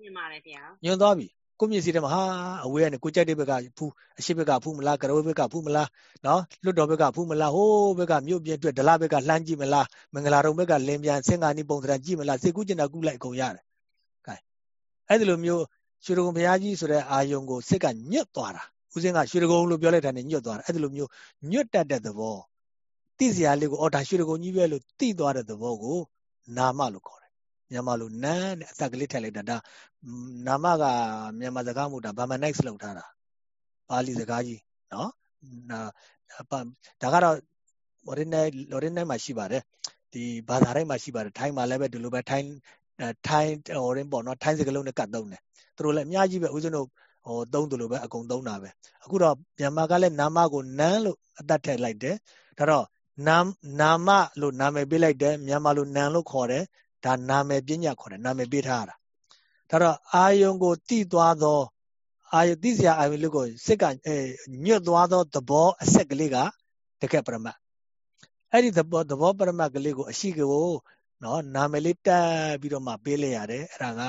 S2: မြင်ပါတယ်ဗျာ
S1: ညွတ်သွားပြီ ကိုမျက်စိထဲမှာဟာအဝေးကနေကိုကြိုက်တဲ့ဘက်ကဖူးအရှိဘက်ကဖူးမလားကရောဘက်ကဖူးမလားနော်လွတ်တော်ဘက်ကဖူးမလားဟိုးဘက်ကမြို့ပြအတွက်ဒလဘက်ကလှမ်းကြည့်မလားမင်္ဂလာတုံဘက်ကလင်းပြန်ဆင်္ကာနီပုံစံကြည့်မလားစေကူးကျင်တာကူးလိုက်အကုန်ရတယ်။ကဲအဲ့ဒီလိုမျိုးရွှေဒဂုံဘုရားကြီးဆိုတဲ့အာယုံကိုစိတ်ကညွတ်သွားတာဦးစင်းကရွှေဒဂုံလို့ပြောလိုက်တာနဲ့ညွတ်သွားတာအဲ့ဒီလိုမျိုးညွတ်တတ်တဲ့သဘောသိစရာလေးကိုအော်ဒါရွှေဒဂုံကြီးပဲလို့သိသွားတဲ့သဘောကိုနာမလို့ခေါ်တယ် မြန်မာလိုနန်းတဲ့အသက်ကလေးထည့်လိုက်တာဒါနာမကမြန်မာစကားမို့ဒါဘာမနိုက်စ်လောက်ထားတာပါဠိစကားကြီးနော်ဒါကတော့ original original မှာရှိပါတယ်ဒီဘာသာတိုင်းမှာရှိပါတယ်ထိုင်းမှာလည်းပဲဒီလိုပဲထိုင်းထိုင်း orange ပေါ့နော်ထိုင်းစကားလုံးနဲ့ကတ်သုံးတယ်သူတို့လည်းအများကြီးပဲဦးဇင်းတို့ဟိုသုံးတယ်လို့ပဲအကုန်သုံးတာပဲအခုတော့မြန်မာကလည်းနာမကိုနန်းလို့အတတ်ထည့်လိုက်တယ်ဒါတော့နာနာမလို့နာမည်ပေးလိုက်တယ်မြန်မာလိုနန်းလို့ခေါ်တယ် ဒါနာမည်ပညာခေါ်တယ်နာမည်ပေးထားရတာဒါတော့အာယုံကိုတိသွားသောအာယုတိစရာအာယုလို့ကိုစစ်ကအဲညွတ်သွားသောသဘောအဆက်ကလေးကတကက်ပရမတ်အဲ့ဒီသဘောသဘောပရမတ်ကလေးကိုအရှိကိုနော်နာမည်လေးတက်ပြီးတော့မှပေးလိုက်ရတယ်အဲ့ဒါက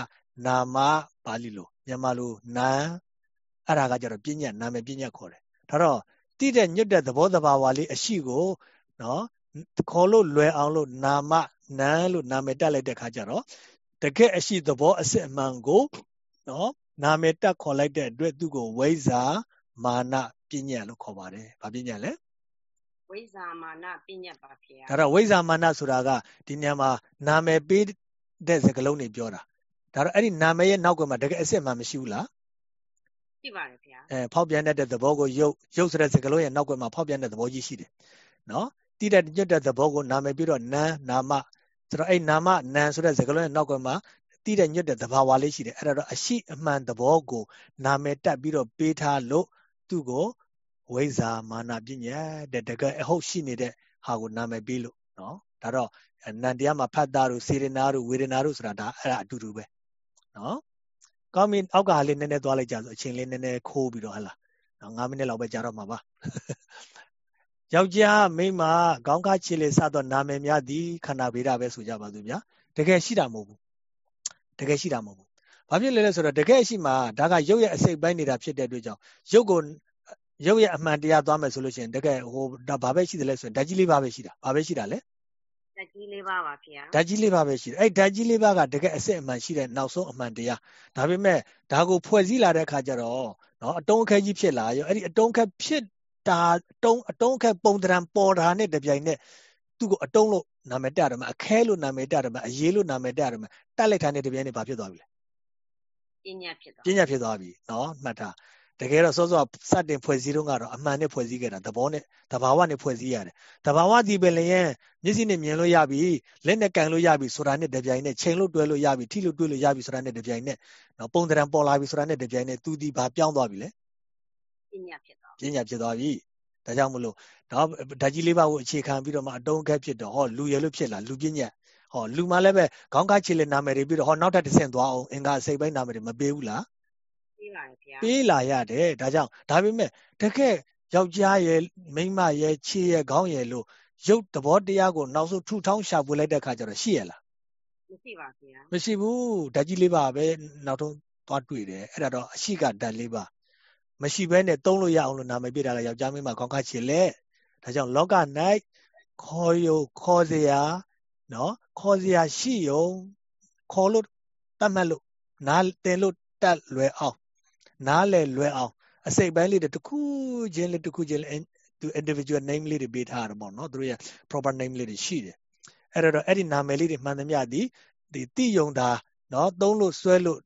S1: နာမပါဠိလိုမြန်မာလိုနာအဲ့ဒါကကြတော့ပညာနာမည်ပညာခေါ်တယ်ဒါတော့တိတဲ့ညွတ်တဲ့သဘောတဘာဝလေးအရှိကိုနော် ခေါ်လို့လွယ်အောင်လို့နာမနန်းလို့နာမည်တက်လိုက်တဲ့ခါကျတော့တကယ်အရှိသဘောအစစ်အမှန်ကိုနော်နာမည်တက်ခေါ်လိုက်တဲ့အတွက်သူ့ကိုဝိဇာမာနပညာလို့ခေါ်ပါတယ်။ဘာပညာလဲ
S2: ဝိဇာမာနပညာပါဖေ။
S1: ဒါတော့ဝိဇာမာနဆိုတာကဒီနေရာမှာနာမည်ပေးတဲ့စကားလုံးတွေပြောတာ။ဒါတော့အဲ့ဒီနာမည်ရဲ့နောက်ကမှတကယ်အစစ်မှန်မရှိဘူးလား။
S2: ရှိပါတယ်ဖေ။
S1: အဲဖောက်ပြန်တဲ့သဘောကိုရုပ်ရုပ်ဆိုတဲ့စကားလုံးရဲ့နောက်ကမှဖောက်ပြန်တဲ့သဘောကြီးရှိတယ်။နော်။ တိတဲ့ညွတ်တဲ့သဘောကိုနာမည်ပြီးတော့နာနာမဆိုတော့အဲ့နာမနံဆိုတဲ့စကားလုံးရဲ့နောက်ကမှတိတဲ့ညွတ်တဲ့သဘာဝလေးရှိတယ်အဲ့ဒါတော့အရှိအမှန်သဘောကိုနာမည်တက်ပြီးတော့ပေးထားလို့သူ့ကိုဝိဇာမာနပညာတဲ့တကယ်အဟုတ်ရှိနေတဲ့ဟာကိုနာမည်ပေးလို့နော်ဒါတော့နန္တရားမှာဖတ်တာတို့စေရနာတို့ဝေဒနာတို့ဆိုတာဒါအဲ့ဒါအတူတူပဲနော်ကောင်းပြီအောက်ကဟာလေးနည်းနည်းသွားလိုက်ကြဆိုအချိန်လေးနည်းနည်းခိုးပြီးတော့ဟလာနော်9မိနစ်လောက်ပဲကြာတော့မှာပါ ယောက်ျားမိန်းမခေါင်းခါချီလေစသောနာမည်များသည်ခန္ဓာဗေဒပဲဆိုကြပါစို့ဗျာတကယ်ရှိတာမဟုတ်ဘူးတကယ်ရှိတာမဟုတ်ဘူးဘာဖြစ်လဲလဲဆိုတော့တကယ်ရှိမှာဒါကရုပ်ရဲ့အစိတ်ပိုင်းနေတာဖြစ်တဲ့အတွက်ကြောင့်ရုပ်ကိုရုပ်ရဲ့အမှန်တရားသွားမယ်ဆိုလို့ရှိရင်တကယ်ဟိုဒါဘာပဲရှိတယ်လဲဆိုရင်ဓာတ်ကြီးလေးပါပဲရှိတာဘာပဲရှိတာလဲ
S2: ဓာတ်ကြီးလေးပါပါဗျာ
S1: ဓာတ်ကြီးလေးပါပဲရှိတယ်အဲ့ဓာတ်ကြီးလေးပါကတကယ်အစစ်အမှန်ရှိတဲ့နောက်ဆုံးအမှန်တရားဒါပေမဲ့ဒါကိုဖွဲ့စည်းလာတဲ့အခါကျတော့နော်အတုံးအခက်ကြီးဖြစ်လာရောအဲ့ဒီအတုံးအခက်ဖြစ် တာအတုံးအတုံးအခက်ပုံတံပေါ်တာနဲ့တပြိုင်နက်သူ့ကိုအတုံးလို့နာမည်တက်တယ်မအခဲလို့နာမည်တက်တယ်မအရေးလို့နာမည်တက်တယ်မတက်လိုက်တာနဲ့တပြိုင်နက်ဘာဖြစ်သွားပြီလဲ
S2: ပညာဖြစ်သွား
S1: ပညာဖြစ်သွားပြီနော်မှတ်ထားတကယ်တော့စောစောစတင်ဖွဲ့စည်းတော့ကတော့အမှန်နဲ့ဖွဲ့စည်းခဲ့တာသဘောနဲ့တဘာဝနဲ့ဖွဲ့စည်းရတယ်တဘာဝဒီပဲလျင်မျက်စိနဲ့မြင်လို့ရပြီလက်နဲ့ကန်လို့ရပြီဆိုတာနဲ့တပြိုင်နဲ့ချိန်လို့တွဲလို့ရပြီထိလို့တွဲလို့ရပြီဆိုတာနဲ့တပြိုင်နဲ့နော်ပုံတံပေါ်လာပြီဆိုတာနဲ့တပြိုင်နဲ့သူဒီဘာပြောင်းသွားပြီလဲ
S2: ပညာဖြစ်သွား
S1: ပညာဖြစ်သွားပြီဒါကြောင့်မလို့တော့ဓာကြီးလေးပါးကိုအခြေခံပြီးတော့မှအတုံးခက်ဖြစ်တော့ဟောလူရလို့ဖြစ်လာလူပညာဟောလူမှလည်းပဲခေါင်းကားချေလေနာမည်တွေပြီးတော့ဟောနောက်ထပ်တစ်ဆင့်သွားအောင်အင်္ဂါစိတ်ပိုင်းနာမည်တွေမပေးဘူးလား
S2: ပေးပါရဲ့ဗျာ
S1: ပေးလာရတယ်ဒါကြောင့်ဒါပေမဲ့တကယ်ယောက်ျားရဲ့မိန်းမရဲ့ခြေရဲ့ခေါင်းရဲ့လို့ရုပ်သဘောတရားကိုနောက်ဆုံးထူထောင်းရှာဖွေလိုက်တဲ့အခါကျတော့ရှိရလား
S2: မရှိပါဗျာ
S1: မရှိဘူးဓာကြီးလေးပါပဲနောက်ဆုံးသွားတွေ့တယ်အဲ့ဒါတော့အရှိကဓာတ်လေးပါ မရှိဘဲနဲ့သုံးလို့ရအောင်လို့နာမည်ပြထားတာယောက်ျားမင်းမခေါင်းခါချေလက်ဒါကြောင့်လောက၌ခေါ်ယုခေါ်စရာနော်ခေါ်စရာရှိယုံခေါ်လို့တတ်မှတ်လို့နားတင်လို့တတ်လွယ်အောင်နားလည်လွယ်အောင်အစိတ်ပိုင်းလေးတစ်ခုချင်းလေးတစ်ခုချင်းလေးသူ individual name လေးတွေပေးထားတာပေါ့နော်သူတို့ရဲ့ proper name လေးတွေရှိတယ်အဲ့တော့အဲ့ဒီနာမည်လေးတွေမှန်သမျှဒီဒီတိယုံတာ နော်သုံးလို့ဆွဲလို့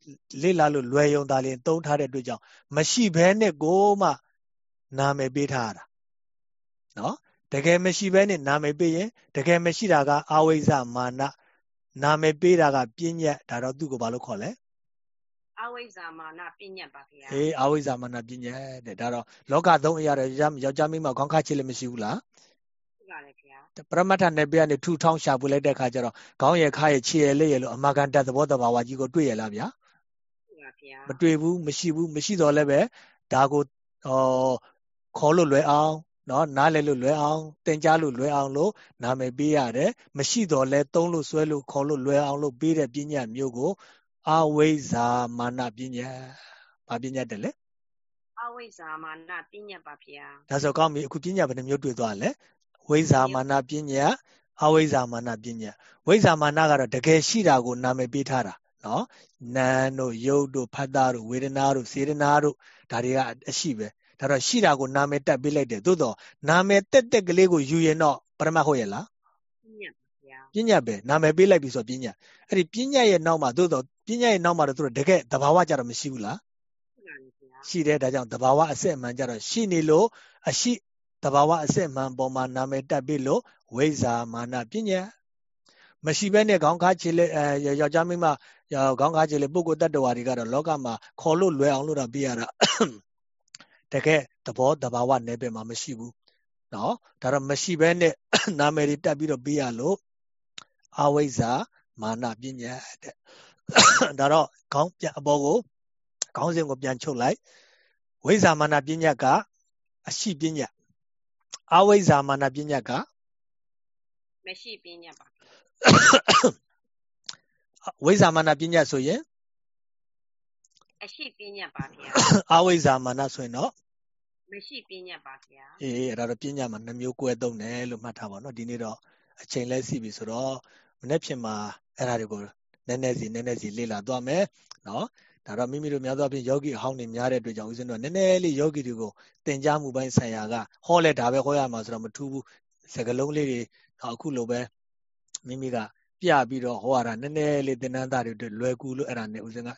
S1: လေ့လာလို့လွယ်ယုံတာလေးသုံးထားတဲ့အတွက်ကြောင့်မရှိဘဲနဲ့ကိုမှနာမည်ပေးထားရတာနော်တကယ်မရှိဘဲနဲ့နာမည်ပေးရင်တကယ်မရှိတာကအဝိဇ္ဇမာနနာမည်ပေးတာကပြဉ္ညတ်ဒါတော့သူ့ကိုဘာလို့ခေါ်လဲ
S2: အဝိဇ္ဇာမာနပညာပါဗျာ
S1: အေးအဝိဇ္ဇာမာနပညာတဲ့ဒါတော့လောကသုံးအရာတွေယောက်ျားမိန်းမခေါင်းခါချစ်လည်းမရှိဘူးလား
S2: ရှိ ပါတယ်ဗျာ
S1: ပရမတ္ထနယ်ပြကနေထူထောင်းရှာပွေလိုက်တဲ့ခါကျတော့ခေါင်းရယ်ခါရယ်ခြေရယ်လက်ရယ်လို့အမကန်တတ်သဘောတဘာဝကြီးကိုတွေ့ရလားဗျာ
S2: ရှိပါဗျာ
S1: မတွေ့ဘူးမရှိဘူးမရှိတော့လည်းပဲဒါကိုဟောခေါ်လို့လွယ်အောင်နော်နားလည်လို့လွယ်အောင်တင်ကြားလို့လွယ်အောင်လို့နာမည်ပေးရတယ်မရှိတော့လဲသုံးလို့ဆွဲလို့ခေါ်လို့လွယ်အောင်လို့ပေးတဲ့ပညာမျိုးကိုအဝိဇ္ဇာမာနပညာဘာပညာတယ်လဲ
S2: အဝိဇ္ဇာမာနပညာပါဗျာ
S1: ဒါဆိုကောင်းပြီအခုပညာဘယ်နှမျိုးတွေ့သွားလဲ ဝိဇ္ဇာမာနပညာအဝိဇ္ဇာမာနပညာဝိဇ္ဇာမာနကတော့တကယ်ရှိတာကိုနာမည်ပေးထားတာနော်နာတို့ယုတ်တို့ဖတ်တာတို့ဝေဒနာတို့စေဒနာတို့ဒါတွေကအရှိပဲဒါတော့ရှိတာကိုနာမည်တက်ပေးလိုက်တယ်သို့တော့နာမည်တက်တက်ကလေးကိုယူရင်တော့ပရမတ်ဟုတ်ရဲ့လား
S2: ပညာပါဗျာ
S1: ပညာပဲနာမည်ပေးလိုက်ပြီဆိုပညာအဲ့ဒီပညာရဲ့နောက်မှာသို့တော့ပညာရဲ့နောက်မှာတော့သူတို့တကယ်တဘာဝကြတော့မရှိဘူးလားရှိတယ်ဒါကြောင့်တဘာဝအစစ်အမှန်ကြတော့ရှိနေလို့အရှိ တဘာဝအစစ်အမှန်ပေါ်မှာနာမည်တက်ပြီးလို့ဝိဇာမာနပညာမရှိဘဲနဲ့ခေါင်းခါခြေလက်အဲယောက်ျားမိန်းမခေါင်းခါခြေလက်ပုဂ္ဂိုလ်တ attva တွေကတော့လောကမှာခေါ်လို့လွယ်အောင်လို့တော့ပြရတာတကယ်သဘောတဘာဝနယ်ပယ်မှာမရှိဘူးနော်ဒါတော့မရှိဘဲနဲ့နာမည်တွေတက်ပြီးတော့ပြရလို့အဝိဇ္ဇာမာနပညာတဲ့ဒါတော့ခေါင်းပြန်အပေါ်ကိုခေါင်းစဉ်ကိုပြန်ချုပ်လိုက်ဝိဇ္ဇာမာနပညာကအရှိပညာ အဝိဇ္ဇာမာနပညာက
S2: မရှိပညာပါ
S1: ဝိဇ္ဇာမာနပညာဆိုရင်
S2: အရှိပညာပါဗျာ
S1: အဝိဇ္ဇာမာနဆိုရင်တော့
S2: မရှိပညာပါဗျာ
S1: အေးအဲ့ဒါတော့ပညာမှာနှမျိုးကွဲသုံးတယ်လို့မှတ်ထားပါတော့ဒီနေ့တော့အချိန်လဲစီပြီဆိုတော့မနေ့ဖြစ်မှာအဲ့ဒါတွေကိုနည်းနည်းစီနည်းနည်းစီလေ့လာသွားမယ်နော် ဒါတော့မိမိတို့များသောအားဖြင့်ယောဂီအဟောင်းတွေများတဲ့အတွက်ကြောင့်ဦးဇင်းတို့နည်းနည်းလေးယောဂီတွေကိုသင်ကြားမှုပိုင်းဆိုင်ရာကဟောလဲဒါပဲဟောရမှာဆိုတော့မထူးဘူးစကလုံးလေးတွေအခုလိုပဲမိမိကပြပြီးတော့ဟောရတာနည်းနည်းလေးသင်္นานသားတွေလွယ်ကူလို့အဲ့ဒါနဲ့ဦးဇင်းက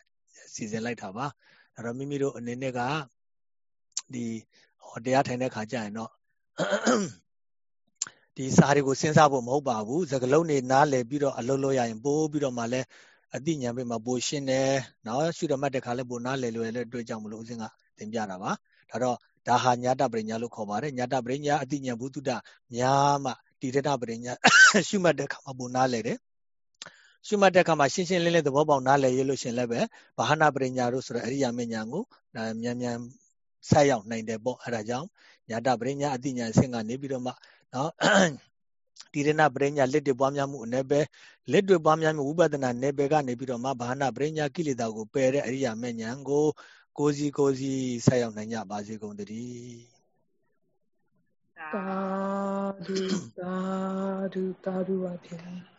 S1: စီစဉ်လိုက်တာပါအဲ့တော့မိမိတို့အနေနဲ့ကဒီဟောတရားထိုင်တဲ့ခါကျရင်တော့ဒီစာတွေကိုစဉ်းစားဖို့မဟုတ်ပါဘူးစကလုံးတွေနားလည်ပြီးတော့အလုပ်လုပ်ရရင်ပို့ပြီးတော့မှလည်း အသိဉာဏ်ပေးမှာပိုရှင်းတယ်နော်ရှုရမှတ်တဲ့ခါလည်းပိုနားလည်လို့လည်းတွေ့ကြောင်မလို့ဦးစင်းကသင်ပြတာပါဒါတော့ဒါဟာညာတပရိညာလို့ခေါ်ပါတယ်ညာတပရိညာအသိဉာဏ်ဘုဒ္ဓများမှတိရတပရိညာရှုမှတ်တဲ့ခါမှာပိုနားလည်တယ်ရှုမှတ်တဲ့အခါမှာရှင်းရှင်းလင်းလင်းသဘောပေါက်နားလည်ရလို့ရှင်လည်းပဲဘာဟနာပရိညာတို့ဆိုတဲ့အရိယာမဉာဏ်ကိုမြန်မြန်ဆက်ရောက်နိုင်တယ်ပေါ့အဲဒါကြောင့်ညာတပရိညာအတိညာအဆင့်ကနေပြီးတော့မှနော် တိရဏပရိညာလက်တွေပွားများမှုအနေပဲလက်တွေပွားများမှုဝိပဿနာနယ်ပယ်ကနေပြီးတော့မှဘာဟနာပရိညာကိလေသာကိုပယ်တဲ့အရိယာမဉာဏ်ကိုကိုစီကိုစီဆက်ရောက်နိုင်ကြပါစေကုန်တည်း
S3: သာဓုသာဓုသာဓုပါဗျာ